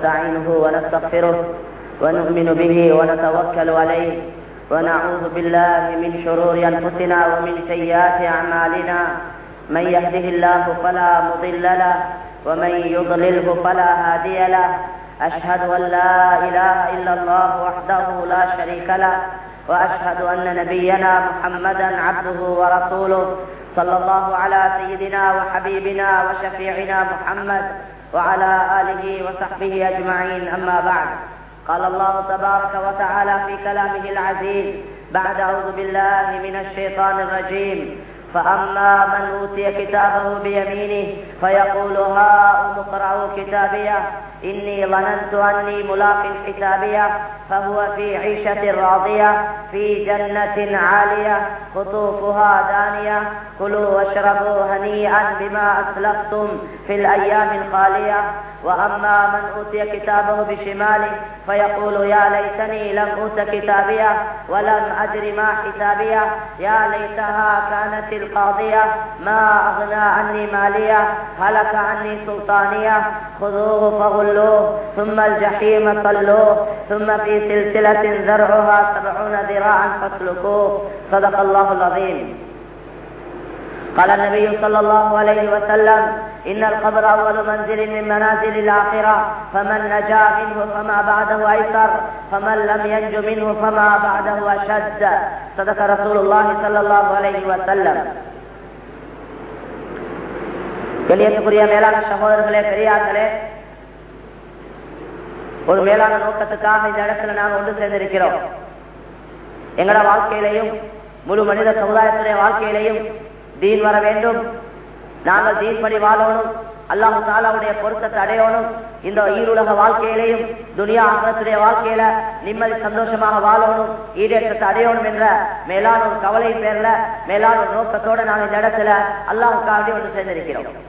ونستعينه ونستغفره ونؤمن به ونتوكل عليه ونعوذ بالله من شرور أنفسنا ومن سيئات أعمالنا. من يهده الله فلا مضل له ومن يضلله فلا هادي له. أشهد أن لا إله إلا الله وحده لا شريك له وأشهد أن نبينا محمدا عبده ورسوله صلى الله على سيدنا وحبيبنا وشفيعنا محمد وعلى آله وصحبه أجمعين. أما بعد قال الله تبارك وتعالى في كلامه العزيز بعد أعوذ بالله من الشيطان الرجيم. فأما من أوتي كتابه بيمينه فيقول هاؤم اقرءوا كتابيه. إني ظننت أني ملاق حسابية فهو في عيشة راضية في جنة عالية قطوفها دانية كلوا واشربوا هنيئا بما أسلفتم في الأيام الخالية. وأما من أوتي كتابه بشماله فيقول يا ليتني لم أوت كتابية ولم أدر ما حسابية. يا ليتها كانت القاضية ما أغنى عني مالية هلك عني سلطانية. خذوه فغلوه ثم الجحيم صلوه ثم في سلسلة ذرعها سبعون ذراعا فاسلكوه. صدق الله العظيم. قال النبي صلى الله عليه وسلم إن القبر أول منزل من منازل الآخرة فمن نجا منه فما بعده أيسر فمن لم ينج منه فما بعده أشد صدق رسول الله صلى الله عليه وسلم கண்ணியத்துக்குரிய மேலான சகோதரர்களே பெரியார்களே ஒரு மேலான நோக்கத்துக்காக இந்த இடத்துல நாங்கள் ஒன்று சேர்ந்திருக்கிறோம் எங்களோட வாழ்க்கையிலையும் முழு மனித சமுதாயத்துடைய வாழ்க்கையிலையும் தீன் வர வேண்டும் நாங்கள் தீன் படி வாழணும் அல்லாஹு தாலாவுடைய பொருத்தத்தை அடையணும் இந்த ஈருலக வாழ்க்கையிலையும் துனியா ஆகத்துடைய வாழ்க்கையில நிம்மதி சந்தோஷமாக வாழணும் ஈடேற்றத்தை அடையணும் என்ற மேலான ஒரு கவலை பேர்ல மேலான ஒரு நோக்கத்தோட நாங்கள் இந்த இடத்துல அல்லாஹுக்காக ஒன்று சேர்ந்திருக்கிறோம்.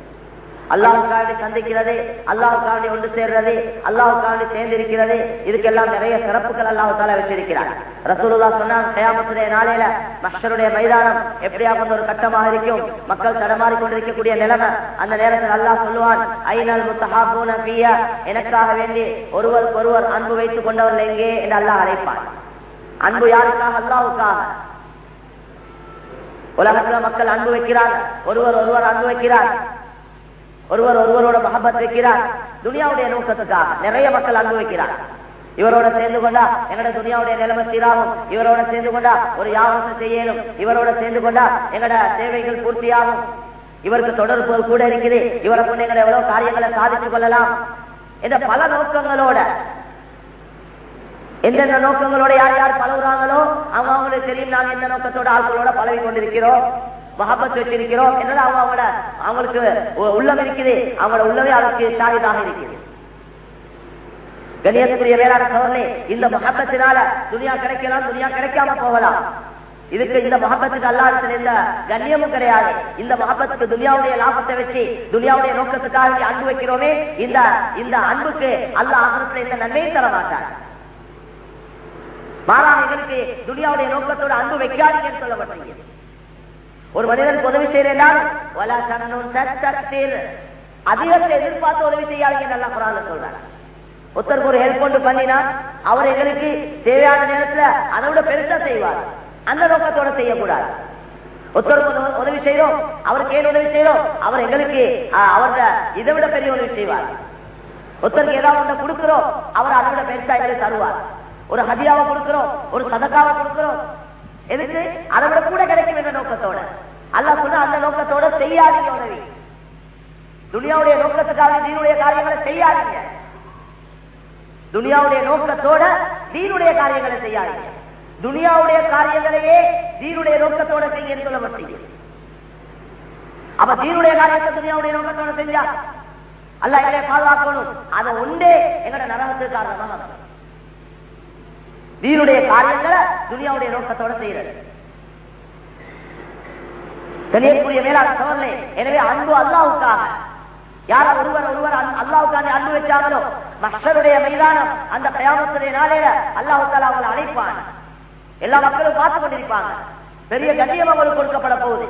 அல்லாவுக்காக சந்திக்கிறது அல்லாவுக்காக ஒன்று சேர்றது அல்லாவுக்காக சேர்ந்திருக்கிறது. இதுக்கெல்லாம் நிறைய சிறப்புகள் அல்லாவுக்கால வச்சிருக்கிறார் ரசூலுல்லா சொன்னாங்க கயாமத்துடைய நாளையில மக்களுடைய மைதானம் எப்படியாவது ஒரு கட்டமாக இருக்கும்? மக்கள் தடமாறி கொண்டிருக்கக்கூடிய நிலைமை. அந்த நேரத்தில் அல்லாஹ் சொல்லுவான் ஐநல் முத்தஹாபூன பிய எனக்காக வேண்டி ஒருவருக்கு ஒருவர் அன்பு வைத்துக் கொண்டவர்கள் எங்கே? என்று அல்லாஹ் அழைப்பான். அன்பு யாருக்காக? அல்லாவுக்காக உலகத்துல மக்கள் அன்பு வைக்கிறார் ஒருவர் ஒருவர் அன்பு வைக்கிறார். ஒருவர் ஒருவரோட மகபத் வைக்கிறார் துனியாவுடைய நோக்கத்துக்காக நிறைய மக்கள் அனுபவிக்கிறார் இவரோட சேர்ந்து கொண்டா எங்கட துனியாவுடைய நிலைமை சீராகும். இவரோட சேர்ந்து கொண்டா ஒரு யாவத்தை செய்யணும் இவரோட சேர்ந்து கொண்டா எங்கட தேவைகள் பூர்த்தியாகும். இவருக்கு தொடர்பு கூட இருக்குது. இவரை கொண்டு எங்களை எவ்வளவு காரியங்களை சாதித்துக் கொள்ளலாம். என்ற பல நோக்கங்களோட எந்தெந்த நோக்கங்களோட யார் யார் பழகுறாங்களோ அவங்க அவங்களுக்கு தெரியும் நாங்க எந்த நோக்கத்தோட ஆட்களோட பழகி கொண்டிருக்கிறோம் மகப்பத்து வச்சிருக்கிறோம். என்னடா அவங்க அவங்களோட அவங்களுக்கு உள்ளம் இருக்குது. அவங்களோட உள்ளவே அவருக்கு ஷாஹிதாக இருக்குது கணியத்துக்குரிய வேளாண் சோழனே இந்த மகப்பத்தினால துணியா கிடைக்கலாம் துணியா கிடைக்காம போகலாம். இதுக்கு இந்த மகப்பத்துக்கு அல்லாடத்துல எந்த கண்ணியமும் கிடையாது. இந்த மகப்பத்துக்கு துனியாவுடைய லாபத்தை வச்சு துனியாவுடைய நோக்கத்துக்காக அன்பு வைக்கிறோமே இந்த இந்த அன்புக்கு அல்ல ஆகத்துல இந்த நன்மையை தர மாட்டார் மாறாக எங்களுக்கு துனியாவுடைய நோக்கத்தோட அன்பு வைக்காதீங்கன்னு சொல்லப்பட்டீங்க ஒரு மனிதனுக்கு உதவி செய்யறால் அதிகத்தை எதிர்பார்த்து உதவி செய்யாதீங்க நல்லா குரான் சொல்றாங்க ஒருத்தருக்கு ஒரு ஹெல்ப் கொண்டு பண்ணினா அவர் எங்களுக்கு தேவையான நேரத்துல அதை விட பெருசா செய்வார். அந்த நோக்கத்தோட செய்யக்கூடாது. ஒருத்தருக்கு உதவி செய்யறோம் அவருக்கு ஏன் உதவி செய்யறோம் அவர் எங்களுக்கு அவரோட இதை விட பெரிய உதவி செய்வார். ஒருத்தருக்கு ஏதாவது ஒன்று கொடுக்கிறோம். அவர் அதை விட பெருசா எங்களுக்கு தருவார். ஒரு ஹதியாவை கொடுக்கிறோம். ஒரு சதக்காவை கொடுக்கிறோம். எதுக்கு? அதை விட கூட கிடைக்கும் என்ற நோக்கத்தோட? அல்ல சொன்ன அந்த நோக்கத்தோட செய்யாதீங்க உதவி. துனியாவுடைய நோக்கத்துக்காக தீனுடைய காரியங்களை செய்யாதீங்க. துனியாவுடைய நோக்கத்தோட தீனுடைய காரியங்களை செய்யாதீங்க. துனியாவுடைய காரியங்களையே தீனுடைய நோக்கத்தோட செய்ய சொல்லப்பட்டீங்க. அப்ப தீனுடைய காரியத்தை துனியாவுடைய நோக்கத்தோட செஞ்சா அல்ல எங்களை பாதுகாக்கணும். அதை உண்டே எங்கட நரகத்துக்கு காரணமாக தீனுடைய காரியங்களை துனியாவுடைய நோக்கத்தோட செய்யறது தெரியக்கூடிய மேலான சோழனே எனவே அன்பு அல்லாவுக்காக யார ஒருவர் ஒருவர் அல்லாவுக்காக அன்பு வச்சாங்களோ மக்களுடைய மைதானம் அந்த பிரயாணத்துடைய நாளையில அல்லாவுக்கால அவங்களை அழைப்பான். எல்லா மக்களும் பார்த்து கொண்டிருப்பாங்க. பெரிய கண்ணியம் அவங்களுக்கு கொடுக்கப்பட போகுது.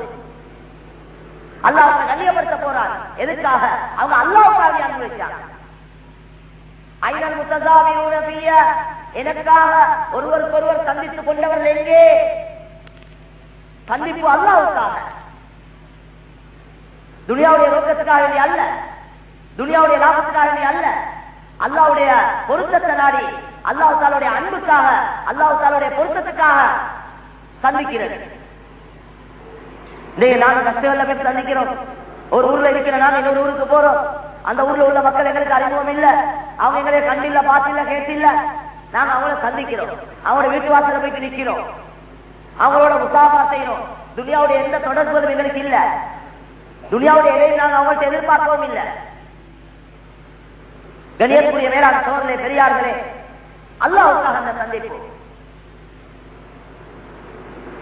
அல்லாஹ் அவங்க கண்ணியப்படுத்த போறாங்க எதுக்காக? அவங்க அல்லாவுக்காக அன்பு வச்சாங்க முத்தசாவியூன ஃபிய்ய எனக்காக ஒருவருக்கொருவர் சந்தித்துக் கொண்டவர்கள் எங்கே? சந்திப்பு அல்லாவுக்காக. துனியாவுடைய நோக்கத்துக்காக வேண்டிய அல்ல. துனியாவுடைய லாபத்துக்காக வேண்டிய அல்ல. அல்லாவுடைய பொருத்தத்தை நாடி அல்லாஹ் தாலுடைய அன்புக்காக அல்லாஹ் தாலுடைய பொருத்தத்துக்காக சந்திக்கிறது. நாங்க கஷ்டங்கள்ல போய் சந்திக்கிறோம். ஒரு ஊர்ல இருக்கிற நாங்க இன்னொரு ஊருக்கு போறோம். அந்த ஊர்ல உள்ள மக்கள் எங்களுக்கு அறிமுகம் இல்ல. அவங்க எங்களை கண்டில்ல பாத்தில்ல கேட்டில்ல. நாங்க அவங்கள சந்திக்கிறோம். அவங்களோட வீட்டு வாசல போயிட்டு நிற்கிறோம் அவங்களோட முசாபா செய்யறோம். துனியாவுடைய எந்த தொடர்புகளும் எங்களுக்கு இல்ல. துனியாவுடைய இடையை நாங்க அவங்கள்ட்ட எதிர்பார்க்கவும் இல்லை. கணியக்கூடிய மேலான சோதனை பெரியார்களே அல்லாவுக்காக அந்த சந்திப்பு.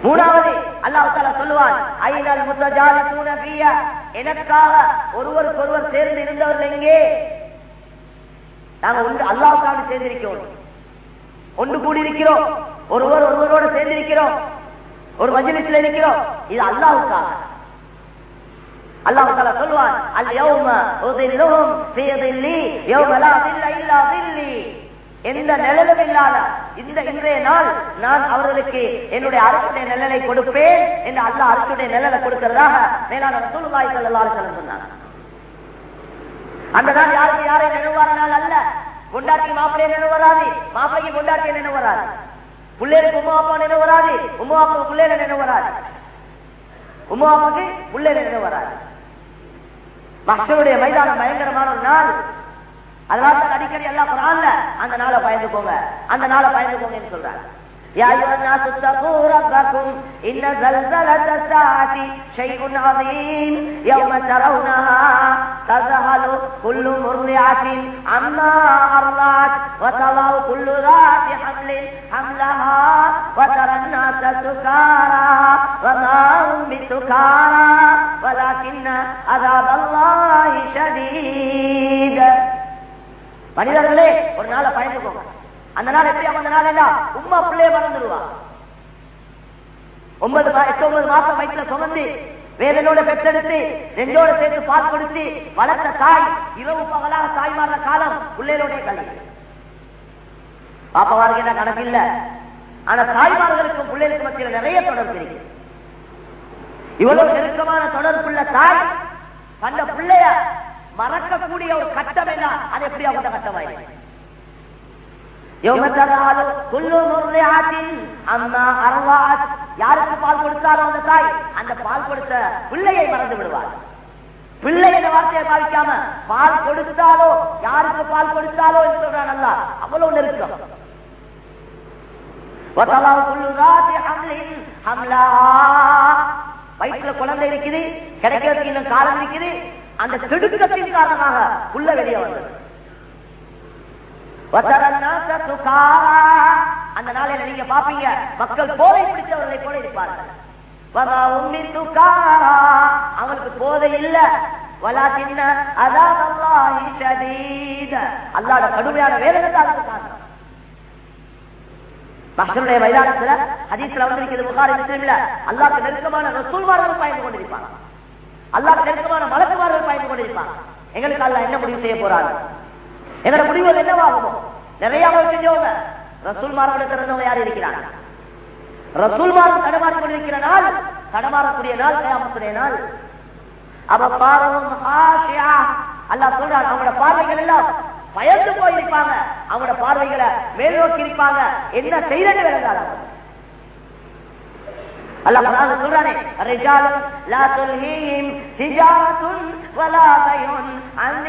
மூணாவது அல்லாஹ் சொல்லுவான் ஐநல் முத்தஜாலி தூணபிய எனக்காக ஒருவருக்கு ஒருவர் சேர்ந்து இருந்தவர்கள் எங்கே? நாங்க அல்லாவுக்காக சேர்ந்திருக்கிறோம் ஒன்று கூடியிருக்கிறோம். ஒருவர் ஒருவரோடு சேர்ந்திருக்கிறோம். ஒரு மஜிலிஸ்ல இருக்கிறோம். இது அல்லாவுக்காக அல்லாஹ் தஆலா சொல்வான் அல் யௌம உதில்லுஹும் ஃபீ தில்லி யௌம லா தில்ல இல்லா தில்லி. எந்த நிழலும் இல்லாத இந்த இன்றைய நாள் நான் அவர்களுக்கு என்னுடைய அரசுடைய நிழலை கொடுப்பேன் என்று அல்லாஹ் அரசுடைய நிழலை கொடுக்கிறதாக மேலான ரசூலுல்லாஹி ஸல்லல்லாஹு அலைஹி வஸல்லம் சொன்னாங்க. அந்த நாள் யாருக்கு யாரை நினைவார நாள் அல்ல? பொண்டாட்டி மாப்பிள்ளைய நினைவு வராது. மாப்பிள்ளைக்கு பொண்டாட்டி நினைவு வராது. பிள்ளைகளுக்கு உமா அப்பா நினைவு வராது. உமா அப்பா பிள்ளைல நினைவு வராது? உமா அப்பாக்கு பிள்ளைல நினைவு வராது? மக்களுடைய மைதானம் பயங்கரமான ஒரு நாள். அதனால அடிக்கடி எல்லாம் அந்த நாளை பயந்துக்கோங்க அந்த நாளை பயந்துக்கோங்கன்னு சொல்றாங்க. يا أيها الناس اتقوا ربكم إن زلزلة الساعة شيء عظيم يوم ترونها تذهل كل مرضعة عما أرضعت وتضع كل ذات حمل حملها وترى الناس سكارى وما هم بسكارى ولكن عذاب الله شديد மனிதர்களே ஒரு நாளை பயந்துக்கோங்க அந்த நாள் எப்படி அந்த நாள் என்ன உம்மா பிள்ளைய மறந்துடுவா. ஒன்பது எட்டு ஒன்பது மாசம் வயிற்றுல சுமந்து வேதனோட பெற்றெடுத்து ரெண்டோட சேர்த்து பால் கொடுத்து வளர்த்த தாய் இரவு பகலாக தாய் மாறின காலம் பிள்ளைகளோட கல்வி. பாப்பாவாருக்கு என்ன கணக்கு இல்ல ஆனா தாய்மார்களுக்கும் பிள்ளைகளுக்கு மத்தியில் நிறைய தொடர்பு இருக்கு. இவ்வளவு நெருக்கமான தொடர்புள்ள தாய் அந்த பிள்ளைய மறக்கக்கூடிய ஒரு கட்டம் என்ன? அது எப்படி அவங்க கட்டமாயிருக்கு? யாருக்கு பால் கொடுத்தாலும் அந்த தாய்? அந்த பால் கொடுத்த பிள்ளையை மறந்து விடுவார். பிள்ளை என்ற வார்த்தையை பாவிக்காம பால் கொடுத்தாலோ யாருக்கு பால் கொடுத்தாலோ என்று சொல்றான் அல்ல அவ்வளவு நெருக்கம். வயிற்றுல குழந்தை இருக்குது கிடைக்கிறதுக்கு இன்னும் காலம் இருக்குது. அந்த திடுக்கத்தின் காரணமாக உள்ள வெளியே வந்தது. அந்த நாளில நீங்க பாப்பீங்க மக்கள் போதை பிடித்தவர்களை போல இருப்பார்கள். அவனுக்கு போதை இல்ல. வலா சின்ன அதான் அல்லாத கடுமையான வேதனை தான் மகனுடைய மைதானத்துல ஹதீஸ்ல வந்திருக்கிறது புகார் முஸ்லீம்ல அல்லாக்கு நெருக்கமான ரசூல்வார்கள் பயந்து கொண்டிருப்பாங்க. அல்லாக்கு நெருக்கமான மலக்குமார்கள் பயந்து கொண்டிருப்பாங்க. எங்களுக்கு அல்ல என்ன முடிவு செய்ய போறாங்க எங்களோட முடிவு என்னவாகுமோ நிறைய அமல் செஞ்சவங்க ரசூல்மாரோட திறந்தவங்க யார் இருக்கிறாங்க? ரசூல்மாரும் தடமாறி கொண்டிருக்கிற நாள் தடமாறக்கூடிய நாள் கயாமத்துடைய நாள். அவ பாவம் ஆஷியா அல்லாஹ் சொல்றான் அவங்களோட பார்வைகள் எல்லாம் பயந்து போயிருப்பாங்க. அவங்களோட பார்வைகளை மேல் நோக்கி இருப்பாங்க. என்ன செய்யறது விளங்காத அல்லாஹ் குர்ஆன்ல சொல்றானே ரிஜாலுன் லா துல்ஹீஹிம் திஜாரத்துன் வலா பைஉன் அன்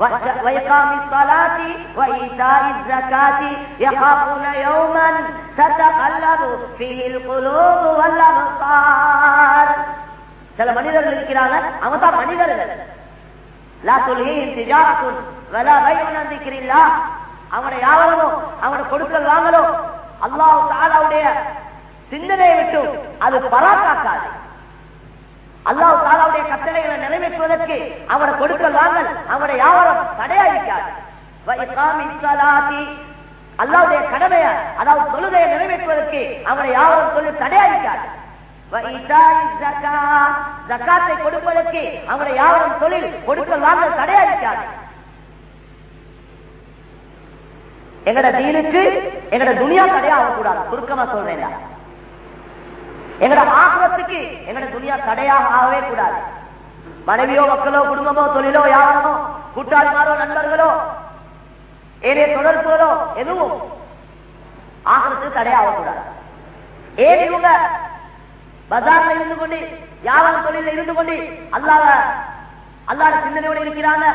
وإقام الصلاة وإيتاء الزكاة يخافون يوما تتقلب فيه القلوب والأبصار. சில மனிதர்கள் இருக்கிறார்கள். அவங்க தான் மனிதர்கள். லா தொல்கையின் திஜாரத்துள் வல வைக்கிறீங்களா அவனை யாவரோ அவனை கொடுக்கல் வாங்கலோ அல்லாஹ் தாலாவுடைய சிந்தனையை விட்டு அது பராக்காக்காது. அல்லாஹ் தாலாவுடைய கட்டளைகளை நிறைவேற்றுவதற்கு அவரை கொடுக்கல் வாங்கல் அவனுடைய வியாபாரம் தடையாயிருக்காது அல்லாவுடைய கடமைய அதாவது தொழுகையை நிறைவேற்றுவதற்கு அவரை யாவரும் சொல்லி தடையாயிருக்காது ஜக்காத்தை கொடுப்பதற்கு அவரை யாவரும் தொழில் கொடுக்கல் வாங்கல் தடையாயிருக்காது எங்கட தீனுக்கு எங்கட துனியா தடையாக கூடாது சுருக்கமா சொல்றேன் எங்களோட ஆசிரத்துக்கு எங்கட துணியா தடையாக ஆகவே கூடாது. மனைவியோ மக்களோ குடும்பமோ தொழிலோ யாரோ கூட்டாளிமாரோ நண்பர்களோ ஏனே தொடர்புகளோ எதுவும் ஆசிரத்துக்கு தடையாக கூடாது. ஏன் இவங்க பஜார்ல இருந்து கொண்டு யாரும் தொழில இருந்து கொண்டு அல்லாத அல்லாட சிந்தனையோடு இருக்கிறாங்க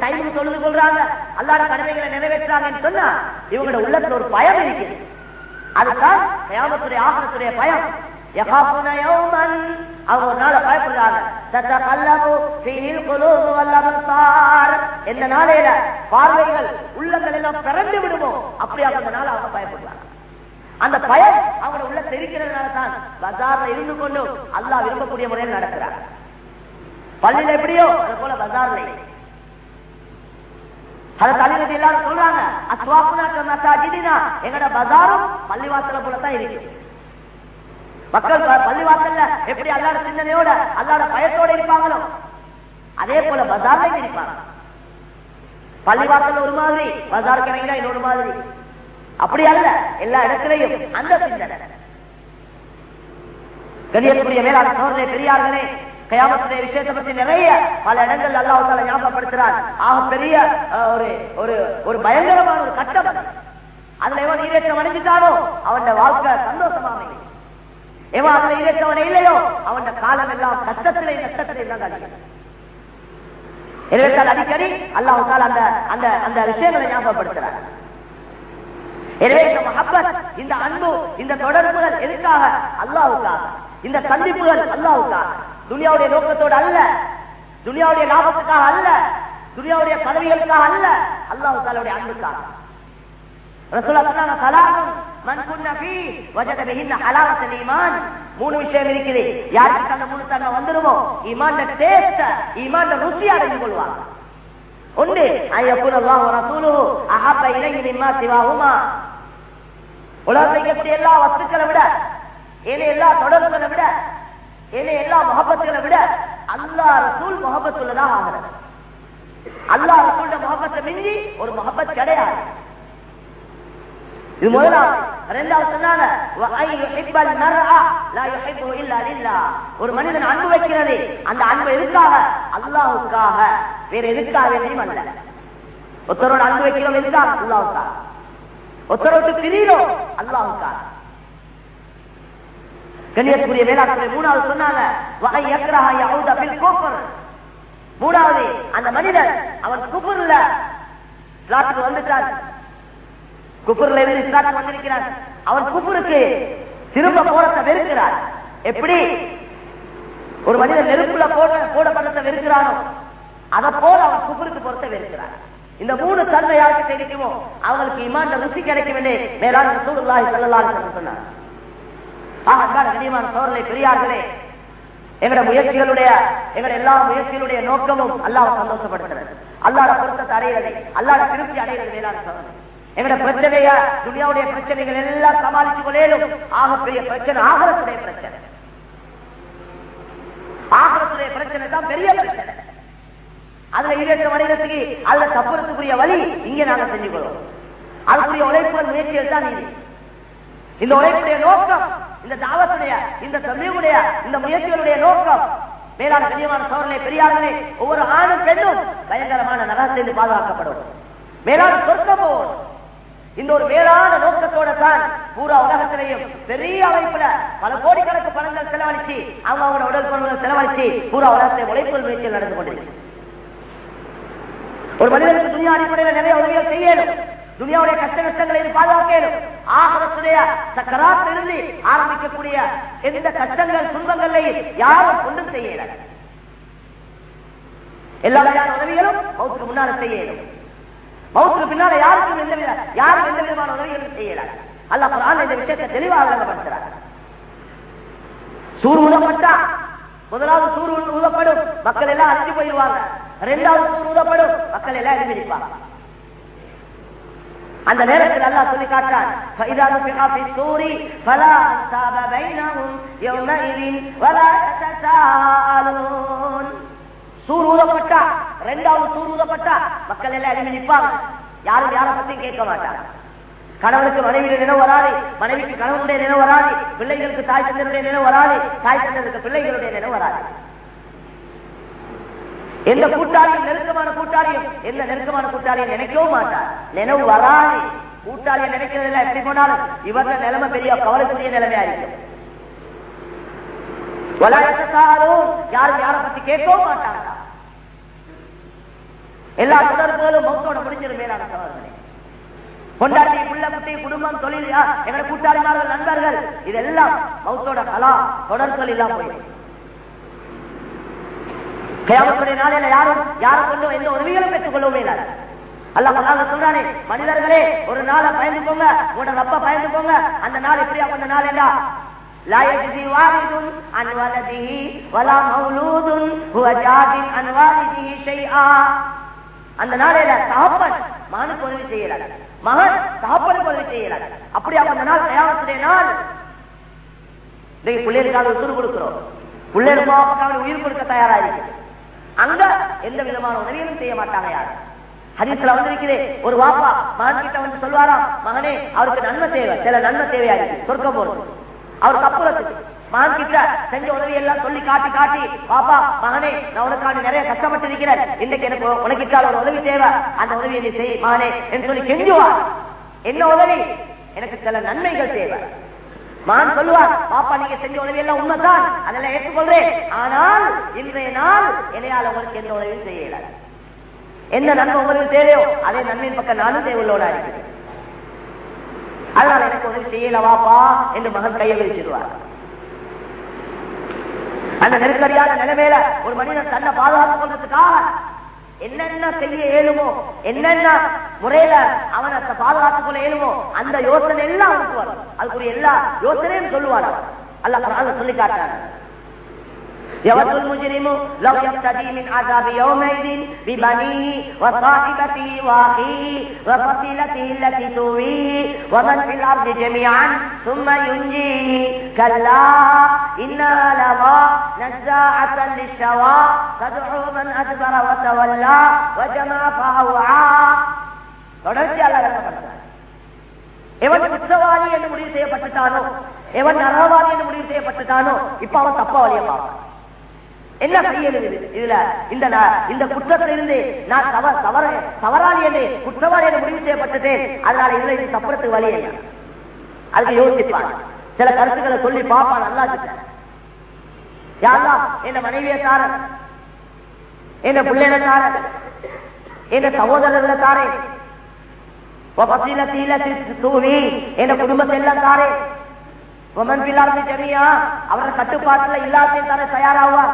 டைமுக்கு தொழுது கொள்றாங்க அல்லாட கடமைகளை நிறைவேற்றாங்கன்னு சொன்னா இவங்களோட உள்ளத்துல ஒரு பயம் இருக்குது. அதுதான் கேமத்துடைய ஆகத்துடைய பயம். அவங்க ஒரு நாளை பயப்படுறாங்க தத்தகல்லபு ஃபீஹில் குலூபு வல் அப்சார் இந்த நாளையில பார்வைகள் உள்ளங்கள் எல்லாம் பிறந்து விடுவோம் அப்படி அந்த நாளை அவங்க பயப்படுறாங்க அந்த பயம் அவங்க உள்ள தெரிக்கிறதுனால தான் பஜார்ல இருந்து கொண்டு அல்லாஹ் விரும்பக்கூடிய முறையில் நடக்கிறாங்க பள்ளியில எப்படியோ? அது போல பஜார்ல அதை தலைவர்கள் எல்லாரும் சொல்றாங்க அஸ்வாக்குனா மசாஜிதினா? எங்கட பஜாரும் பள்ளிவாசல போல தான் இருக்கு. மக்கள் ப- பள்ளிவாசல்ல எப்படி அல்லாட சிந்தனையோட அல்லாட பயத்தோட இருப்பாங்களோ? அதே போல பஜார்ல இருப்பாங்க. பள்ளிவாசல் ஒரு மாதிரி பஜார் கிடைக்கிறா இன்னொரு மாதிரி. அப்படி அல்ல எல்லா இடத்திலையும் அந்த சிந்தனை. கணியக்கூடிய மேலான சோதனை பெரியார்களே கயாமத்துடைய விஷயத்தை பற்றி நிறைய பல இடங்கள் அல்லாஹால ஞாபகப்படுத்துறார். ஆக பெரிய அஹ், ஒரு ஒரு ஒரு பயங்கரமான ஒரு கட்டம் அதுல எவன் நீரேற்றம் அடைஞ்சிட்டானோ? அவன் வாழ்க்கை சந்தோஷமாக எவன் அவனை இழைத்தவனே இல்லையோ? அவன் காலம் எல்லாம் கஷ்டத்திலே நஷ்டத்திலே தான் எனவே அடிக்கடி அல்லாஹால அந்த அந்த அந்த விஷயங்களை ஞாபகப்படுத்துறார். எனவே இந்த மஹப்பத் இந்த அன்பு இந்த தொடர்புகள் எதுக்காக? அல்லாஹ்வுக்காக இந்த சந்திப்புகள் அல்லாவுக்கா துனியாவுடைய நோக்கத்தோடு அல்ல. துனியாவுடைய லாபத்துக்காக அல்ல. துனியாவுடைய பதவிகளுக்காக அல்ல. அல்லாஹ் அன்புக்காக. சொன்னாங்க மூணு விஷயம் இருக்குது. யாருக்கு அந்த மூணு தன்மை வந்துருமோ? ஈமான்ட டேஸ்ட ஈமான்ட ருசி அடைந்து கொள்வாங்க. ஒன்று ஐயக்குன் அல்லாஹ் ரசூலுஹு அஹப்ப இலைஹி மிம்மா சிவாஹுமா. உலகத்தை எப்படி எல்லா வஸ்துக்களை விட ஏழை எல்லா தொடர்புகளை விட ஏழை எல்லா முகப்பத்துகளை விட அல்லாஹ் ரசூல் முகப்பத்துள்ளதான் ஆகிறது. அல்லாஹ் ரசூல்ட முகப்பத்தை மிஞ்சி ஒரு முகப்பத் கிடையாது. இது முதலாம் ரெண்டாவது சொன்னாங்க ஒரு மனிதன் அன்பு வைக்கிறது அந்த அன்பு எதுக்காக? அல்லாவுக்காக வேற எதுக்காக எதையும் அல்ல ஒருத்தரோட அன்பு வைக்கிறோம் எதுக்காக? அல்லாவுக்காக ஒருத்தரோடு பிரியிறோம் அல்லாவுக்காக கண்ணியத்துக்குரிய வேளாண்மை மூணாவது சொன்னாங்க மூணாவது அந்த மனிதன் அவன் குபுர்ல வந்துட்டான். குப்புர்ல இருந்து இஸ்லாத்துக்கு வந்திருக்கிறார். அவன் குப்புருக்கு திரும்ப போறத வெறுக்கிறார். எப்படி? ஒரு மனிதன் நெருப்புல போட போடப்படத்தை வெறுக்கிறானோ அதை போல அவன் குப்புருக்கு பொறுத்த வெறுக்கிறார். இந்த மூணு தன்மை யாருக்கு கிடைக்குமோ அவங்களுக்கு இமான் ருசி கிடைக்கும் என்று மேலான ரசூலுல்லாஹி ஸல்லல்லாஹு சொன்னார். கண்ணியமான சோழர்களே பெரியார்களே எங்கட முயற்சிகளுடைய எங்கட எல்லா முயற்சிகளுடைய நோக்கமும் அல்லாஹ் சந்தோஷப்படுத்துறது அல்லாட பொருத்தத்தை அடையிறது அல்லாட திருப்தி அடைகிறது மேலான சோழர்கள். எங்கட பிரச்சனைய? துனியாவுடைய பிரச்சனைகள் எல்லாம் சமாளிச்சு கொள்ளேலும். ஆகப்பெரிய பிரச்சனை ஆகரத்துடைய பிரச்சனை. ஆகரத்துடைய பிரச்சனை தான் பெரிய பிரச்சனை. அதுல ஈரேற்ற மனிதத்துக்கு அதுல தப்புறதுக்குரிய வழி இங்கே நாங்க செஞ்சு அதுக்குரிய உழைப்புகள் முயற்சிகள் தான் இது. இந்த உழைப்புடைய நோக்கம் இந்த தாவத்துடைய இந்த தமிழுடைய இந்த முயற்சிகளுடைய நோக்கம். மேலான கண்ணியமான சோழனை பெரியார்களே ஒவ்வொரு ஆணும் பெண்ணும் பயங்கரமான நகரத்திலிருந்து பாதுகாக்கப்படும். மேலான சொர்க்கம் போகும் இந்த ஒரு வேளாண் நோக்கத்தோட தான் பூரா உலகத்திலையும் பெரிய அமைப்புல பல கோடிக்கணக்கு பணங்கள் செலவழிச்சு அவங்க அவங்க உடல் பொருள்கள் செலவழிச்சு பூரா உலகத்தை உழைப்பு முயற்சியில் நடந்து கொண்டிருக்கு. ஒரு மனிதனுக்கு துணியா அடிப்படையில் நிறைய உதவிகள் செய்யணும். துணியாவுடைய கஷ்ட நஷ்டங்களை பாதுகாக்கணும். ஆகரத்துடைய சக்கராத்திலிருந்து ஆரம்பிக்கக்கூடிய எந்த கஷ்டங்கள் துன்பங்களையும் யாரும் கொண்டும் செய்யல. எல்லா வகையான உதவிகளும் அவருக்கு முன்னால் செய்யணும். மௌத்துக்கு பின்னால யாருக்கும் எந்த வித யாரும் எந்த விதமான உதவிகளும் செய்யல அல்ல குரான் இந்த விஷயத்தை தெளிவாக விளங்கப்படுத்துறார் சூர் ஊதப்பட்டா முதலாவது சூர் ஊ- ஊதப்படும் மக்கள் எல்லாம் அழிஞ்சு போயிடுவாங்க இரண்டாவது சூர் ஊதப்படும் மக்கள் எல்லாம் எழுதிருப்பாங்க அந்த நேரத்தில் அல்லாஹ் சொல்லி காட்டான் فَإِذَا نُفِخَ فِي الصُّورِ فَلَا أَنْسَابَ بَيْنَهُمْ يَوْمَئِذٍ وَلَا يَتَسَاءَلُونَ சூர் ஊதப்பட்டா ரெண்டாவது சூர் ஊதப்பட்டா மக்கள் எல்லாம் எழுதி நிற்பாங்க. யாரும் யாரை பத்தியும் கேட்க மாட்டாங்க. கணவனுக்கு மனைவியுடைய நினைவு வராது மனைவிக்கு கணவனுடைய நினைவு வராது பிள்ளைகளுக்கு தாய் தந்தருடைய நினைவு வராது தாய் தந்தருக்கு பிள்ளைகளுடைய நினைவு வராது. எந்த கூட்டாளியும் நெருக்கமான கூட்டாளியும் எந்த நெருக்கமான கூட்டாளியும் நினைக்கவும் மாட்டார். நினைவு வராது. கூட்டாளியை நினைக்கிறதுல எப்படி போனாலும் இவர்கள் நிலைமை பெரிய கவலைக்குரிய நிலைமையா இருக்கும். யாரும் பத்தி கேட்கவும் மாட்டாங்க. எல்லா தொடர்புகளும் மௌத்தோட முடிஞ்சிடும் மேலான சகோதரர்களே. கொண்டாட்டி புள்ள குட்டி குடும்பம் தொழில் எங்களை கூட்டாளிமார்கள் நண்பர்கள் இதெல்லாம் மௌத்தோட கலா போயிடும். நாளையில யாரும் யாரை கொண்டும் எந்த உதவிகளும் பெற்றுக் கொள்ளவும் அல்லாஹ் சொல்றானே மனிதர்களே ஒரு நாளை பயந்துக்கோங்க உங்களோட ரப்ப பயந்துக்கோங்க அந்த நாள் எப்படியா அந்த நாள் என்றா? لا يجزي والد عن ولده ولا مولود هو جاز عن والده شيئا அந்த நாளையில தகப்பன் மகனுக்கு உதவி செய்யலாது மகன் தகப்பனுக்கு உதவி செய்யலாது அப்படியா அந்த நாள் கயாமத்துடைய நாள் இன்னைக்கு பிள்ளைகளுக்காக உசுறு கொடுக்கிறோம் பிள்ளைகளுக்காக உயிர் கொடுக்க தயாரா இருக்கு அங்க எந்த விதமான உதவியும் செய்ய மாட்டாங்க யாரும் ஹதீஸ்ல வந்திருக்கிறே ஒரு வாப்பா மகன் கிட்ட வந்து சொல்வாராம் மகனே அவருக்கு நன்மை தேவை சில நன்மை தேவையா இருக்கு சொர்க்கம் போறது அவர் தப்பு மகன் கிட்ட செஞ்ச உதவி எல்லாம் சொல்லி காட்டி காட்டி பாப்பா மகனே நான் உனக்காக நிறைய கஷ்டப்பட்டு இருக்கிறேன் இன்னைக்கு எனக்கு உனக்கு இக்கால ஒரு உதவி தேவை. அந்த உதவியை நீ செய் மகனே என்று சொல்லி கெஞ்சுவா. என்ன உதவி? எனக்கு சில நன்மைகள் தேவை. மகன் சொல்லுவார் பாப்பா நீங்க செஞ்ச உதவி எல்லாம் உண்மைதான். அதெல்லாம் ஏற்றுக்கொள்றேன். ஆனால் இன்றைய நாள் என்னையால உங்களுக்கு எந்த உதவியும் செய்யல. என்ன நன்மை உங்களுக்கு தேவையோ அதே நன்மையின் பக்கம் நானும் தேவையுள்ளோட இருக்கிறேன். அதனால எனக்கு உதவி செய்யல வாப்பா என்று மகன் கையை விரிச்சிடுவார். அந்த நெருக்கடியான நிலைமையில ஒரு மனிதன் தன்னை பாதுகாத்துக் கொள்றதுக்காக என்னென்ன செய்ய ஏழுமோ என்னென்ன முறையில அவன் அந்த பாதுகாத்துக் கொள்ள ஏழுமோ அந்த யோசனை எல்லாம் அவனுக்கு வரும். அதுக்குரிய எல்லா யோசனையும் சொல்லுவார் அவர். அல்லாஹ் சொல்லி காட்டாரு يود المجرم لو يفتدي من عذاب يومئذ ببنيه وصاحبته واخيه وفصيلته التي تؤويه ومن في الارض جميعا ثم ينجيه كلا انها لظى نزاعة للشوى تدعو من ادبر وتولى وجمع فاوعى தொடர்ச்சியாக இறக்கப்படுகிறார் எவன் குற்றவாளி என்று முடிவு செய்யப்பட்டுட்டானோ எவன் நரவாளி என்று முடிவு செய்யப்பட்டுட்டானோ இப்ப அவன் தப்பா வழிய பார்ப்பான் என்ன செய்யறது? இதுல இந்த இந்த குற்றத்திலிருந்து நான் தவ தவற தவறாளி என்று குற்றவாளி என்று முடிவு செய்யப்பட்டதேன் அதனால இதுல இது தப்புறத்துக்கு வழி என்ன? அதுக்கு யோசிப்பான் சில கருத்துக்களை சொல்லி பார்ப்பான் நல்லா கிட்ட யாரெல்லாம் என்ன மனைவியை தாரன் என்ன பிள்ளைகளை தாரன் என்ன சகோதரர்களை தாரேன் தூவி. என் குடும்பத்தை எல்லாம் தாரே ஒமன் பிள்ளாரத்தை தெரியா அவரது கட்டுப்பாட்டுல எல்லாத்தையும் தானே தயாராவார்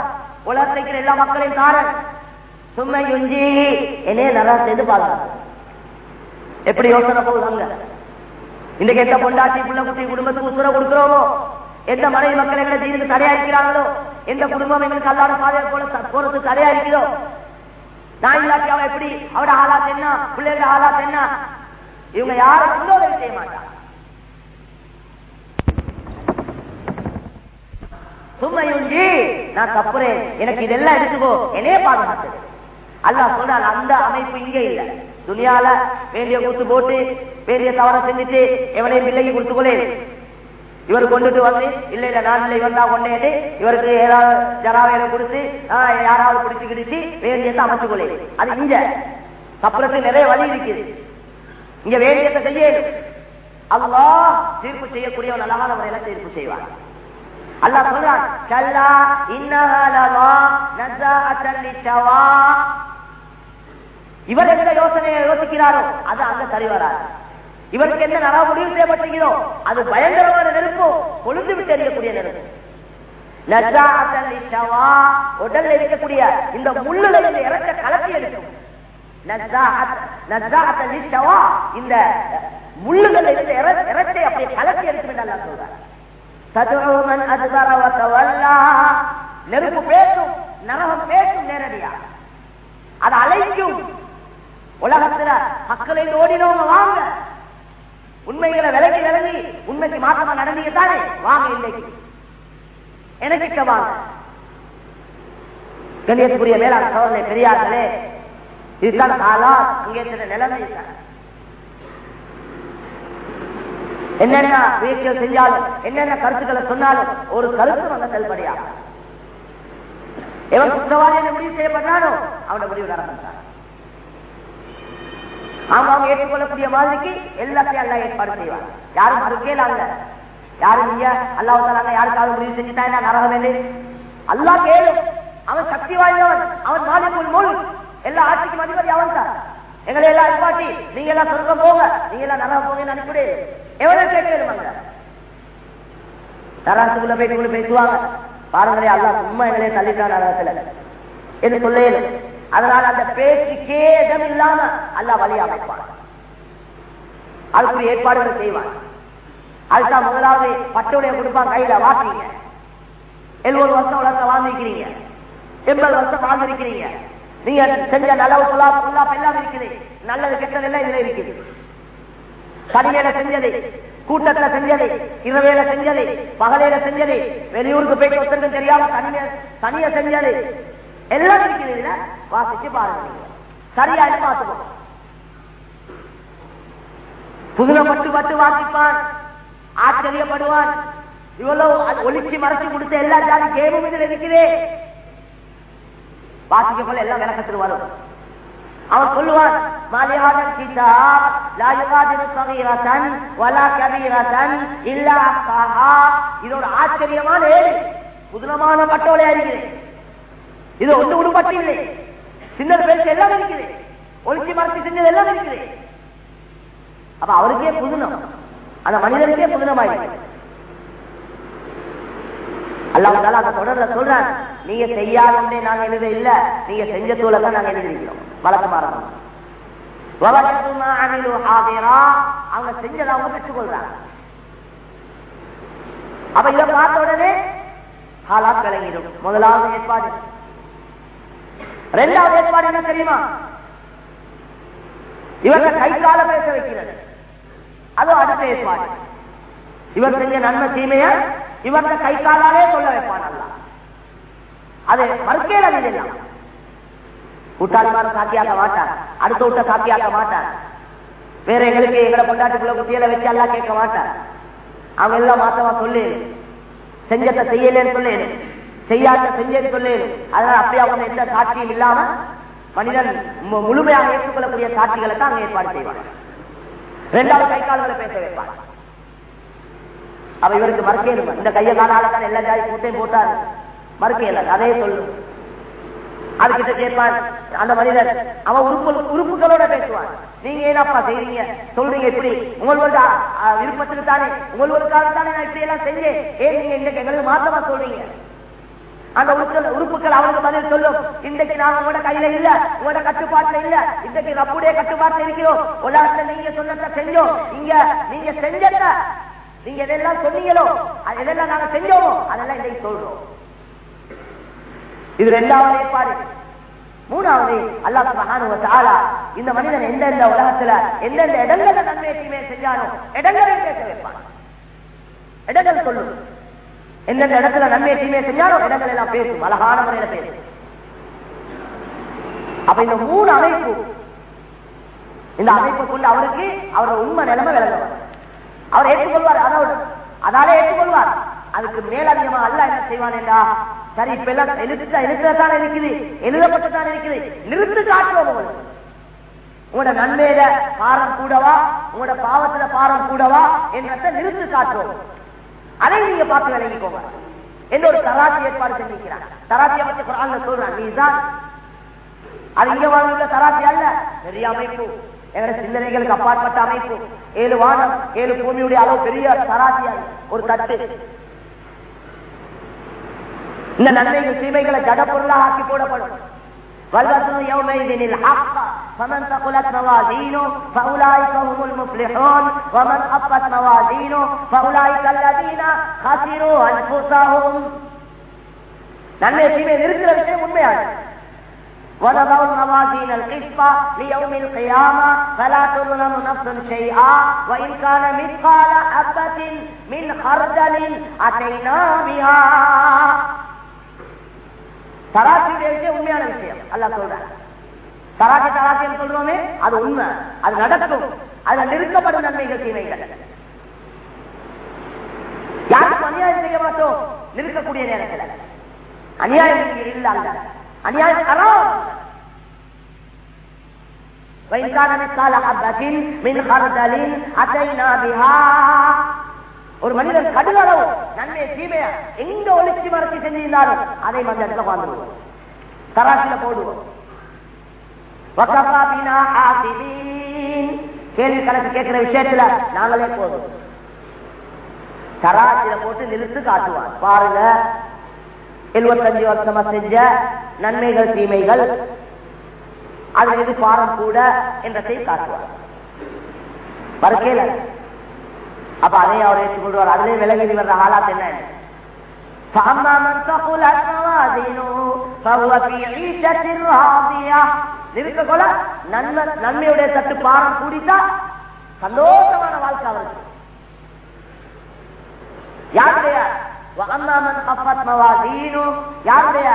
உலகத்தில் இருக்கிற எல்லா மக்களையும் தாரன் சும்மை குஞ்சி என்னையே நல்லா செய்து பார்க்கலாம் எப்படி யோசனை போகுதாங்க? இன்னைக்கு எந்த பொண்டாட்டி புள்ள குட்டி குடும்பத்துக்கு உசுர கொடுக்கிறோமோ? எந்த மனைவி மக்கள் எங்களை தீர்ந்து தடையா இருக்கிறாங்களோ எந்த குடும்பம் எங்களுக்கு அல்லாத பாதையை போல போறது தடையா இருக்கிறோ நான் இல்லாட்டி அவன் எப்படி? அவட ஆளா என்ன? பிள்ளைகளோட ஆளாத் என்ன? இவங்க யாரும் செய்ய மாட்டான் சும்மையுஞ்சி நான் தப்புறேன். எனக்கு இதெல்லாம் எடுத்துக்கோ. என்னையே பாதுகாத்து அல்லாஹ் சொல்றான் அந்த அமைப்பு இங்கே இல்ல. துணியால வேண்டிய கூத்து போட்டு வேண்டிய தவறை செஞ்சுட்டு எவனையும் பிள்ளைக்கு கொடுத்துக்கொள்ளே. இவர் கொண்டுட்டு வந்து இல்ல இல்ல நான் இல்லை இவன் தான் இவருக்கு ஏதாவது ஜராவேல கொடுத்து யாராவது பிடிச்சு கிடிச்சு வேண்டியதை அமைச்சுக்கொள்ளே. அது இங்க. தப்புறத்துக்கு நிறைய வழி இருக்குது இங்க வேண்டியத்தை செய்யணும் அல்லா தீர்ப்பு செய்யக்கூடிய ஒரு அழகான முறையில தீர்ப்பு செய்வான். அல்லாஹ் சொல்றான் கல்லா இன்னஹலவா லமா லிஷவா. இவர் எந்த யோசனையை யோசிக்கிறாரோ அது அங்க சரி வராது. இவருக்கு என்ன நரா முடிவு செய்யப்பட்டிருக்கிறோ அது பயங்கரமான நெருப்பு கொழுந்து விட்டு எறியக்கூடிய நெருப்பு நஸாஅத்தன் உடல்ல இருக்கக்கூடிய இந்த முள்ளுல இருந்து இறக்க கலத்தி எடுக்கும். இந்த முள்ளுகள் இறக்கை அப்படியே கலத்தி எடுக்கும் என்று அல்லாஹ் சொல்றார் அதுபர மன் நெருப்பு பேசும் நரகம் பேசும் நேரடியா? அது அழைக்கும் உலகத்துல மக்களை ஓடினவங்க வாங்க. உண்மைகளை விலகி விலகி உண்மைக்கு மாற்றமா நடந்தீங்க தானே? வாங்க இன்னைக்கு எனக்கு வாங்க. கண்ணியத்துக்குரிய மேலாண் சோதனை பெரியார்களே இதுதான் காலா இங்கே இருக்கிற நிலைமை இதுதான். என்னென்ன முயற்சிகள் செஞ்சாலும் என்னென்ன கருத்துக்களை சொன்னாலும் ஒரு கருத்து அங்க செல்படியா எவன் குற்றவாளி முடிவு செய்யப்படுறானோ அவனோட முடிவு நடந்தார் அவங்க அவங்க ஏற்றுக்கொள்ளக்கூடிய மாதிரிக்கு எல்லாத்தையும் எல்லாம் ஏற்பாடு செய்வாங்க யாரும் மறுக்கலாங்க யாரும் நீங்க அல்லாஹ் தராங்க யாருக்காவது முடிவு செஞ்சுட்டா என்ன நரகம் என்று அல்லாஹ் கேளு. அவன் சக்தி வாய்ந்தவன் அவன் மாலிக்குள் முள் எல்லா ஆட்சிக்கும் அதிபதி அவன் தான். எங்களை எல்லாம் அனுப்பாட்டி நீங்க எல்லாம் சொர்க்கம் போங்க நீங்க எல்லாம் நல்லா போங்கன்னு அனுப்பிடு எவ்வளவு கேட்கலுமாங்க தராசுக்குள்ள போய் பேசுவாங்க. பாருங்களே அல்லா சும்மா எங்களே தள்ளிட்டான் நரகத்துல. என்று சொல்லேன் அதனால அந்த பேச்சுக்கே இடம் இல்லாம அல்லா வழி அமைப்பான். அதுக்குரிய ஏற்பாடுகள் செய்வான். அதுதான் முதலாவது பட்டுடைய கொடுப்பான் கையில வாக்கீங்க எழுபது வருஷம் உலகத்தை வாழ்ந்திருக்கிறீங்க. எண்பது வருஷம் வாழ்ந்திருக்கிறீங்க. நீங்க செஞ்ச நலவு புலா புல்லா எல்லாம் இருக்குது. நல்லது கெட்டது எல்லாம் இதுல இருக்குது. தனிமையில செஞ்சது கூட்டத்துல செஞ்சது இரவேல செஞ்சது பகலையில செஞ்சது வெளியூருக்கு போய் தெரியாம தனிய தனிய செஞ்சது. எல்லாம் இருக்குது இதுல. வாசிச்சு பாருங்க சரியா பார்த்துக்கோ புதுல பட்டு பட்டு வாசிப்பான் ஆச்சரியப்படுவான். இவ்வளவு ஒளிச்சு மறைச்சு கொடுத்த எல்லா ஜாதி கேமும் இதுல இருக்கிறேன் வாசிக்க போல எல்லாம் விளக்கத்தில் வரும். அவன் சொல்லுவான் மாலியாதன் கிதாப் லா யுகாதிரு சகீரத்தன் வலா கபீரத்தன் இல்லா அஹ்சாஹா இது ஒரு ஆச்சரியமான ஏடு. புதுனமான பட்டோலையா இருக்குது இது ஒன்று உடுபட்டு இல்லை. சின்ன பெருசு எல்லாம் இருக்குது ஒளிச்சி மறைச்சு செஞ்சது எல்லாம் இருக்குது அப்ப அவருக்கே புதுனம். அந்த மனிதனுக்கே புதுனமாயிருக்கு. அல்லாஹால அந்த தொடர்ல சொல்றான் நீங்க செய்யாதே நாங்க எழுத இல்ல. நீங்க செஞ்ச தூளை தான் நாங்க எழுதிருக்கிறோம். வழக்கமாக அவங்க செஞ்சதை அவங்க பெற்றுக்கொள்றாங்க. அப்ப இதை பார்த்த உடனே ஹாலா கலங்கிடும் முதலாவது ஏற்பாடு. ரெண்டாவது ஏற்பாடு என்ன தெரியுமா? இவங்க கை கால பேச வைக்கிறது. அதுவும் அடுத்த ஏற்பாடு. இவர் செஞ்ச நன்மை தீமைய இவர்த கை காலாலே சொல்ல வைப்பான் அல்ல அது மறுக்கேல இல்லை கூட்டாளிமார சாத்தியாக்க மாட்டார். அடுத்த விட்ட சாத்தியாக மாட்டார். வேற எங்களுக்கு எங்களை கொண்டாட்டுக்குள்ள குட்டியில வச்சு எல்லாம் கேட்க மாட்டார். அவங்க எல்லாம் மாத்தமா சொல்லு செஞ்சத்தை செய்யலன்னு சொல்லு செய்யாத செஞ்சேன்னு சொல்லு அதனால அப்படியே அவங்க எந்த சாட்சியும் இல்லாம மனிதன் முழுமையாக ஏற்றுக்கொள்ளக்கூடிய சாட்சிகளை தான் அங்க ஏற்பாடு செய்வாங்க ரெண்டாவது கை கால்களை பேச வைப்பாங்க அவ இவருக்கு மறுக்கேனுமா இந்த கையை காலால தான் எல்லா ஜாதி கூட்டையும் போட்டாரு. மறுக்கையில அதே சொல்லும் அதுக்கிட்ட கேட்பான் அந்த மனிதர் அவன் உறுப்பு உறுப்புகளோட பேசுவான் நீங்க ஏனாப்பா செய்றீங்க? சொல்றீங்க இப்படி. உங்களோட விருப்பத்துக்கு தானே உங்களுக்காக தானே நான் இப்படி எல்லாம் செஞ்சேன்? ஏன் நீங்க இன்னைக்கு எங்களுக்கு மாத்தமா சொல்றீங்க? அந்த உறுப்புகள் உறுப்புகள் அவனுக்கு பதில் சொல்லும். இன்றைக்கு நான் உங்களோட கையில இல்ல உங்களோட கட்டுப்பாட்டுல இல்ல. இன்றைக்கு ரப்புடைய கட்டுப்பாட்டுல இருக்கிறோம். உலகத்துல நீங்க சொன்னதை செஞ்சோம். இங்க நீங்க செஞ்சத நீங்க எதெல்லாம் சொன்னீங்களோ எதெல்லாம் நாங்க செஞ்சோமோ அதெல்லாம் இன்றைக்கு சொல்றோம். இது ரெண்டாவது ஏற்பாடு மூணாவது அல்லாஹ் சுப்ஹானஹு இந்த மனிதன் எந்தெந்த உலகத்துல எந்தெந்த இடங்கள்ல நன்மை செஞ்சாலும் செஞ்சானோ இடங்களை பேச வைப்பான். இடங்கள் சொல்லும் எந்தெந்த இடத்துல நன்மை தீமை செஞ்சாலும் இடங்கள் எல்லாம் பேசும். அழகான முறையில பேசும். அப்ப இந்த மூணு அமைப்பு இந்த அமைப்பு கொண்டு அவருக்கு அவரோட உண்மை நிலைமை விளங்குவார் அவர் ஏற்றுக்கொள்வார் அதோடு அதாலே ஏற்றுக்கொள்வார். அதுக்கு மேலதிகமா அல்ல என்ன செய்வான் என்றா சரி இப்ப எல்லாம் எழுத்து எழுத்துலதான் இருக்குது? எழுதப்பட்டுதான் இருக்குது? நிறுத்து காட்டுவோம் உங்களுக்கு உங்களோட நன்மையில பாரம் கூடவா? உங்களோட பாவத்துல பாரம் கூடவா? என்றத நிறுத்து காட்டுவோம். அதை நீங்க பார்த்து விளங்கிக்கோங்க. என்ற ஒரு தராசி ஏற்பாடு செஞ்சிருக்கிறான் தராசியை பத்தி குரான் சொல்றான் நீதான். அது இங்க வாழ்ந்த தராசி அல்ல பெரிய அமைப்பு. எங்களை சிந்தனைகளுக்கு அப்பாற்பட்ட அமைப்பு. ஏழு வானம் ஏழு பூமியுடைய அளவு பெரிய தராசியால் ஒரு தட்டு. இந்த நன்மைகள் தீமைகளை ஜட பொருளாக ஆக்கி போடப்படும் والوزن يومئذ الحق فمن ثقلت موازينه فأولئك هم المفلحون ومن خفت موازينه فأولئك الذين خسروا أنفسهم நன்மை தீமை இருக்கிற விஷயம் உண்மையான ونضع الموازين القسط ليوم القيامة فلا تظلم نفس شيئا وإن كان مثقال حبة من خردل أتينا بها தராசியுடைய விஷயம் உண்மையான விஷயம் அல்ல சொல்ற தராசி தராசியம் சொல்றோமே அது உண்மை அது நடக்கும் அதுல நிறுத்தப்படும் நன்மைகள் தீமைகள் யாருக்கும் அநியாயம் செய்ய மாட்டோம் நிற்கக்கூடிய நேரத்தில் அநியாயம் இங்கே இல்ல அங்க அநியாயம் ஹராம் وإن كان مثقال حبة من خردل أتينا بها ஒரு மனிதன் கடுகளவு நன்மை தீமைய? எங்க ஒளிச்சு மறைச்சு செஞ்சிருந்தாலும் அதை வந்து இடத்துல வாழ்ந்துருவோம் தராசில போடுவோம். கேள்வி கணக்கு கேட்கிற விஷயத்துல நாங்களே போதும். தராசில போட்டு நிறுத்து காட்டுவான் பாருங்க. எழுபத்தஞ்சு வருஷமா செஞ்ச நன்மைகள் தீமைகள் அது எது பாரம் கூட என்ற காட்டுவான் மறுக்கையில அப்ப அதையும் அவர் ஏற்றுக்கொண்டு வர அதுலயே விலகி வர்ற ஆளாத் என்ன? நன்மையுடைய தட்டு பாரம் கூடிட்டா சந்தோஷமான வாழ்க்கை அவருக்கு. யாருடைய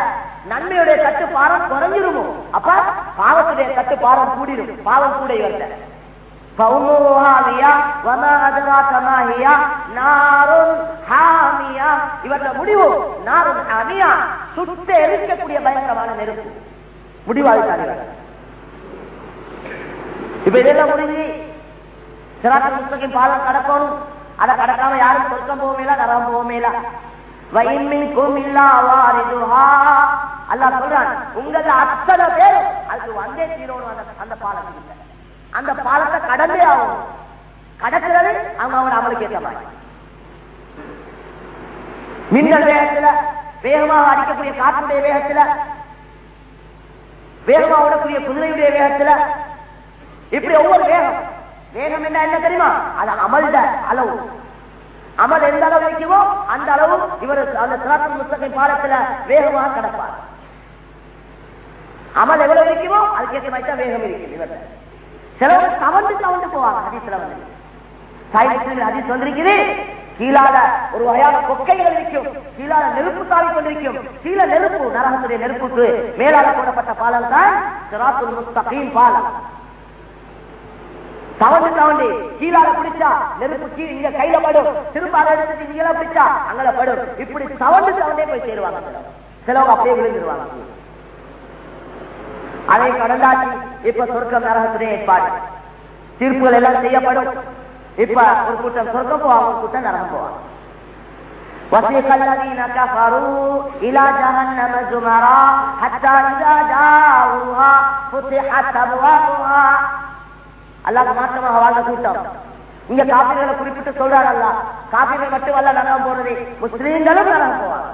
நன்மையுடைய தட்டு பாரம் குறைஞ்சிருமோ? அப்ப பாவத்துடைய தட்டு பாரம் கூடிடும் பாவம் கூட இவர்கிட்ட. முடிவு நாரும் ஹாமியா. சுட்டு எரிக்கக்கூடிய பயங்கரமான நெருப்பு. முடிவாதித்தார் இப்ப இதெல்லாம் முடிஞ்சு சிராத்த பாலம் கடக்கணும். அதை கடக்காம யாரும் சொர்க்கம் போவேல நரம் போவேல வயமின்கும் இல்லாவாரிதுஹா அல்லாஹ் சொல்றான் உங்கள அத்தனை பேர் அதுக்கு வந்தே தீரணும் அந்த அந்த பாலத்துக்கிட்ட அந்த பாலத்தை கடந்தே ஆகும் கடக்கிறது அவங்க அவங்க அமலுக்கு ஏற்ற மாதிரி மின்னல் வேகத்துல வேகமாக அடிக்கக்கூடிய காற்றுடைய வேகத்துல வேகமாக ஓடக்கூடிய குதிரையுடைய வேகத்துல இப்படி ஒவ்வொரு வேகம். வேகம் என்ன என்ன தெரியுமா? அது அமல்த அளவு. அமல் எந்த அளவு வைக்குமோ அந்த அளவு இவர் அந்த சிராத்தல் புத்தகம் பாடத்துல வேகமாக கடப்பார். அமல் எவ்வளவு வைக்குமோ அதுக்கேற்ற மாதிரி தான் வேகம் இருக்கு இவர்கள் சிலவர் தவண்டு தவண்டு போவாங்க ஹதீஸ்ல வந்து. சாயிரத்தில் ஹதீஸ் வந்திருக்குது. ஒரு வகையான கொக்கைகள் இருக்கும் கீழாத நெருப்பு தாவி கொண்டிருக்கும். கீழ நெருப்பு நரகத்துடைய நெருப்புக்கு மேலால போடப்பட்ட பாலம் தான் சிராத்துல் முஸ்தகீம் பாலம் தவண்டு கீழால பிடிச்சா நெருப்பு கீழே இங்க கையில படும். திரும்ப அதை எடுத்துட்டு இங்கெல்லாம் பிடிச்சா அங்கல படும். இப்படி தவண்டு தவண்டே போய் சேருவாங்க சிலவங்க அப்படியே விழுந்துருவாங்க. அதை கடந்தாச்சு இப்ப சொர்க்கம் நரகத்துடைய ஏற்பாடு தீர்ப்புகள் எல்லாம் செய்யப்படும் இப்ப ஒரு கூட்டம் சொர்க்கம் போவாங்க ஒரு கூட்டம் நரகம் போவாங்க وسيق الذين كفروا إلى جهنم زمرا حتى إذا جاءوها فتحت أبوابها அல்லாஹ் மாற்றமாக வாழ்ந்த கூட்டம் இங்க காப்பீர்களை குறிப்பிட்டு சொல்றாரு அல்ல காப்பீர்கள் மட்டும் அல்ல நரகம் போறது முஸ்லீம்களும் நரகம் போவாங்க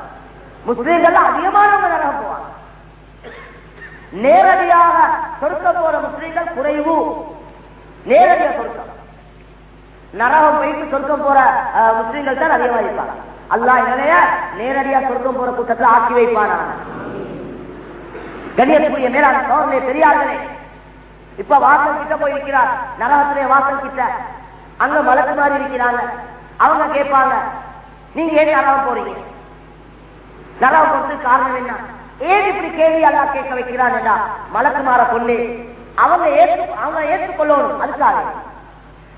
முஸ்லீம்கள் அதிகமானவங்க நரகம் போவாங்க நேரடியாக சொர்க்கம் போற முஸ்லீம்கள் குறைவு. நேரடியாக சொர்க்கம். நரகம் போயிட்டு சொர்க்கம் போற முஸ்லீம்கள் தான் அதிகமா இருப்பாங்க. அல்லாஹ் நிலைய நேரடியா சொர்க்கம் போற கூட்டத்தில் ஆக்கி வைப்பான? கண்ணியத்துக்குரிய மேலான சோதனை பெரியார்களே இப்ப வாசல் கிட்ட போய் இருக்கிறார் நரகத்துடைய வாசல் கிட்ட. அங்க மலக்கு மாதிரி இருக்கிறாங்க. அவங்க கேட்பாங்க நீங்க ஏன் நரகம் போறீங்க? நரகம் போறதுக்கு காரணம் என்ன? ஏன் இப்படி கேள்வி அல்லா கேட்க வைக்கிறான்டா? மலக்குமார பொண்ணு அவங்க ஏற்று அவங்க ஏற்றுக்கொள்ளணும் அதுக்காக.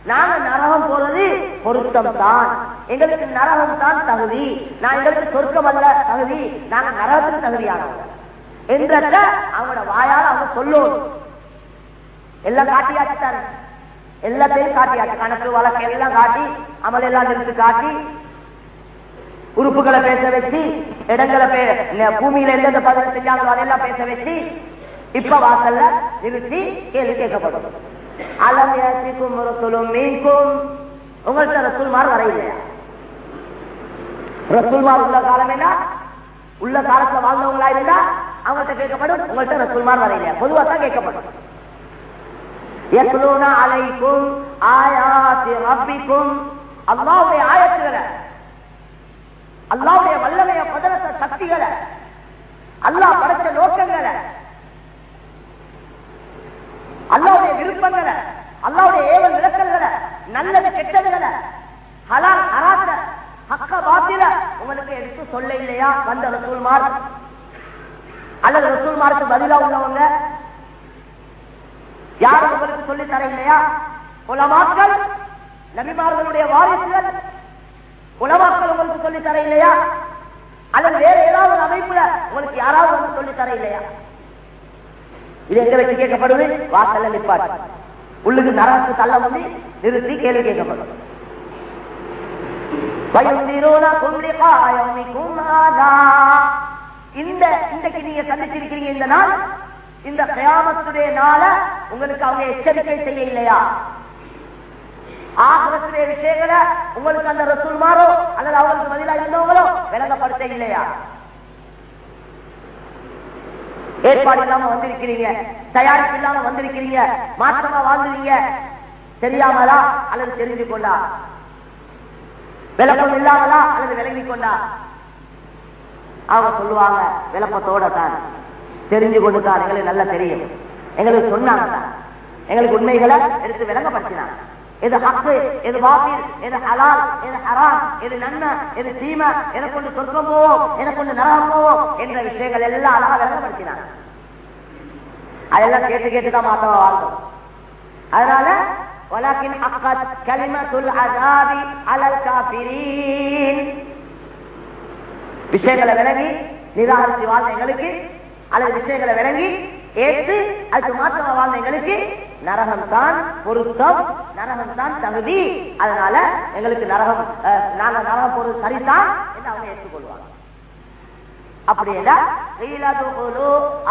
நாங்க நரகம் போறது பொருத்தம் தான் எங்களுக்கு நரகம் தான் தகுதி. நான் எங்களுக்கு சொர்க்கம் அல்ல தகுதி. நாங்க நரகத்துக்கு தகுதியானவங்க. என்றத அவங்களோட வாயால் அவங்க சொல்லணும் எல்லாம் காட்டியாச்சு தானே. எல்லாத்தையும் காட்டியாச்சு. கணக்கு வழக்கு எல்லாம் காட்டி அமல் எல்லாம் நிறுத்து காட்டி உறுப்புகளை பேச வச்சு இடங்களை பூமியில எந்தெந்த பதிவு செய்யாத வரையெல்லாம் பேச வச்சு இப்ப வாசல்ல நிறுத்தி கேள்வி கேட்கப்படும். அலம் யாசிக்கும் ரசூலும் மீன்கும். உங்கள்கிட்ட ரசூல்மார் வர இல்லையா ரசூல்மார் உள்ள காலம் உள்ள காலத்துல வாழ்ந்தவங்களா இருந்தா அவங்கள்ட்ட கேட்கப்படும் உங்கள்கிட்ட ரசூல்மார் வர இல்லையா பொதுவாக தான் கேட்கப்படும். அலைக்கும் ஆயாத்தி ரப்பிக்கும். அல்லாவுடைய ஆயத்துகளை அல்லாவுடைய வல்லமைய பதனத்த சக்திகளை அல்லாஹ் படைச்ச நோக்கங்களை அல்லாவுடைய விருப்பங்களை அல்லாவுடைய ஏவல் விளக்கல்களை நல்லது கெட்டதுகளை ஹலால் ஹராத்த ஹக்க பாத்தில உங்களுக்கு எடுத்து சொல்ல இல்லையா? வந்த ரசூல்மார். அல்லது ரசூல்மாருக்கு பதிலா உள்ளவங்க. யாரும் உங்களுக்கு சொல்லி தர இல்லையா? உலமாக்கள் நபிமார்களுடைய வாரிசுகள் உலமாக்கள் உங்களுக்கு சொல்லி தர இல்லையா அல்லது வேற ஏதாவது ஒரு அமைப்புல உங்களுக்கு யாராவது வந்து சொல்லி தர இல்லையா இது எங்க வச்சு கேட்கப்படுது வாசல்ல நிப்பாட்டு. உள்ளுக்கு நரகத்து தள்ள வந்து நிறுத்தி கேள்வி கேட்கப்படும். இந்த இன்றைக்கு நீங்க சந்திச்சிருக்கிறீங்க இந்த நாள் இந்த பிரயாமத்துடைய உங்களுக்கு அவங்க எச்சரிக்கை செய்ய இல்லையா ஆகரத்துடைய விஷயங்களை உங்களுக்கு அந்த ரசூல்மாரோ அல்லது அவங்களுக்கு பதிலா இருந்தவங்களோ விளங்கப்படுத்த இல்லையா ஏற்பாடு இல்லாம வந்திருக்கிறீங்க தயாரிப்பு இல்லாம வந்திருக்கிறீங்க மாற்றமா வாழ்ந்துறீங்க தெரியாமலா அல்லது தெரிஞ்சு கொண்டா? விளக்கம் இல்லாமலா அல்லது விளங்கி கொண்டா? அவங்க சொல்லுவாங்க விளக்கத்தோட தான். தெரிஞ்சு கொண்டுதான் எங்களுக்கு நல்லா தெரியும். எங்களுக்கு சொன்னாங்க. எங்களுக்கு உண்மைகளை எடுத்து விளங்கப்படுத்தினாங்க. எது ஹக்கு எது வாபில் எது ஹலால் எது ஹராம் எது நன்மை எது தீமை எதை கொண்டு சொர்க்கம் போவோம் எதை கொண்டு நரகம் போவோம் என்ற விஷயங்கள் எல்லாம் அழகா விளங்கப்படுத்தினாங்க அதெல்லாம் கேட்டு கேட்டு தான் மாத்தவ வாழ்ந்தோம் அதனால ولكن حقت كلمة العذاب على الكافرين விஷயங்களை விளங்கி நிராகரித்து வாழ்ந்த எங்களுக்கு அல்லது விஷயங்களை விளங்கி ஏற்று அதுக்கு மாற்றமா வாழ்ந்த எங்களுக்கு நரகம் தான் பொருத்தம் நரகம் தான் தகுதி. அதனால எங்களுக்கு நரகம் நாங்க நரகம் பொருள் சரிதான் என்று அவங்க ஏற்றுக்கொள்வாங்க. அப்படியா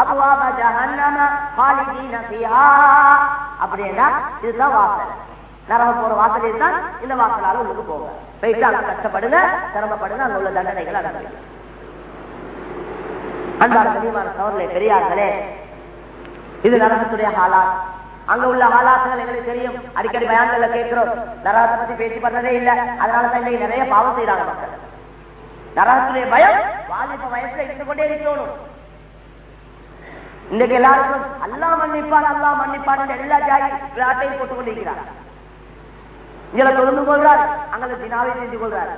அபுவாப ஜஹன்னம ஹாலிதீன ஃபிஹா. அப்படியா இதுதான் வாசல். நரகம் போற வாசலில் தான் இந்த வாசலால உங்களுக்கு போங்க. போயிட்டு அங்க அங்க உள்ள தண்டனைகள் அடங்கும். அன்பான கனிமான சவர்களே பெரியார்களே இது நரகத்துடைய ஹாலாத். அங்க உள்ள ஹாலாத்துகள் எங்களுக்கு தெரியும். அடிக்கடி பயான்கள்ல கேட்கிறோம். நரகத்தை பத்தி பேசி பண்ணதே இல்ல. அதனால தான் இன்னைக்கு நிறைய பாவம் செய்யறாங்க மக்கள். நரகத்துடைய பயம் வாலிப வயசுல இருந்து கொண்டே இருக்கணும். இன்னைக்கு எல்லாருக்கும் அல்லா மன்னிப்பான் அல்லா மன்னிப்பான் எல்லா ஜாதி விளையாட்டையும் போட்டுக் கொண்டிருக்கிறார். இங்கே தொழுந்து கொள்றாரு அங்கே தினாவை செஞ்சு கொள்றாரு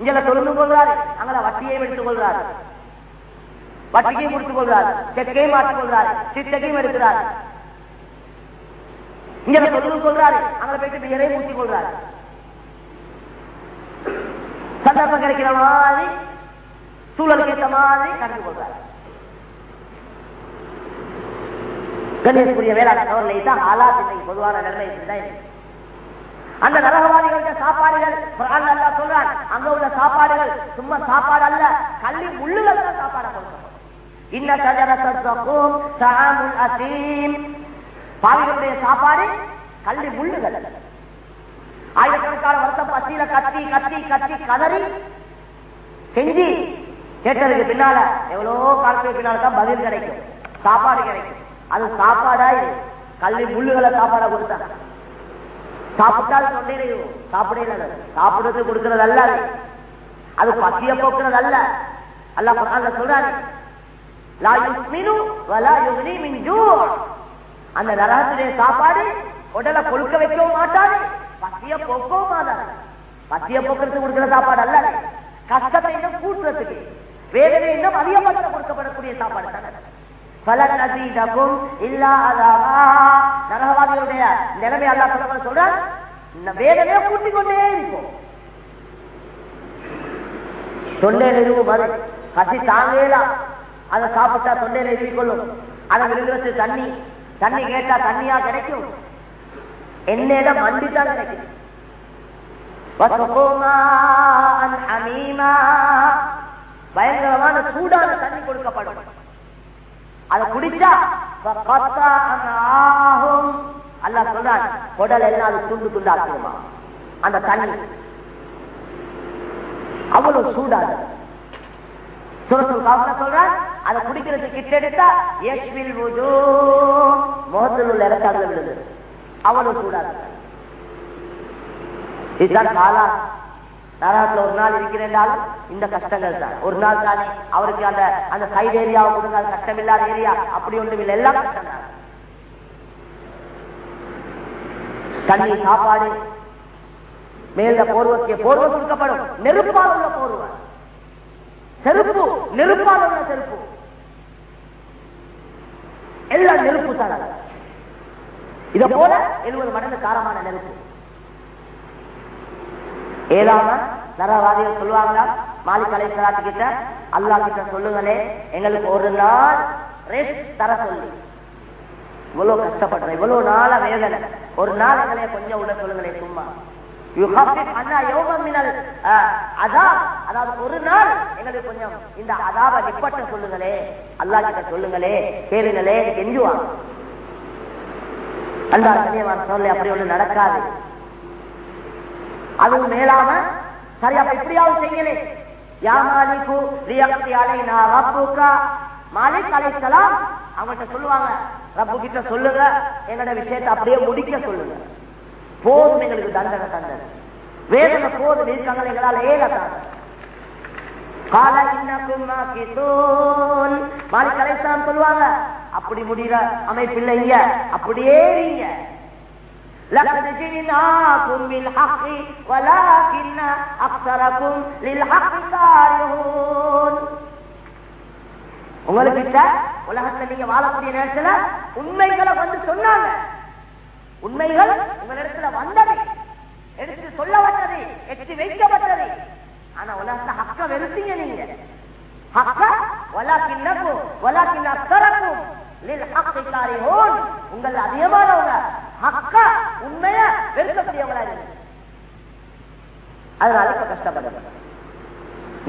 இங்கே தொழுந்து கொள்றாரு அங்கே வட்டியை எடுத்துக் கொள்றாரு வட்டிக்கையும் கொடுத்துக் கொள்றாரு செக்கையும் மாற்றிக் கொள்றாரு சிட்டையும் எடுக்கிறாரு. இங்க தொழில் சொல்றாரு. அங்க போயிட்டு பியரையும் ஊற்றிக் கொள்றாரு. சந்தர்ப்பம் கிடைக்கிற மாதிரி சூழலுக்கு ஏற்ற மாதிரி நடந்து கொள்றாரு. கணேசக்குரிய வேளாண் தவறுகளை தான் ஆலாத் இன்னைக்கு பொதுவான நிலைமை இப்படிதான் அந்த நரகவாதிகளுடைய சாப்பாடுகள் குர்ஆன் சொல்றான். அங்க உள்ள சாப்பாடுகள் சும்மா சாப்பாடு அல்ல கல்வி உள்ளுல சாப்பாடு இன்ன சஜரத்தக்கும் சாமுல் அசீம். பாவிகளுடைய சாப்பாடு கல்வி முள்ளுகள். ஆயிரக்கணக்கான வருஷம் பசியில கத்தி கத்தி கத்தி கதறி செஞ்சு கேட்டதுக்கு பின்னால எவ்வளவோ காலத்துக்கு பின்னால்தான் பதில் கிடைக்கும். சாப்பாடு கிடைக்கும். அது சாப்பாடா கல்வி முள்ளுகளை சாப்பாடா கொடுத்தாங்க. சாப்பிட்டால் தொண்டையிலையும் சாப்பிடல சாப்பிடுறது கொடுக்கிறது அல்ல அது. பசிய போக்குறது அல்ல. அல்ல சொல்றாரு அந்த நரகத்திலே சாப்பாடு உடலை கொழுக்க வைக்கவும் மாட்டாது பசிய போக்கவும் மாட்டாது. பசிய போக்குறதுக்கு கொடுக்கிற சாப்பாடு அல்ல. கஷ்டத்தை இன்னும் கூட்டுறதுக்கு வேதனை இன்னும் அதிகப்படுத்த கொடுக்கப்படக்கூடிய சாப்பாடு தானே. பலன் நசீதக்கும் நரகவாதிகளுடைய நிலைமை அல்லா சொல்ற வேதனையை கூட்டிக் கொண்டே இருக்கும் தொண்டையில இருக்கும் அது பசி தாங்கலாம் அதை சாப்பிட்டா தொண்டையில எதிர்கொள்ளும் அதை விழுகிறது தண்ணி தண்ணி கேட்டா தண்ணியா கிடைக்கும்? என்னிடம் மண்டி தான் கிடைக்கும் பயங்கரமான சூடான தண்ணி கொடுக்கப்படும். அதை குடிச்சா அல்ல சொல்றான் குடல் எல்லாம் அது துண்டு துண்டாக்குமா அந்த தண்ணி அவ்வளவு சூடாது சுரசூர் காவல சொல்றான் அதை குடிக்கிறது கிட்ட எடுத்தா ஏஷ்வில் முகத்தில் உள்ள இறக்காடுல விழுது. அவனும் சூடாது இதுதான் காலா நரகத்துல ஒரு நாள் இருக்கிறேன்டாலும் இந்த கஷ்டங்கள் தான். ஒரு நாள் தானே அவருக்கு அந்த அந்த சைடு ஏரியாவை கொடுங்க கஷ்டம் இல்லாத ஏரியா அப்படி ஒன்றும் இல்லை. எல்லாம் கஷ்டம் தான் தண்ணி சாப்பாடு மேல போர்வத்திய போர்வம் கொடுக்கப்படும். நெருப்பால் உள்ள போர்வம். செருப்பு நெருப்பால் உள்ள செருப்பு. எல்லாம் நெருப்பு தான் இத போல எழுபது மடங்கு காரமான நெருப்பு. ஏதாவது நரவாதிகள் சொல்லுவாங்களா? மாலிக் அலைசலாத்து கிட்ட அல்லாஹ் கிட்ட சொல்லுங்களே எங்களுக்கு ஒரு நாள் ரெஸ்ட் தர சொல்லி. இவ்வளவு கஷ்டப்படுறேன் இவ்வளவு நாள வேதனை. ஒரு நாள் எங்களைய கொஞ்சம் உள்ள சொல்லுங்களேன் சும்மா. யுஹஃபிஃப் அன்னா யௌமன் மினல் அதாவது ஒரு நாள் எங்களுக்கு கொஞ்சம் இந்த அதாவை நிப்பட்ட சொல்லுங்களே. அல்லாஹ் கிட்ட சொல்லுங்களே கேளுங்களே கெஞ்சுவாங்க அந்த கண்ணியமான சொல்ல அப்படி ஒண்ணு நடக்காது. அதுவும் மேலாம சரி அப்ப இப்படியாவது செய்யலே யா மாலிகு லியக்தி அலைனா ரப்புகா. மாலிக் அலைஹிஸ்ஸலாம் அவங்கள்ட்ட சொல்லுவாங்க ரப்பு கிட்ட சொல்லுங்க என்னோட விஷயத்தை அப்படியே முடிக்க சொல்லுங்க. போதும் எங்களுக்கு தண்டனை தண்டனை வேதனை போதும் இருக்காங்க எங்களால ஏலதான் கால இன்னக்கும் மாக்கிதூன் மாலிக் அலைஹிஸ்ஸலாம் சொல்லுவாங்க அப்படி முடிகிற அமைப்பில்லை இங்க அப்படியே நீங்க لقد جئناكم بالحق ولكن أكثركم للحق كارهون உங்களுக்கிட்ட உலகத்துல நீங்க வாழக்கூடிய நேரத்துல உண்மைகளை வந்து சொன்னாங்க உண்மைகள் உங்களிடத்துல வந்தவை. எடுத்து சொல்ல எட்டி வைக்கப்பட்டது ஆனா உலகத்தை ஹக்க வெறுத்தீங்க நீங்க. ஹக்க வலாக்கின்னக்கும் வலாக்கின் அக்கறக்கும் உங்கள் அதிகமானவங்க ஹக்க உண்மைய வெறுக்கக்கூடியவங்களா இருக்கு அதனால இப்ப கஷ்டப்படுது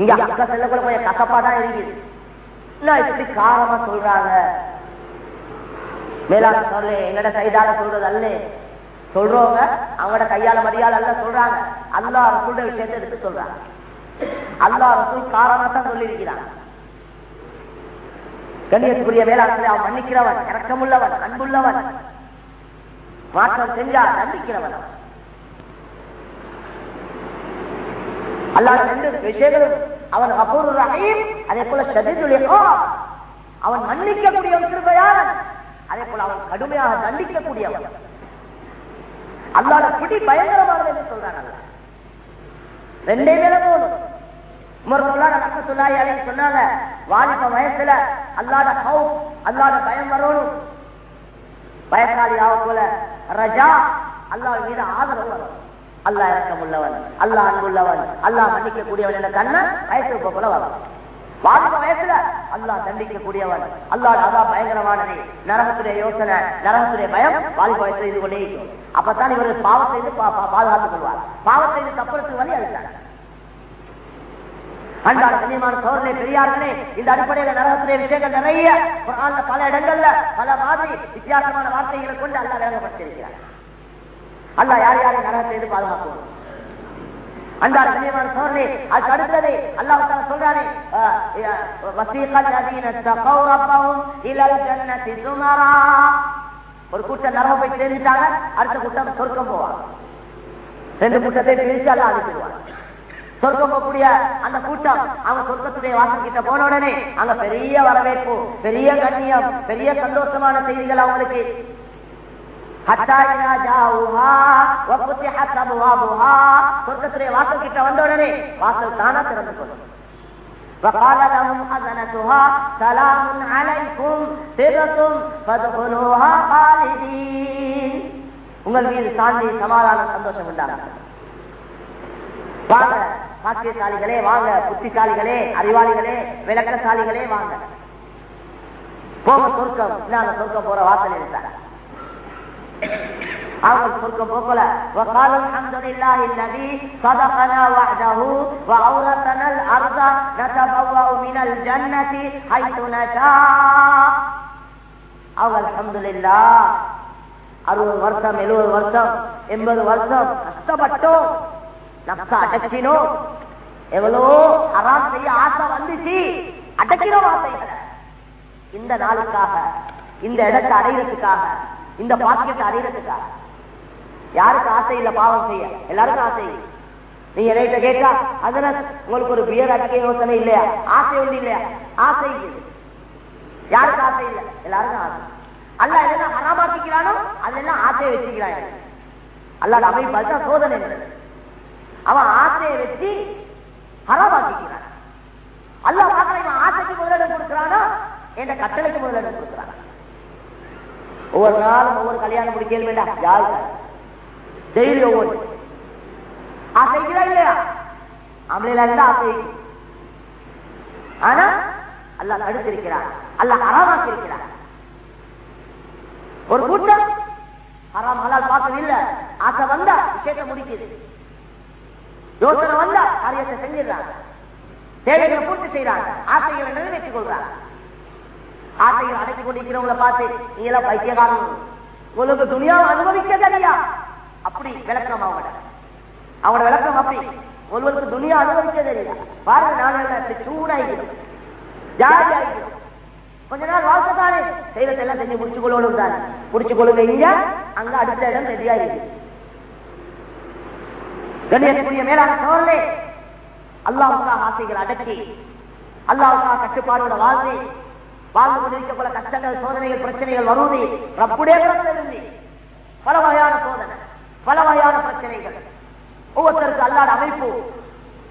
இங்க அக்கா செல்லக்குள்ள கொஞ்சம் கசப்பா தான் இருக்குது. நான் இப்படி காரமா சொல்றாங்க. மேலாக சொல்லு எங்கட கைதால சொல்றது அல்ல சொல்றவங்க அவங்களோட கையால மரியாதை அல்ல சொல்றாங்க. அல்லா சொல்ற விஷயத்தை எடுத்து சொல்றாங்க. அல்லா ரசூல் காரணத்தான் தான் சொல்லியிருக்கிறாங்க. கண்ணியத்துக்குரிய வேளாண்மை அவன் மன்னிக்கிறவன் இறக்கமுள்ளவன் அன்புள்ளவன். மாற்றம் செஞ்சா நம்பிக்கிறவன் அல்லாத ரெண்டு விஷயங்களும் அவன் அபூர் அதே போல ஷதீதுல் அவன் மன்னிக்கக்கூடிய கிருபையாளன். அதே போல அவன் கடுமையாக தண்டிக்கக்கூடியவன். அல்லாத பிடி பயங்கரமானது என்று சொல்றான் ரெண்டே வேலை போதும். சொன்னாங்க வாலிப வயசுல அல்லாத ஹவுப் அல்லாத பயம் வரணும் பயக்காளி ஆக போல ரஜா அல்லாஹ் மீது ஆதரவு வரும். அல்லாஹ் இறக்கம் உள்ளவன் அல்லா அன்புள்ளவன் அல்லாஹ் மன்னிக்க கூடியவன் என்ற கண்ண வயசு போல வரும். வாலிப வயசுல அல்லாஹ் தண்டிக்க கூடியவன் அல்லாஹ் அதா பயங்கரமானது. நரகத்துடைய யோசனை நரகத்துடைய பயம் வாலிப வயசுல இது கொண்டே இருக்கும். அப்பதான் இவர் பாவத்தை இருந்து பா- பா- பாதுகாத்துக் கொள்வார். பாவத்தை இருந்து தப்புறதுக்கு வழி அதுதான். அன்றாட கண்ணியமான சோழனை பெரியார்களே இந்த அடிப்படையில நரகத்துடைய விஷயங்கள் நிறைய குர்ஆன்ல பல இடங்கள்ல பல மாதிரி வித்தியாசமான வார்த்தைகளை கொண்டு அல்லாஹ் விளங்கப்படுத்தியிருக்கிறார். அல்லாஹ் யார் யாரை நரகத்தை இருந்து பாதுகாக்கும் அன்றாட கண்ணியமான சோழனை அது அடுத்தது அல்லாஹ் தாலா சொல்றாரு வசீகல் லதீன தகவ் ரப்பஹும் இலல் ஜன்னதி சுமரா. ஒரு கூட்டம் நரகம் போய் சேர்ந்துட்டாங்க அடுத்த கூட்டம் சொர்க்கம் போவாங்க. ரெண்டு கூட்டத்தை பிரிச்சு அல்லாஹ் அனுப்பிடுவாங்க சொர்க்கம் போகக்கூடிய அந்த கூட்டம் அவங்க சொர்க்கத்துடைய வாசல் கிட்ட போன உடனே அங்க பெரிய வரவேற்பு பெரிய கண்ணியம் பெரிய சந்தோஷமான செய்திகள் அவங்களுக்கு சொர்க்கத்துடைய வாசல் கிட்ட வந்த உடனே வாசல் தானா திறந்து கொள்ளும் وقال لهم خزنتها سلام عليكم سرتم فادخلوها خالدين உங்கள் மீது சாந்தி சமாதானம் சந்தோஷம் உண்டாகும் வாங்க பாக்கியசாலிகளே வாங்க புத்திசாலிகளே அறிவாளிகளே விளக்கசாலிகளே வாங்க போக சொர்க்கம் இல்லாத சொர்க்கம் போற வாசல் இருந்தார் அவங்க சொர்க்கம் போகல وقالوا الحمد لله الذي صدقنا وعده وأورثنا الأرض نتبوأ من الجنة حيث نشاء அவங்க அல்ஹம்துலில்லாஹ் அறுபது வருஷம் எழுபது வருஷம் எண்பது வருஷம் கஷ்டப்பட்டோம் நப்ச அடக்கினோம் எவ்வளோ அறாம் செய்ய ஆசை வந்துச்சு அடக்கினோம் ஆசைகளை இந்த நாளுக்காக இந்த இடத்தை அடையிறதுக்காக இந்த பாக்கியத்தை அடையிறதுக்காக யாருக்கு ஆசை இல்ல பாவம் செய்ய? எல்லாருக்கும் ஆசை நீ நீங்க கேட்டா அதனால உங்களுக்கு ஒரு பியர் அடிக்க யோசனை இல்லையா? ஆசை ஒண்ணு இல்லையா? ஆசை இல்லை. யாருக்கு ஆசை இல்ல? எல்லாருக்கும் ஆசை. அல்ல எதெல்லாம் ஹராமாக்கிக்கிறானோ அதெல்லாம் ஆசையை வச்சுக்கிறான். அல்லாத அமைப்பு அதுதான் சோதனை என்பது. அவன் ஆசையை வச்சு ஹராமாக்கிக்கிறான். அல்லாஹ் இவன் ஆசைக்கு முதலிடம் கொடுக்கிறானா? என்ற கட்டளைக்கு முதலிடம் கொடுக்கிறானா. ஒவ்வொரு நாளும் ஒவ்வொரு கல்யாணம் முடிக்க வேண்டாம் யாரு டெய்லி ஒவ்வொரு. ஆசைக்குதா இல்லையா? ஆம்பளையில இருந்தா ஆசை ஆனா அல்லாஹ் தடுத்திருக்கிறார். அல்ல அறமாக்கிருக்கிறார் ஒரு கூட்டம் ஹராம் ஹலால் பார்த்தது இல்ல. ஆசை வந்தா விஷயத்தை முடிக்குது. யோசனை வந்தா காரியத்தை செஞ்சிடறாங்க. தேவைகளை பூர்த்தி செய்யறாங்க ஆசைகளை நிறைவேற்றிக் கொள்றாங்க. ஆசைகளை அடைத்துக் கொண்டிருக்கிறவங்களை பார்த்து நீ எல்லாம் பைத்தியகாரம் உங்களுக்கு துணியாவை அனுபவிக்க தெரியா அப்படி விளக்கம் அவங்கள அவங்களோட விளக்கம் அப்படி. ஒருவருக்கு துணியா அனுபவிக்க தெரியல பாருங்க நாங்கள் சூடாயிருக்கிறோம் ஜாலி கொஞ்ச நாள் வாழ்க்கை தானே செய்யறதை எல்லாம் செஞ்சு முடிச்சு கொள்ளணும் தானே முடிச்சு கொள்ளுங்க இங்க. அங்க அடுத்த இடம் ரெடியா இருக்கு கண்ணியத்துக்குரிய மேலான சோழனே அல்லாவுக்காக ஆசைகள் அடக்கி அல்லாவுக்காக கட்டுப்பாடோட வாழ்ந்து வாழ்ந்து கொண்டிருக்க பல கஷ்டங்கள் சோதனைகள் பிரச்சனைகள் வருவது ரப்புடைய பிறந்திருந்து பல வகையான சோதனை பல வகையான பிரச்சனைகள். ஒவ்வொருத்தருக்கு அல்லாத அமைப்பு.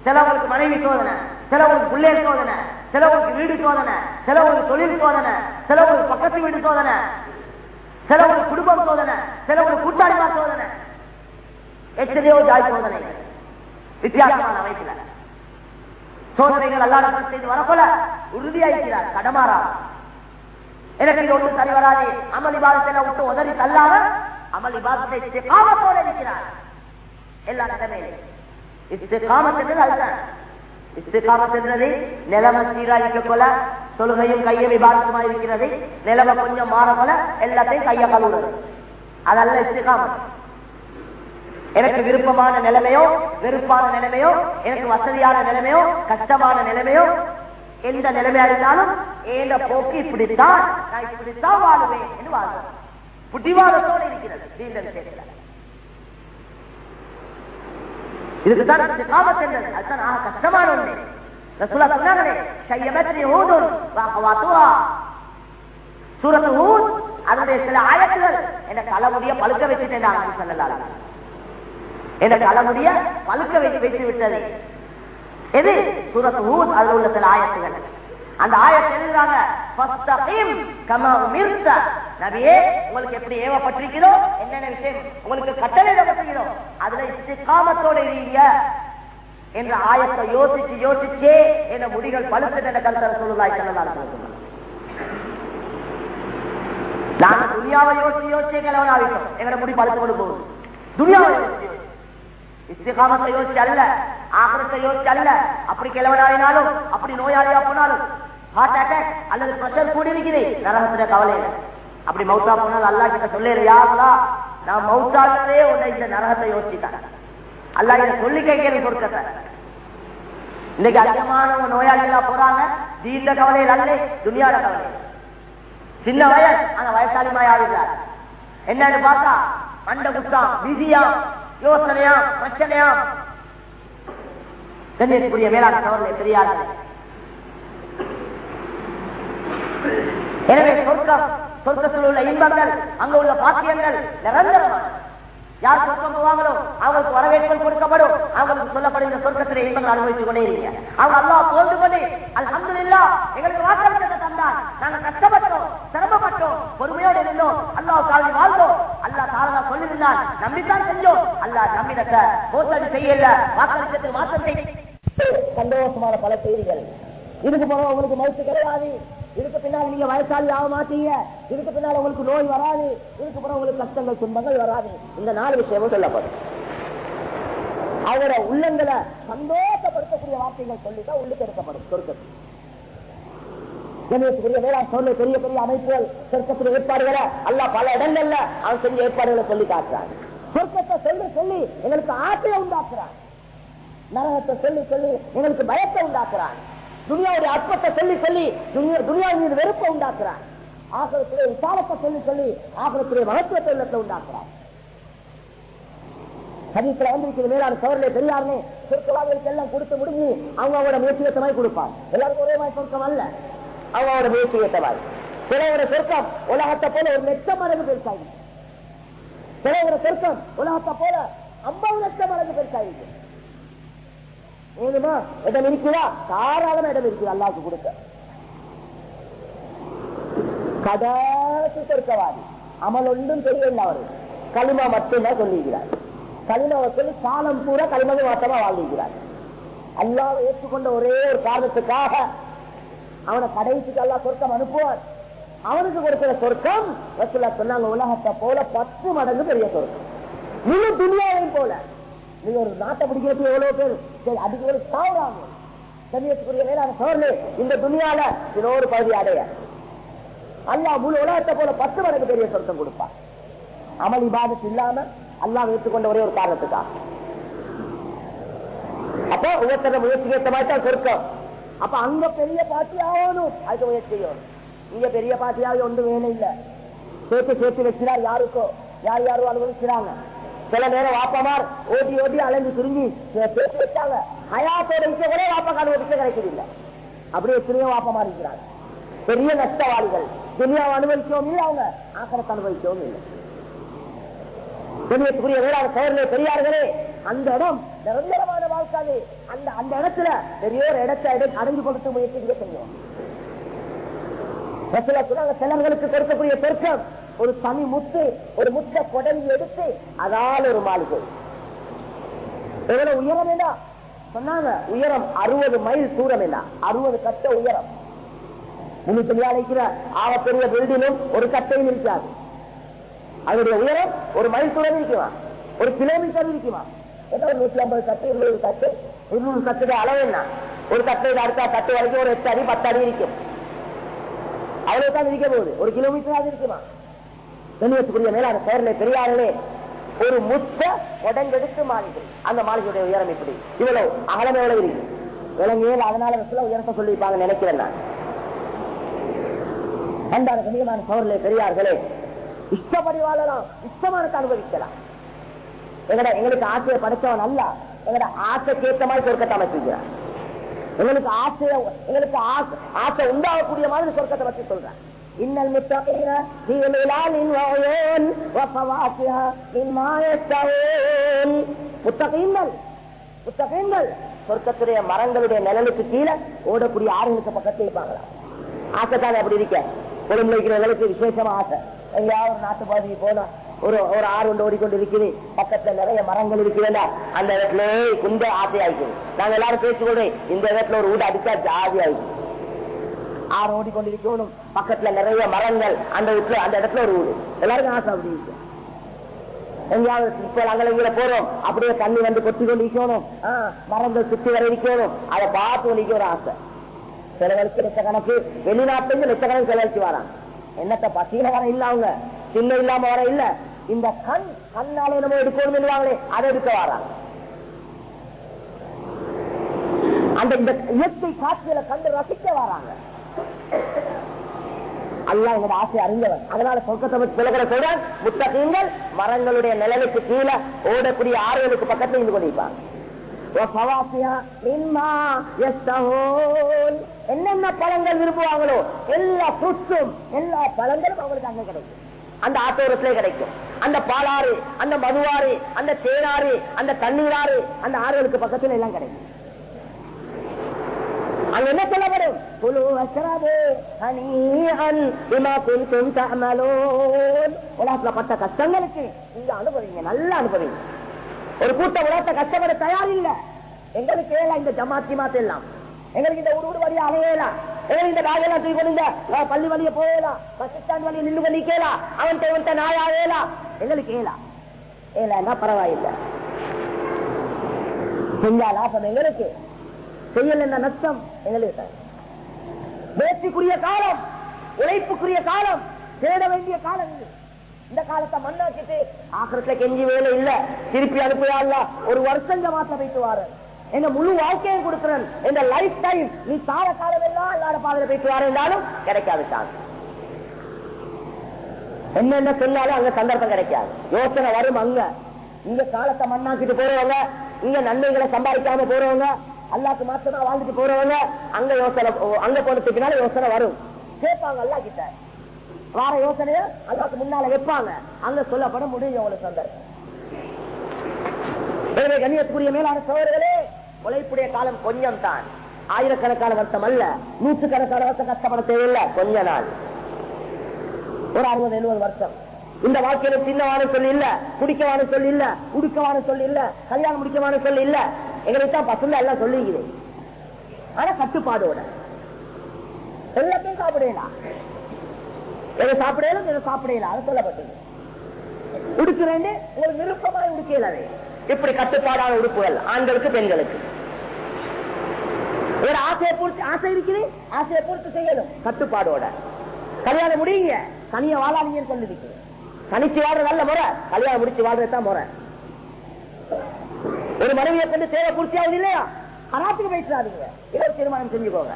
சிலவங்களுக்கு மனைவி சோதனை சிலவங்களுக்கு பிள்ளை சோதனை சிலவங்களுக்கு வீடு சோதனை சிலவங்களுக்கு தொழில் சோதனை சிலவங்களுக்கு பக்கத்து வீடு சோதனை சிலவங்களுக்கு குடும்பம் சோதனை சிலவங்களுக்கு கூட்டாளிமா சோதனை. எத்தனையோ ஜாய் சோதனை வித்தியாசமான அமைப்பில் சோதனைகள் அல்லாத செய்து வரப்போல உறுதியாயிருக்கிறார் கடமாறா எனக்கு இது ஒன்று சரி வராது அமல் இபாதத்தை விட்டு உதறி தள்ளாம அமல் இபாதத்தை காமத்தோட இருக்கிறார். எல்லா நிலைமையிலும். இஸ்திகாமத் அதுதான் இஸ்திகாமத் என்றது நிலைமை சீராய்க்க போல தொழுகையும் கையும் விபாதமா இருக்கிறது. நிலைமை கொஞ்சம் மாற போல எல்லாத்தையும் கையை கழுவுறது. அதல்ல இஸ்திகாமத். எனக்கு விருப்பமான நிலைமையோ வெறுப்பான நிலைமையோ எனக்கு வசதியான நிலைமையோ கஷ்டமான நிலைமையோ எந்த நிலைமையா இருந்தாலும் ஏந்த போக்கு இப்படித்தான் நான் இப்படித்தான் வாழுவேன் என்று வாழ்வேன். புத்திவாதத்தோடு இருக்கிறது இதுக்குதான் இஸ்திகாமத் என்றது அதுதான் ஆக கஷ்டமான ஒன்று. ரசூலா சொன்னாங்களே ஷையமத்னி ஹூதுன் வஅஹவாத்துஹா சூரத்து ஹூத் அதனுடைய சில ஆயத்துகள் என்ன தலைமுடிய பழுக்க வச்சுட்டேன் சொல்லலாம் என்ன தலைமுடிய பழுக்க வைத்து வைத்து விட்டது. எது? சூரத்து ஹூத் அதுல உள்ள சில ஆயத்துகள். அந்த ஆயத்தை எழுதுறாங்க ஃபஸ்தகீம் கமா உமிர்த நபியே உங்களுக்கு எப்படி ஏவப்பட்டிருக்கிறோ என்னென்ன விஷயம் உங்களுக்கு கட்டளையிடப்பட்டிருக்கிறோ அதுல இஸ்திகாமத்தோட இருங்க என்ற ஆயத்தை யோசிச்சு யோசிச்சே என்ன முடிகள் பழுத்து என்ற கருத்தர சொல்லுதாய் சொல்லலாம் நான் துணியாவை யோசிச்சு யோசிச்சே கிளவனாவிட்டோம் எங்களை முடி பழுத்து கொண்டு போகுது. துணியாவை யோசிச்சு. இஸ்திகாமத்தை யோசிச்சு அல்ல ஆகத்தை யோசிச்சு அல்ல அப்படி கிழவனாயினாலும் அப்படி நோயாளியா போனாலும் ஹார்ட் அட்டாக் அல்லது பிரஷர் கூடி இருக்குது நரகத்துல கவலை அப்படி மௌத்தா போனால் அல்லா கிட்ட சொல்லேரு யாருலா நான் மௌத்தாலே உன்னை இந்த நரகத்தை யோசிச்சுட்டேன். அல்லா கிட்ட சொல்லி கேட்கிறேன் கொடுக்க இன்னைக்கு அதிகமானவங்க நோயாளிகளா போறாங்க. தீண்ட கவலையில் அல்ல துணியாட கவலை சின்ன வயசு ஆனா வயசாலிமா யாருகிறார் என்னன்னு பார்த்தா மண்ட குத்தான் பிஸியா யோசனையா பிரச்சனையா? கண்ணியத்துக்குரிய வேளாண் அவர்களை பெரியார்கள் எனவே சொர்க்கம் சொர்க்கத்தில் உள்ள இன்பங்கள் அங்க உள்ள பாக்கியங்கள் நிரந்தரமான யார் சொர்க்கம் போவாங்களோ அவங்களுக்கு வரவேற்பு கொடுக்கப்படும். அவங்களுக்கு சொல்லப்படுகிற இந்த சொர்க்கத்திலே இன்பங்கள் அனுபவித்துக் கொண்டே இருங்க. அவங்க அல்லாஹ் தோல்ந்து கொண்டு இல்லா எங்களுக்கு வாக்களித்ததை தந்தார். நாங்க கஷ்டப்பட்டோம் சிரமப்பட்டோம் பொறுமையோடு இருந்தோம். அல்லாஹ் காலி வாழ்ந்தோம். அல்லாஹ் தாரதா சொல்லியிருந்தான் நம்பித்தான் செஞ்சோம். அல்லாஹ் நம்பினத்தை மோசடி செய்யல வாக்களித்தது மாற்றம் செய்ய சந்தோஷமான பல செய்திகள். இதுக்கு போன உங்களுக்கு மவுத்து கிடையாது. இதுக்கு பின்னால் நீங்க வயசாளி ஆக மாட்டீங்க. இதுக்கு பின்னால் உங்களுக்கு நோய் வராது. இதுக்கு பிறகு உங்களுக்கு கஷ்டங்கள் துன்பங்கள் வராது. இந்த நாலு விஷயமும் சொல்லப்படும். அவரோட உள்ளங்களை சந்தோஷப்படுத்தக்கூடிய வார்த்தைகள் சொல்லிதான் உள்ளுக்கு எடுக்கப்படும். சொர்க்கத்தில். கணேசுக்குரிய வேளாண் சொல்ல பெரிய பெரிய அமைப்புகள் சொர்க்கத்தில் ஏற்பாடுகளை அல்ல பல இடங்கள்ல அவன் செஞ்ச ஏற்பாடுகளை சொல்லி காட்டுறான். சொர்க்கத்தை சொல்லி சொல்லி எங்களுக்கு ஆசையை உண்டாக்குறான். நரகத்தை சொல்லி சொல்லி எங்களுக்கு பயத்தை உண்டாக்குறான். துனியாவுடைய அற்பத்தை சொல்லி சொல்லி துனியாவின் மீது வெறுப்பை உண்டாக்குறான். ஆகலத்துடைய விசாலத்தை சொல்லி சொல்லி ஆகலத்துடைய மகத்துவத்தை உள்ளத்தை உண்டாக்குறான். சமீபத்தில் வந்திருக்கிற மேலான சோழர்களை பெரியாருமே சொற்களாக எல்லாம் கொடுத்து முடிஞ்சு அவங்க அவங்களோட முயற்சி கொடுப்பார் கொடுப்பாங்க. எல்லாருக்கும் ஒரே மாதிரி சொர்க்கம் அல்ல. அவங்களோட முயற்சி ஏற்றமாய் சிலவர சொர்க்கம் உலகத்தை போல ஒரு லட்சம் மடங்கு பெருசாகி சிலவர சொர்க்கம் உலகத்தை போல ஐம்பது லட்சம் மடங்கு பெருசாகி வேணுமா இடம் இருக்குதா? தாராளமா இடம் இருக்குது அல்லாவுக்கு கொடுக்க. கடைசி சொர்க்கவாதி. அமல் ஒன்றும் தெரியல அவரு. களிமா மட்டும்தான் சொல்லியிருக்கிறார். களிமாவை சொல்லி காலம் பூரா களிமது மாத்தமா வாழ்ந்திருக்கிறார். அல்லாவை ஏற்றுக்கொண்ட ஒரே ஒரு காரணத்துக்காக அவனை கடைசிக்கு அல்லா சொர்க்கம் அனுப்புவார். அவனுக்கு கொடுக்கிற சொர்க்கம் ரசூல்லா சொன்னாங்க உலகத்தை போல பத்து மடங்கு பெரிய சொர்க்கம். முழு துணியாவையும் போல. நீங்க ஒரு நாட்டை பிடிக்கிறதுக்கு எவ்வளவு பேர்? சரி அதுக்கு ஒரு சாவுறாங்க சமயத்துக்குரிய வேளாண் சோர்லே இந்த துணியால இன்னொரு பகுதி அடைய. அல்லா முழு உலகத்தை போல பத்து மடங்கு பெரிய சொர்க்கம் கொடுப்பார் அமல் இபாதத்து இல்லாம அல்லா வைத்துக்கொண்ட ஒரே ஒரு காரணத்துக்காக. அப்போ ஒவ்வொருத்தர முயற்சிக்கு ஏற்ற மாதிரி தான் சொர்க்கம். அப்ப அங்க பெரிய பாட்டி ஆகணும் அது முயற்சி செய்யணும். இங்க பெரிய பாட்டியாக ஒன்று வேணும் இல்ல. சேர்த்து சேர்த்து வச்சுனா யாருக்கோ? யார் யாரும் அனுபவிக்கிறாங்க சில நேரம் வாப்பமார் ஓட்டி ஓட்டி அலைஞ்சு திரும்பி சேர்த்து வச்சாங்க. ஹயாத்தோட விஷயம் கூட வாப்பாக்கு அனுபவிக்க கிடைக்குது இல்ல அப்படியே எத்தனையோ வாப்பமா இருக்கிறாங்க பெரிய நஷ்டவாளிகள். துணியாவை அனுபவிக்கவும் இல்லை அவங்க. ஆக்கரத்தை அனுபவிக்கவும் இல்லை. பெரியத்துக்குரிய பெரியார்களே அந்த இடம் நிரந்தரமான வாழ்க்காது அந்த அந்த இடத்துல பெரிய ஒரு இடத்தை இடம் அடைஞ்சு கொடுத்து முயற்சி செய்யும். சிலர்களுக்கு கொடுக்கக்கூடிய பெருக்கம் ஒரு தனி முத்து ஒரு முத்த கொடங்கி எடுத்து அதால் ஒரு மாளிகை எவ்வளவு உயரம் என்ன? சொன்னாங்க உயரம் அறுபது மைல் தூரம் என்ன? அறுபது கட்ட உயரம். முழு அழைக்கிற ஆக பெரிய பில்டிங்கும் ஒரு கட்டையும் இருக்காது. அதனுடைய உயரம் ஒரு மைல் தூரம் இருக்குமா? ஒரு கிலோமீட்டர் இருக்குமா? ஏதோ ஒரு நூத்தி ஐம்பது கட்டு இருநூறு கட்டு இருநூறு கட்டுடைய அளவு என்ன? ஒரு கட்டை அடுத்த கட்டு வரைக்கும் ஒரு எட்டு அடி பத்து அடி இருக்கும். அவ்வளவு இருக்க போகுது. ஒரு கிலோமீட்டராக இருக்குமா? கண்ணியத்துக்குரிய அந்த பெயர்ல பெரியார்களே ஒரு முத்த உடஞ்செடுத்து மாளிகை. அந்த மாளிகையுடைய உயரம் இப்படி. இவ்வளவு அகலம் எவ்வளவு இருக்கு? விலங்கு அதனால உயரத்தை சொல்லியிருப்பாங்க நினைக்கிறேன் நான். அன்றாட கண்ணியமான சோழர்களே பெரியார்களே இஷ்டப்படி வாழலாம் இஷ்டமானத்தை அனுபவிக்கலாம். எங்கடா எங்களுக்கு ஆசையை படைச்சவன் அல்ல எங்கட ஆசைக்கேற்ற மாதிரி சொர்க்கத்தை அமைச்சிருக்கிறான் எங்களுக்கு ஆசைய எங்களுக்கு ஆசை உண்டாகக்கூடிய மாதிரி சொர்க்கத்தை வச்சு சொல்றேன் இன்னல் முத்தகையா நீ விலாலின் வகையோன் வசவாசியா நீ மாயத்தவோன் புத்தகையுங்கள் புத்தகையுங்கள். சொர்க்கத்துடைய மரங்களுடைய நிழலுக்கு கீழே ஓடக்கூடிய ஆறுகளுக்கு பக்கத்தில் இருப்பாங்களா ஆசை அப்படி இருக்க? கொழும்பு வைக்கிற நிலக்கு விசேஷமா ஆசை. எங்கேயாவது நாட்டு பகுதிக்கு போனா ஒரு ஒரு ஆறு ஒன்று ஓடிக்கொண்டு இருக்குது பக்கத்துல நிறைய மரங்கள் இருக்குதுல்ல அந்த இடத்துல குண்ட ஆசை ஆயிக்குது நாங்க எல்லாரும் பேசிக்கொண்டு இந்த இடத்துல ஒரு வீடு அடிச்சா ஜாதி ஆயிடுச்சு ஆறு ஓடிக்கொண்டு இருக்கணும் பக்கத்துல நிறைய மரங்கள் அந்த வீட்டுல அந்த இடத்துல ஒரு வீடு. எல்லாருக்கும் ஆசை அப்படி இருக்கு. எங்கேயாவது இப்போ அங்கே போறோம். அப்படியே தண்ணி வந்து கொத்தி கொண்டு நிற்கணும் மரங்கள் சுத்தி வர இருக்கணும். அதை பார்த்து நிற்க ஒரு ஆசை. செலவழிச்சு லட்சக்கணக்கு. வெளிநாட்டுல லட்சக்கணக்கு செலவழிச்சு வரான். என்னத்த பசியில வர இல்ல அவங்க. சின்ன இல்லாம வர இல்ல. இந்த கண் கண்ணாலே நம்ம எடுக்கணும் அதை எடுக்க வராங்க அந்த இந்த இயற்கை காட்சியில கண்டு ரசிக்க வராங்க. அல்லா எங்களோட ஆசை அறிந்தவன். அதனால சொர்க்கத்தை விலகிற சொல்றான் முத்தகங்கள் மரங்களுடைய நிழலுக்கு கீழே ஓடக்கூடிய ஆறுகளுக்கு பக்கத்துல இருந்து கொண்டிருப்பாங்க. என்னென்ன பழங்கள் விரும்புவாங்களோ எல்லா ஃப்ரூட்ஸும் எல்லா பழங்களும் அவங்களுக்கு அங்க கிடைக்கும். அந்த ஆத்தோரத்திலே கிடைக்கும். அந்த பாலாறு அந்த மதுவாறு அந்த தேனாறு அந்த தண்ணீராறு அந்த ஆறுகளுக்கு பக்கத்துல எல்லாம் கிடைக்கும். அங்க என்ன சொல்லப்படும்? குழு அசராது உலகத்துல பட்ட கஷ்டங்களுக்கு நீங்க அனுபவிங்க நல்லா அனுபவிங்க. ஒரு கூட்ட உலகத்தை கஷ்டப்பட தயார் இல்ல எங்களுக்கு ஏலா இந்த ஜமாத்தி மாத்த எங்களுக்கு இந்த ஒரு ஒரு வழியா அலையலாம் எங்களுக்கு இந்த பேகெல்லாம் தூக்கி கொண்டு பள்ளி வழிய போயலாம் பஸ் ஸ்டாண்ட் வழியை நின்று பண்ணி கேளா அவன் தேவன்ட்ட நாயா ஏலா? எங்களுக்கு ஏலா. ஏலான்னா பரவாயில்லை. செஞ்சா லாபம் எங்களுக்கு செய்யல என்ன நஷ்டம் எங்களுக்கு வேட்சிக்குரிய காலம் உழைப்புக்குரிய காலம் தேட வேண்டிய காலம் இது. இந்த காலத்தை மண்ணாக்கிட்டு ஆக்கிரத்துல கெஞ்சி வேலை இல்ல. திருப்பி அனுப்புயா ஒரு வருஷம் மாத்த போயிட்டு வாரு என்ன முழு வாழ்க்கையும் கொடுக்கிறேன். இந்த லைஃப் டைம் நீ கால காலம் எல்லாம் எல்லார பாதையில போயிட்டு வர இருந்தாலும் கிடைக்காது சான்ஸ் என்னென்ன சொன்னாலும் அங்க சந்தர்ப்பம் கிடைக்காது. யோசனை வரும் அங்க. இங்க காலத்தை மண்ணாக்கிட்டு போறவங்க இங்க நன்மைகளை சம்பாதிக்காம போறவங்க அல்லாக்கு மாத்தமா வாழ்ந்துட்டு போறவங்க அங்க யோசனை அங்க போனதுக்குனால யோசனை வரும். கேட்பாங்க அல்லா கிட்ட. வார யோசனைய அல்லாக்கு முன்னால வைப்பாங்க. அங்க சொல்லப்பட முடியும் உங்களுக்கு சந்தர்ப்பம் கண்ணியத்துக்குரிய மேலான சோழர்களே உழைப்புடைய காலம் கொஞ்சம் தான் ஆயிரக்கணக்கான வருஷம் அல்ல. நூற்றுக்கணக்கான வருஷம் கஷ்டப்பட தேவையில்லை. கொஞ்ச நாள். ஒரு அறுபது எழுபது வருஷம் இந்த வாழ்க்கையில சின்னவான சொல்லி இல்ல குடிக்கவான சொல்லி இல்ல உடுக்கவான சொல்லி இல்ல கல்யாணம் முடிக்கவான சொல்லி இல்ல. எங்களுக்கு தான் எல்லாம் சொல்லிக்கிறேன் ஆனா கட்டுப்பாடோட எல்லாத்தையும் சாப்பிடலாம் எதை சாப்பிடலாம் எதை சாப்பிடலாம் அது சொல்லப்பட்டது. உடுக்கிறேன் உங்களுக்கு விருப்பமா உடுக்கலாது இப்படி கட்டுப்பாடான உறுப்புகள் ஆண்களுக்கு பெண்களுக்கு. ஒரு ஆசையை பூர்த்தி ஆசை இருக்குது ஆசையை பூர்த்தி செய்யணும். கட்டுப்பாடோட. கல்யாணம் முடியுங்க. தனியா வாழாதீங்கன்னு சொல்லிருக்கு. தனிச்சு வாழ்ற நல்ல முறை. கல்யாணம் முடிச்சு வாழ்றதுதான் முறை. ஒரு மனைவியை கொண்டு தேவை பூர்த்தி ஆகுது இல்லையா? அராத்துக்கு பேசுறாதீங்க இரவு திருமணம் செஞ்சுக்கோங்க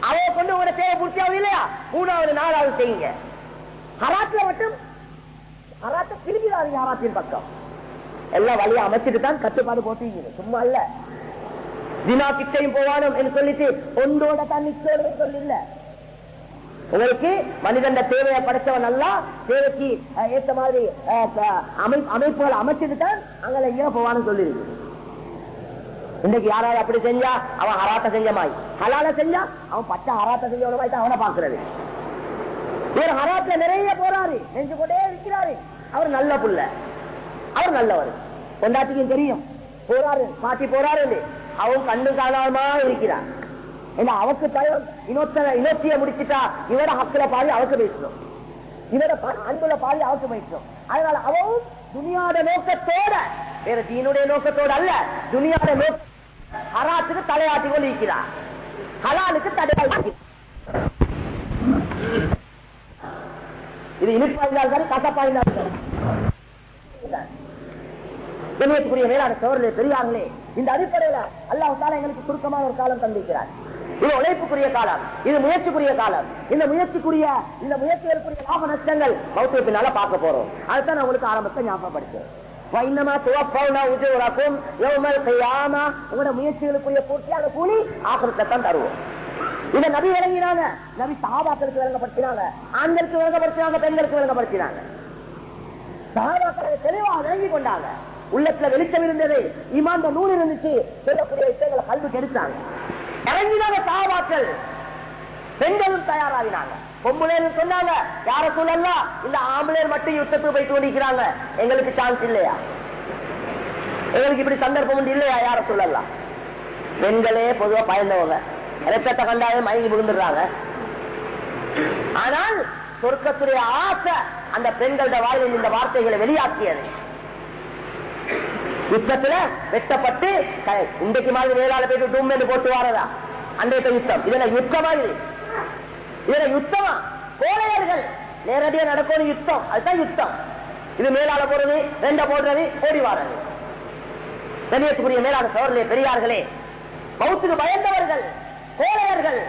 அவைய கொண்டு உங்களை தேவை பூர்த்தி ஆகுது இல்லையா? மூணாவது நாலாவது செய்யுங்க. அராத்துல மட்டும் அராத்த திரும்பிடாதீங்க அராத்தின் பக்கம். எல்லா வழியும் அமைச்சிட்டு தான் கட்டுப்பாடு போட்டீங்க சும்மா இல்ல. தினா கிட்டையும் போவானும் என்று சொல்லிட்டு ஒன்றோட தான் நிச்சயோட சொல்லில்ல உங்களுக்கு மனிதன் தேவையை படைச்சவன் நல்லா தேவைக்கு ஏத்த மாதிரி அமைப்புகள் அமைச்சிட்டு தான் அங்கே எங்கேயோ போவான்னு சொல்லியிருக்கு. இன்னைக்கு யாராவது அப்படி செஞ்சா அவன் ஹராத்த செஞ்ச மாதிரி. ஹலால செஞ்சா அவன் பச்சை ஹராத்த செஞ்சவன மாதிரி தான் அவனை பாக்குறது இவர் ஹராத்துல நிறைய போறாரு. நெஞ்சு கொண்டே இருக்கிறாரு அவர் நல்ல புள்ள. அவர் நல்லவர். கொண்டாட்டிக்கும் தெரியும். போறாரு மாற்றி போறாரு அவன் கண்ணு காணாம இருக்கிறான். ஏன்னா அவக்கு பயம் இன்னொருத்தர இன்னொத்திய முடிச்சுட்டா இவர ஹக்கில பாதி அவக்கு பேசணும் இவர அன்புல பாதி அவக்கு பேசணும் அதனால அவன் துனியாட நோக்கத்தோட வேற தீனுடைய நோக்கத்தோட அல்ல துனியாட நோக்க ஹராத்துக்கு தலையாட்டி கொண்டு இருக்கிறார் ஹலாலுக்கு தடையாட்டி இது இனிப்பா இருந்தாலும் சரி கசப்பா சரி. கண்ணியத்துக்குரிய மேலான சோழர்களே பெரியார்களே இந்த அடிப்படையில அல்லாஹ் தாலா எங்களுக்கு சுருக்கமான ஒரு காலம் தந்திருக்கிறார். இது உழைப்புக்குரிய காலம் இது முயற்சிக்குரிய காலம். இந்த முயற்சிக்குரிய இந்த முயற்சிகளுக்குரிய லாப நஷ்டங்கள் மௌத்திய பின்னால பார்க்க போறோம். அதுதான் நான் உங்களுக்கு ஆரம்பத்தை ஞாபகப்படுத்தேன் வைன்னமா துவப்பவுனா உஜூரக்கும் யௌமல் கியாமா உங்களோட முயற்சிகளுக்குரிய பூர்த்தியான கூலி ஆக்கிரத்தை தான் தருவோம். இதை நபி விளங்கினாங்க நபி சஹாபாக்களுக்கு விளங்கப்படுத்தினாங்க ஆண்களுக்கு விளங்கப்படுத்தினாங்க பெண்களுக்கு விளங்கப்படுத்தினாங்க சகாபாக்களை தெளிவாக விளங்கி கொண்டாங்க. உள்ளத்துல வெளிச்சம் இருந்தது. இமாந்த நூல் இருந்துச்சு. சொல்லக்கூடிய விஷயங்களை கல்வி கெடுத்தாங்க. இறங்கினாங்க சகாபாக்கள் பெண்களும் தயாராகினாங்க. பொம்பளைன்னு சொன்னாங்க யார சொல்லலாம் இந்த ஆம்பளையர் மட்டும் யுத்தத்துக்கு போய் தோண்டிக்கிறாங்க எங்களுக்கு சான்ஸ் இல்லையா? எங்களுக்கு இப்படி சந்தர்ப்பம் உண்டு இல்லையா யார சொல்லலாம் பெண்களே பொதுவா பயந்தவங்க. ரத்தத்தை கண்டாவே மயங்கி விழுந்துடுறாங்க. ஆனால் சொர்க்கத்துடைய ஆசை அந்த பெண்களோட வாழ்வில் இந்த வார்த்தைகளை வெளியாக்கியது. யுத்தத்துல வெட்டப்பட்டு இன்றைக்கு மாதிரி வேளாள போயிட்டு டூம் என்று போட்டு வாரதா? அன்றைய யுத்தம். இதுல யுத்தமா இது? இதுல யுத்தமா? கோழையர்கள் நேரடியா நடக்கணும் யுத்தம். அதுதான் யுத்தம். இது மேலால போறது ரெண்ட போடுறது ஓடி வாரது கண்ணியத்துக்குரிய மேலான சோழர்களே பெரியார்களே பௌத்துக்கு பயந்தவர்கள் கோழையர்கள்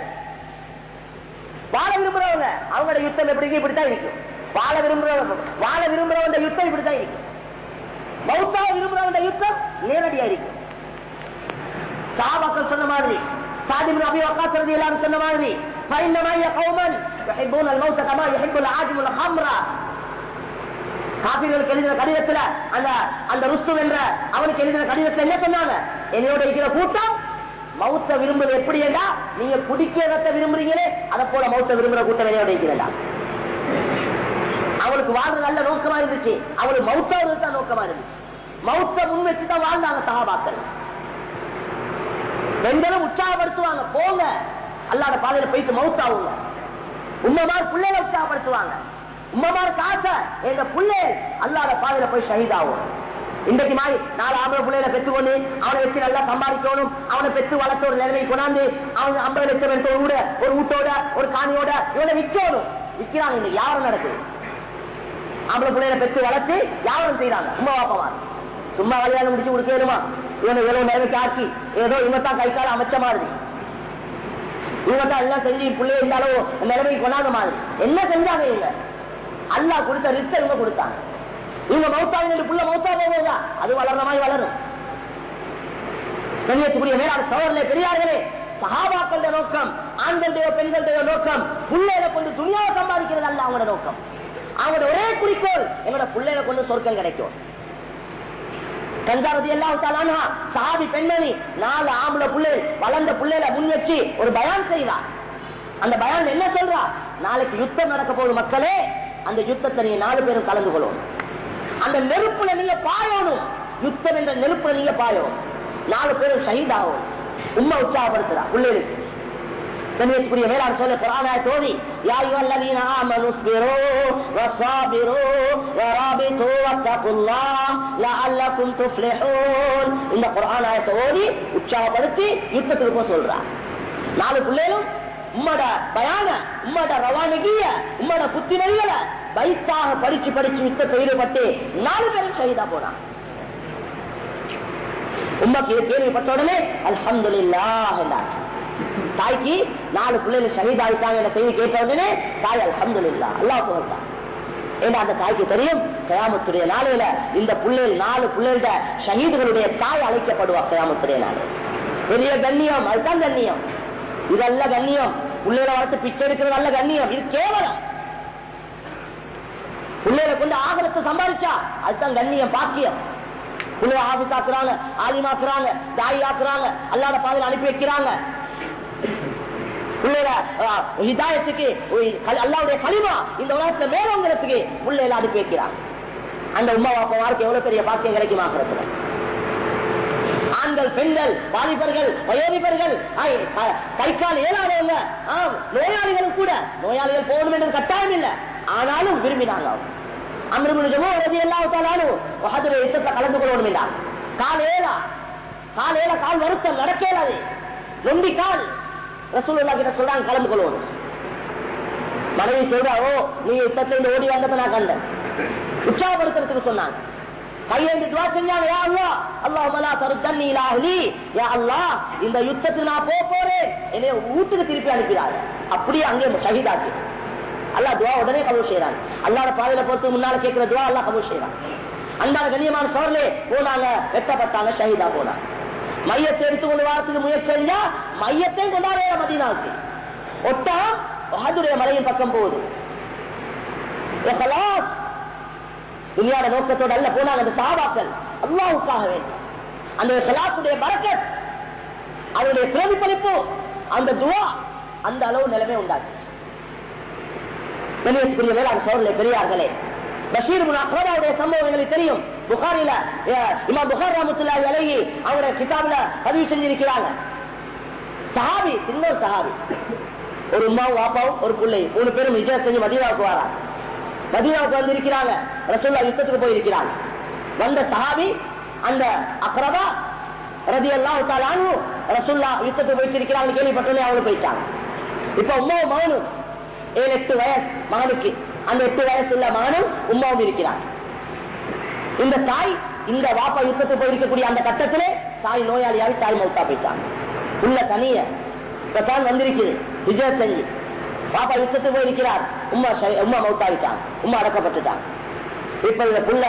வாழ விரும்புறவங்க அவங்களோட யுத்தம் எப்படி இப்படித்தான் இருக்கும். வாழ விரும்புறவங்க வாழ விரும்புறவங்க யுத்தம் இப்படித்தான் இருக்கும். மௌத்தா விரும்புறவங்க யுத்தம் நேரடியா இருக்கும் சாபாக்கள் சொன்ன மாதிரி சாதிபின் அபி வக்காஸ் ரலியல்லாஹு அன்ஹு சொன்ன மாதிரி فإنما هي قوما يحبون الموت كما يحب العاجم الخمر காபிர்களுக்கு எழுதின கடிதத்துல அந்த அந்த ருஸ்து என்ற அவனுக்கு எழுதின கடிதத்துல என்ன சொன்னாங்க என்னையோட இருக்கிற கூட்டம் மௌத்த விரும்புறது எப்படி என்றா நீங்க குடிக்கிறத விரும்புறீங்களே அதை போல மௌத்த விரும்புற கூட்டம் என்னையோட இருக்கிறதா அவளுக்கு வாழ்ற நல்ல நோக்கமா இருந்துச்சு. அவளுக்கு மௌத்தாவது தான் நோக்கமா இருந்துச்சு. மௌத்த முன் வச்சுதான் வாழ்ந்தாங்க சகாபாக்கள். பெண்களும் உற்சாகப்படுத்துவாங்க. போங்க. அல்லாத பாதையில போயிட்டு மௌத்தாவுங்க உம்மமார் பிள்ளைகளை உற்சாகப்படுத்துவாங்க. உம்மமார் காச எங்க பிள்ளை அல்லாத பாதையில போய் ஷஹீதாகும் இன்றைக்கு மாதிரி நாலு ஆம்பளை பிள்ளைகளை பெற்றுக்கொண்டு அவனை வச்சு நல்லா சம்பாதிக்கணும். அவனை பெற்று வளர்த்த ஒரு நிலைமை கொண்டாந்து அவங்க ஐம்பது லட்சம் எடுத்த ஒரு ஊட்டோட ஒரு ஒரு காணியோட இவனை விற்கணும். விற்கிறாங்க இன்னைக்கு யாரும் நடக்குது? ஆம்பளை பிள்ளைகளை பெற்று வளர்த்து யாரும் செய்யறாங்க சும்மா பாப்பமா சும்மா கல்யாணம் முடிச்சு கொடுக்கணுமா இவனை எவ்வளவு நிலைமைக்கு ஆக்கி ஏதோ இவங்க கை கால அமைச்ச மாதிரி. இவங்க எல்லாம் செஞ்சு பிள்ளைய இந்த அளவு நிலைமைக்கு மாதிரி. என்ன செஞ்சாங்க இவங்க? அல்லா கொடுத்த ரிஸ்க் இவங்க கொடுத்தாங்க. இவங்க மௌத்தாங்க புள்ள மௌத்தா போகுதா? அது வளர்ற மாதிரி வளரும். கண்ணியத்துக்குரிய மேலான சோழர்களே பெரியார்களே சகாபாக்களுடைய நோக்கம் ஆண்களுடைய பெண்களுடைய நோக்கம் பிள்ளைகளை கொண்டு துணியாவை சம்பாதிக்கிறது அல்ல அவங்களோட நோக்கம். அவங்களோட ஒரே குறிக்கோள் என்னோட பிள்ளைகளை கொண்டு சொர்க்கம் கிடைக்கும். கஞ்சாவதி எல்லாம் சாதி பெண்மணி நாலு ஆம்பளை புள்ளை வளர்ந்த புள்ளையில முன் வச்சு ஒரு பயான் செய்தா அந்த பயான் என்ன சொல்றா? நாளைக்கு யுத்தம் நடக்க போகுது மக்களே அந்த யுத்தத்தை நீங்க நாலு பேரும் கலந்து கொள்ளணும். அந்த நெருப்புல நீங்க பாயணும். யுத்தம் என்ற நெருப்புல நீங்க பாயணும். நாலு பேரும் ஷஹீதாகும் உண்மை உற்சாகப்படுத்துறா இருக்கு கண்ணியத்துக்குரிய மேலாண் சொல்ல குரானாய தோதி யா அய்யுஹல்லதீன ஆமனு ஸ்பிரு வஸாபிரு வராபிது வத்தகுல்லாஹ் லஅல்லகும் துஃப்லிஹூன். இந்த குர்ஆனாயத்தை ஓதி உற்சாகப்படுத்தி யுத்தத்துக்கு போக சொல்றா நாலு பிள்ளைகளும் உம்மட பயான உம்மட ரவானகிய உம்மட புத்திமதிகளை பைத்தாக படிச்சு படிச்சு யுத்தத்தை ஈடுபட்டு நாலு பேரும் ஷஹீதா போனான் உம்மக்கு கேள்விப்பட்ட உடனே அல்ஹம்துலில்லாஹ் என்றார். தாய்க்கு நாலு பிள்ளைங்க ஷஹீதாயிட்டாங்க என்ற செய்தி கேட்ட உடனே தாய் அல்ஹம்துலில்லா அல்லாஹ் புகழ்தான் ஏன்னா அந்த தாய்க்கு தெரியும் கயாமத்துடைய நாளையில இந்த பிள்ளைகள் நாலு பிள்ளைகள ஷஹீதுகளுடைய தாய் அழைக்கப்படுவா கயாமத்துடைய நாள். பெரிய கண்ணியம் அதுதான் கண்ணியம். இதல்ல கண்ணியம். பிள்ளைகளை வளர்த்து பிச்சை எடுக்கிறது நல்ல கண்ணியம். இது கேவலம். பிள்ளைகளை கொண்டு ஆகலத்தை சம்பாதிச்சா அதுதான் கண்ணியம் பாக்கியம். பிள்ளை ஆபீஸ் ஆக்குறாங்க ஆலிமாக்குறாங்க தாய் ஆக்குறாங்க அல்லாத பாதையில் அனுப்பி வைக்கிறாங்க. ஹிதாயத்துக்கு அல்லாவுடைய களிமா இந்த உலகத்துல மேலோங்கிறதுக்கு பிள்ளைல அனுப்பி வைக்கிறாங்க அந்த உமா பாப்பா வாழ்க்கை எவ்வளவு பெரிய பாக்கியம் கிடைக்குமா ஆகிறதுல ஆண்கள் பெண்கள் வாலிபர்கள் வயோதிபர்கள் கை கால் இயலாதவங்க நோயாளிகளும் கூட நோயாளிகள் போகணும் என்று கட்டாயம் இல்லை. ஆனாலும் விரும்பினாங்க அமிர்தமோ ரதி எல்லாத்தாலும் யுத்தத்தை கலந்து கொள்ளணும் என்றார். கால் ஏலா கால் ஏல கால் வருத்தம் நடக்க நொண்டி கால் ரசூலுல்லா கிட்ட சொல்றாங்க கலந்து கொள்ளணும் மனைவி சொல்றா ஓ நீ இருந்து ஓடி வந்தப்ப நான் கண்டேன். உற்சாகப்படுத்துறதுக்கு சொன்னாங்க. கையேந்து துவா செஞ்சாங்க யா அல்லா அல்லாஹ் மலா தருத்தன்னி இலாஹி யா அல்லாஹ் இந்த யுத்தத்துக்கு நான் போக போறேன். என்னைய வீட்டுக்கு திருப்பி அனுப்பிடாது. அப்படியே அங்கே ஷஹீதாக்கு. அல்லா துவா உடனே கபூல் செய்யறான் அல்லாட பாதையில பொறுத்து முன்னால கேட்கிற துவா அல்லாஹ் கபூல் செய்யறான் அந்த கண்ணியமான சோர்லே போனாங்க வெட்டப்பட்டாங்க ஷஹீதா போனாங்க. மையத்தை எடுத்து கொண்டு வரத்துக்கு முயற்சி செஞ்சா மையத்தையும் கொண்டாடுற மதினாவுக்கு. ஒட்டா பகதுடைய மலையின் பக்கம் போகுது. துணியாட நோக்கத்தோடு அல்ல போனாங்க அந்த சாபாக்கள் அல்லாவுக்காக வேண்டும். அந்த சலாசுடைய பறக்கத் அதனுடைய பிரதிபலிப்பு அந்த துவா அந்த அளவு நிலைமை உண்டாச்சு கண்ணியத்துக்குரிய மேலாண் சோழர்களே பெரியார்களே பஷீர் அக்ரதாவுடைய சம்பவம் எங்களுக்கு தெரியும். புகாரில இமா புகார் ராமத்துல்லா அழகி அவங்களுடைய கிதாபில பதிவு செஞ்சிருக்கிறாங்க. சஹாபி இன்னொரு சஹாபி. ஒரு உமாவும் வாப்பாவும் ஒரு பிள்ளை மூணு பேரும் விஜய் செஞ்சு மதீனாவுக்கு வரா மதீனாவுக்கு வந்து இருக்கிறாங்க ரசோல்லா யுத்தத்துக்கு போயிருக்கிறாங்க. வந்த சஹாபி அந்த அக்ரபா ரதி எல்லாம் ரசுல்லா யுத்தத்துக்கு போயிட்டு இருக்கிறாங்க கேள்விப்பட்டோன்னே அவனு போயிட்டாங்க. இப்ப உமாவும் மகனும் ஏழு எட்டு வயசு மகனுக்கு. அந்த எட்டு வயசுள்ள மகனும் உமாவும் இருக்கிறார். இந்த தாய் இந்த வாப்பா யுத்தத்துக்கு போயிருக்கக்கூடிய அந்த கட்டத்திலே தாய் நோயாளியாகி தாய் மௌத்தா போயிட்டான். உள்ள தனிய இப்பதான் வந்திருக்குது விஜய் செஞ்சு பாப்பா யுத்தத்துக்கு போயிருக்கிறார் உமா உமா மௌத்தாவிட்டான் உமா அடக்கப்பட்டுட்டான். இப்ப இந்த புள்ள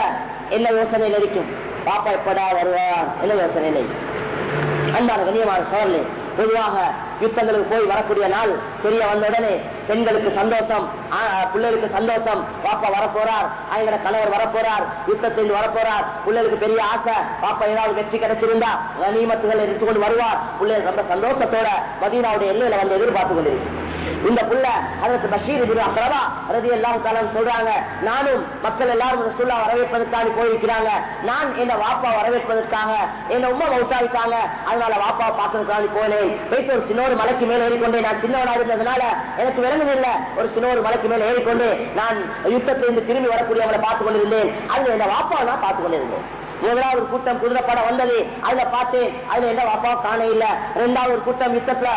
என்ன யோசனையில் இருக்கும்? பாப்பா எப்படா வருவார்? என்ன யோசனையில் அன்பான கண்ணியமான சோழலே பொதுவாக யுத்தங்களுக்கு போய் வரக்கூடிய நாள் தெரிய வந்த உடனே பெண்களுக்கு சந்தோஷம் பிள்ளைகளுக்கு சந்தோஷம். பாப்பா வரப்போறார் அவங்களோட கணவர் வரப்போறார் யுத்தத்தில் வரப்போறார். பிள்ளைகளுக்கு பெரிய ஆசை பாப்பா ஏதாவது வெற்றி கிடைச்சிருந்தா நீமத்துகளை எடுத்துக்கொண்டு வருவார். பிள்ளைகள் ரொம்ப சந்தோஷத்தோட மதீனாவுடைய எல்லையில வந்து எதிர்பார்த்து கொண்டிருக்கிறேன் இந்த புள்ள அதற்கு பஷீர் அசரவா ரதி எல்லாம் காலம் சொல்றாங்க நானும் மக்கள் எல்லாரும் ரசூல்லா வரவேற்பதற்காக போயிருக்கிறாங்க. நான் என்ன வாப்பா வரவேற்பதற்காக என்ன உமா மவுத்தாவிட்டாங்க அதனால வாப்பா பார்க்கறதுக்காக போனேன் போயிட்டு ஒரு ஒரு மலைக்கு மேல ஏறிக்கொண்டே நான் சின்னவனா இருந்ததுனால எனக்கு விளங்குதில்லை. ஒரு சின்னோரு மலைக்கு மேல ஏறிக்கொண்டு நான் யுத்தத்திலிருந்து திரும்பி வரக்கூடியவங்களை பார்த்துக் கொண்டிருந்தேன். அதுல என்ன வாப்பா நான் பார்த்து கொண்டிருந்தேன். முதலாவது ஒரு கூட்டம் குதிரைப்படம் வந்தது. அதுல பார்த்தேன் அதுல எந்த வாப்பா காண இல்ல. ரெண்டாவது ஒரு கூட்டம் யுத்தத்துல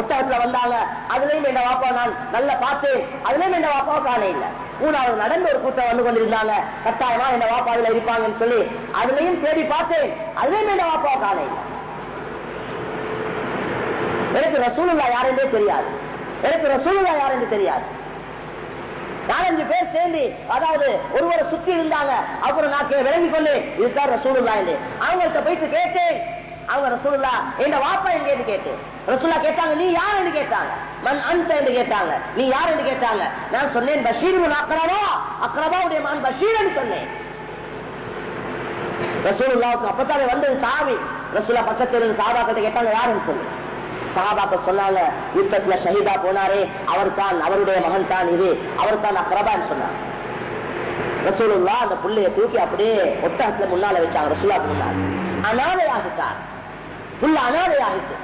ஒட்டகத்துல வந்தாங்க. அதுலயும் எந்த வாப்பா நான் நல்லா பார்த்தேன். அதுலயும் எந்த வாப்பா காண இல்ல. மூணாவது நடந்து ஒரு கூட்டம் வந்து கொண்டிருந்தாங்க. கட்டாயமா எந்த வாப்பா அதுல இருப்பாங்கன்னு சொல்லி அதுலயும் தேடி பார்த்தேன். அதுலயும் எந்த வாப்பா காண இல்லை. எனக்கு ரசூலுல்லா யாருன்றே தெரியாது. எனக்கு ரசூலுல்லா யாருன்னு தெரியாது. நாலஞ்சு பேர் சேர்ந்து அதாவது ஒருவரை சுத்தி இருந்தாங்க அப்புறம் நான் விளங்கி கொண்டு இதுதான் ரசூலுல்லா என்று. அவங்கள்ட்ட போயிட்டு கேட்டேன். அவங்க ரசூலுல்லா என்ன வாப்பா என்று கேட்டேன். ரசூல்லா கேட்டாங்க நீ யார் என்று கேட்டாங்க? மண் அந்த என்று கேட்டாங்க. நீ யார் என்று கேட்டாங்க? நான் சொன்னேன் பஷீர் அக்ரபா. உடைய மகன் பஷீர் சொன்னேன். ரசூலுல்லாவுக்கு அப்பத்தாலே வந்தது சாமி ரசூலா பக்கத்தில் இருந்து சாபாக்கிட்ட கேட்டாங்க யாருன்னு சொல்லு? சகாபாக்க சொன்னாங்க யுத்தத்துல ஷஹீதா போனாரே அவர் தான் அவருடைய மகன் தான் இது அவர் தான் அக்ரபான்னு சொன்னார். ரசூலுல்லா அந்த புள்ளைய தூக்கி அப்படியே ஒட்டகத்துல முன்னால வச்சாங்க ரசூலா முன்னாள் அனாதையாகிட்டார். புள்ள அனாதையாகிட்டு.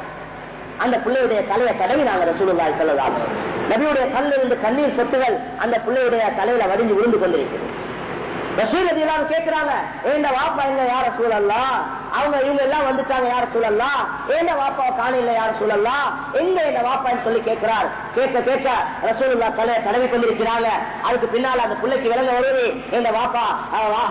அந்த பிள்ளையுடைய தலையை தடவினாங்க ரசூலுல்லாஹி ஸல்லல்லாஹு நபியுடைய கண்ணில் இருந்து கண்ணீர் சொட்டுகள் அந்த பிள்ளையுடைய தலையில வடிஞ்சு விழுந்து கொண்டிருக்கிறது ரசூல் கேட்கிறாங்க எங்க வாப்பா எங்க யார சூழல்லாம் அவங்க இவங்க எல்லாம் வந்துட்டாங்க யார சூழல்லா? என்ன வாப்பா காணையில யார சூழல்லா? எங்க என்ன வாப்பான்னு சொல்லி கேட்கிறார். கேட்க கேட்க ரசூலுல்லா தலை தடவி கொண்டிருக்கிறாங்க. அதுக்கு பின்னால் அந்த பிள்ளைக்கு விளங்க வருது எங்க வாப்பா அஹ், வா-